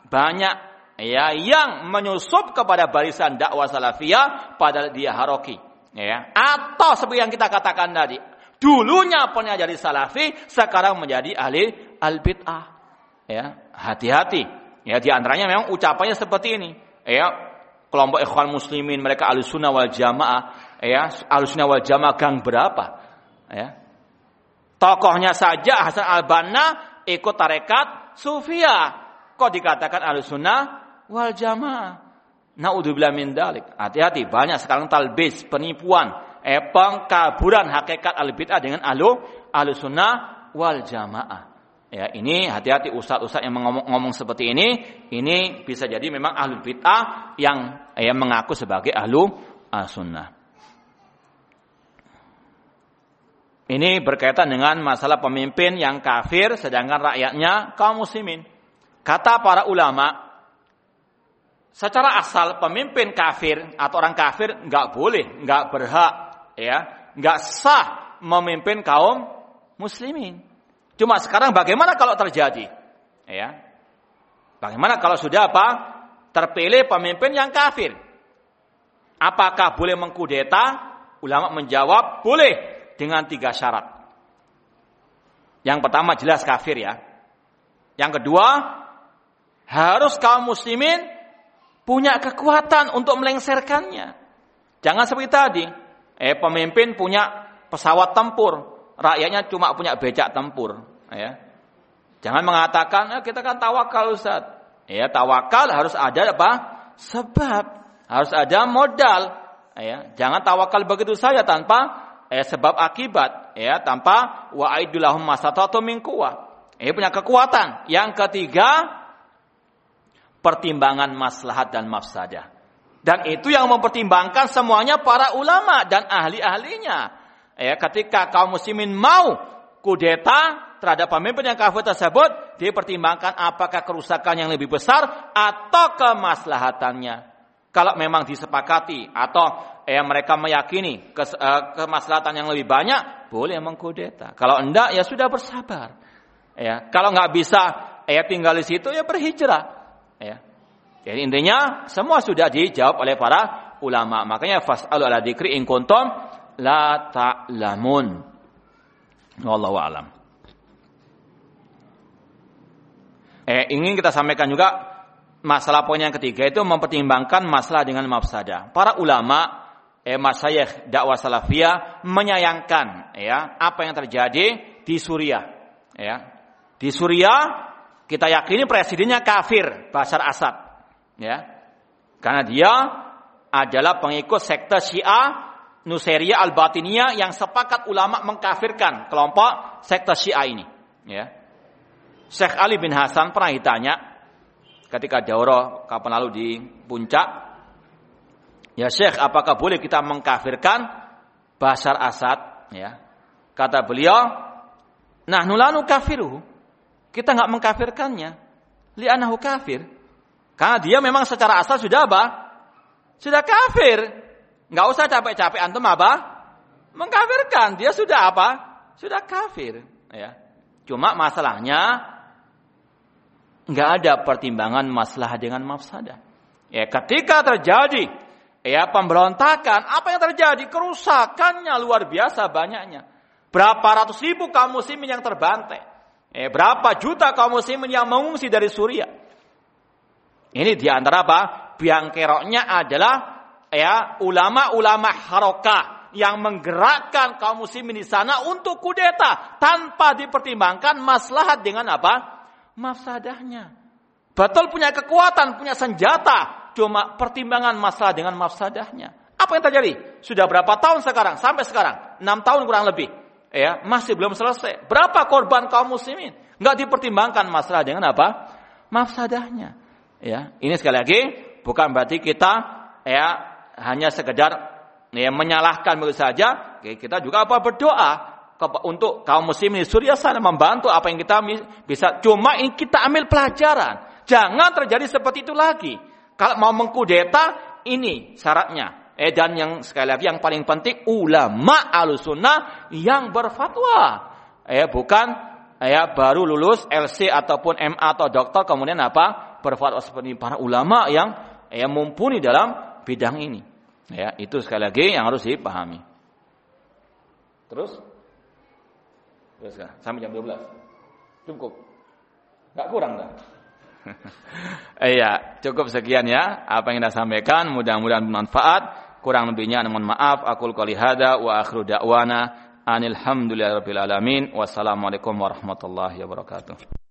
banyak ya yang menyusup kepada barisan dakwah salafiyah pada dia haroki ya atau seperti yang kita katakan tadi dulunya pernah jadi salafi sekarang menjadi ahli al bid'ah ya hati-hati ya di antaranya memang ucapannya seperti ini ya kelompok ikhwan muslimin mereka ahli sunnah wal jamaah ya ahli sunnah wal jamaah gang berapa ya tokohnya saja Hasan al Banna ikut tarekat sufia kok dikatakan ahli sunnah wal jamaah. Naudzubillah min dalik. Hati-hati, banyak sekarang talbis, penipuan, eh pengkaburan hakikat al-bid'ah dengan ahlu ahlu sunnah wal jamaah. Ya, ini hati-hati ustaz-ustaz yang ngomong, ngomong seperti ini, ini bisa jadi memang ahlu bid'ah yang yang mengaku sebagai ahlu sunnah. Ini berkaitan dengan masalah pemimpin yang kafir sedangkan rakyatnya kaum muslimin. Kata para ulama, secara asal pemimpin kafir atau orang kafir nggak boleh, nggak berhak, ya, nggak sah memimpin kaum muslimin. Cuma sekarang bagaimana kalau terjadi? Ya, bagaimana kalau sudah apa? Terpilih pemimpin yang kafir. Apakah boleh mengkudeta? Ulama menjawab boleh dengan tiga syarat. Yang pertama jelas kafir ya. Yang kedua harus kaum muslimin punya kekuatan untuk melengsarkannya. Jangan seperti tadi, eh pemimpin punya pesawat tempur, rakyatnya cuma punya becak tempur, ya. Jangan mengatakan eh, kita kan tawakal Ustaz. Ya, tawakal harus ada apa? Sebab, harus ada modal. Ya, jangan tawakal begitu saja tanpa eh, sebab akibat, ya, tanpa wa'idulahum masatatu min. Eh punya kekuatan. Yang ketiga, pertimbangan maslahat dan mafsadah. Dan itu yang mempertimbangkan semuanya para ulama dan ahli-ahlinya. Ya, ketika kaum muslimin mau kudeta terhadap pemimpin yang kafir tersebut, dipertimbangkan apakah kerusakan yang lebih besar atau kemaslahatannya. Kalau memang disepakati atau ya, mereka meyakini kes, uh, kemaslahatan yang lebih banyak, boleh mengkudeta. Kalau enggak, ya sudah bersabar. Ya, kalau nggak bisa, ya tinggal di situ, ya berhijrah. Ya. Jadi intinya semua sudah dijawab oleh para ulama. Makanya fas'alu ala dzikri in kuntum la ta'lamun. Wallahu alam. Eh, ingin kita sampaikan juga masalah poin yang ketiga itu mempertimbangkan masalah dengan mafsadah. Para ulama eh masyayikh dakwah salafiyah menyayangkan ya apa yang terjadi di Suriah ya. Di Suriah kita yakini presidennya kafir Bashar Assad ya. Karena dia adalah pengikut sekte Syiah Nusairia Al-Batiniyah yang sepakat ulama mengkafirkan kelompok sekte Syiah ini ya. Syekh Ali bin Hasan pernah ditanya ketika daurah kapan lalu di puncak, ya Syekh, apakah boleh kita mengkafirkan Bashar Assad? Ya, kata beliau, nah nulanu kafiru, kita nggak mengkafirkannya, li'anahu kafir, karena dia memang secara asal sudah apa? Sudah kafir, nggak usah capek-capek antum apa? Mengkafirkan, dia sudah apa? Sudah kafir, ya. Cuma masalahnya nggak ada pertimbangan masalah dengan mafsadah. Ya, ketika terjadi ya pemberontakan, apa yang terjadi? Kerusakannya luar biasa banyaknya. Berapa ratus ribu kaum muslimin yang terbantai. Eh, berapa juta kaum muslimin yang mengungsi dari Suriah. Ini di antara apa? Biang keroknya adalah ya ulama-ulama harokah yang menggerakkan kaum muslimin di sana untuk kudeta tanpa dipertimbangkan maslahat dengan apa? mafsadahnya. Betul punya kekuatan, punya senjata, cuma pertimbangan masalah dengan mafsadahnya. Apa yang terjadi? Sudah berapa tahun sekarang? Sampai sekarang, enam tahun kurang lebih. Ya, masih belum selesai. Berapa korban kaum muslimin? Enggak dipertimbangkan masalah dengan apa? Mafsadahnya. Ya, ini sekali lagi bukan berarti kita ya hanya sekedar ya menyalahkan begitu saja. Kita juga apa berdoa untuk kaum muslimin di Suriah sana membantu apa yang kita bisa. Cuma ini kita ambil pelajaran. Jangan terjadi seperti itu lagi. Kalau mau mengkudeta, ini syaratnya. Eh dan yang sekali lagi yang paling penting ulama alusunnah yang berfatwa. Eh bukan ya baru lulus LC ataupun MA atau dokter kemudian apa berfatwa seperti para ulama yang ya mumpuni dalam bidang ini. Ya, itu sekali lagi yang harus dipahami. Terus Terus kan? Sampai jam 12. Cukup. Gak kurang dah. Iya, cukup sekian ya apa yang kita sampaikan, mudah-mudahan bermanfaat. Kurang lebihnya mohon maaf. Aku qouli hada wa akhiru da'wana anil hamdulillahirabbil alamin. Wassalamualaikum warahmatullahi wabarakatuh.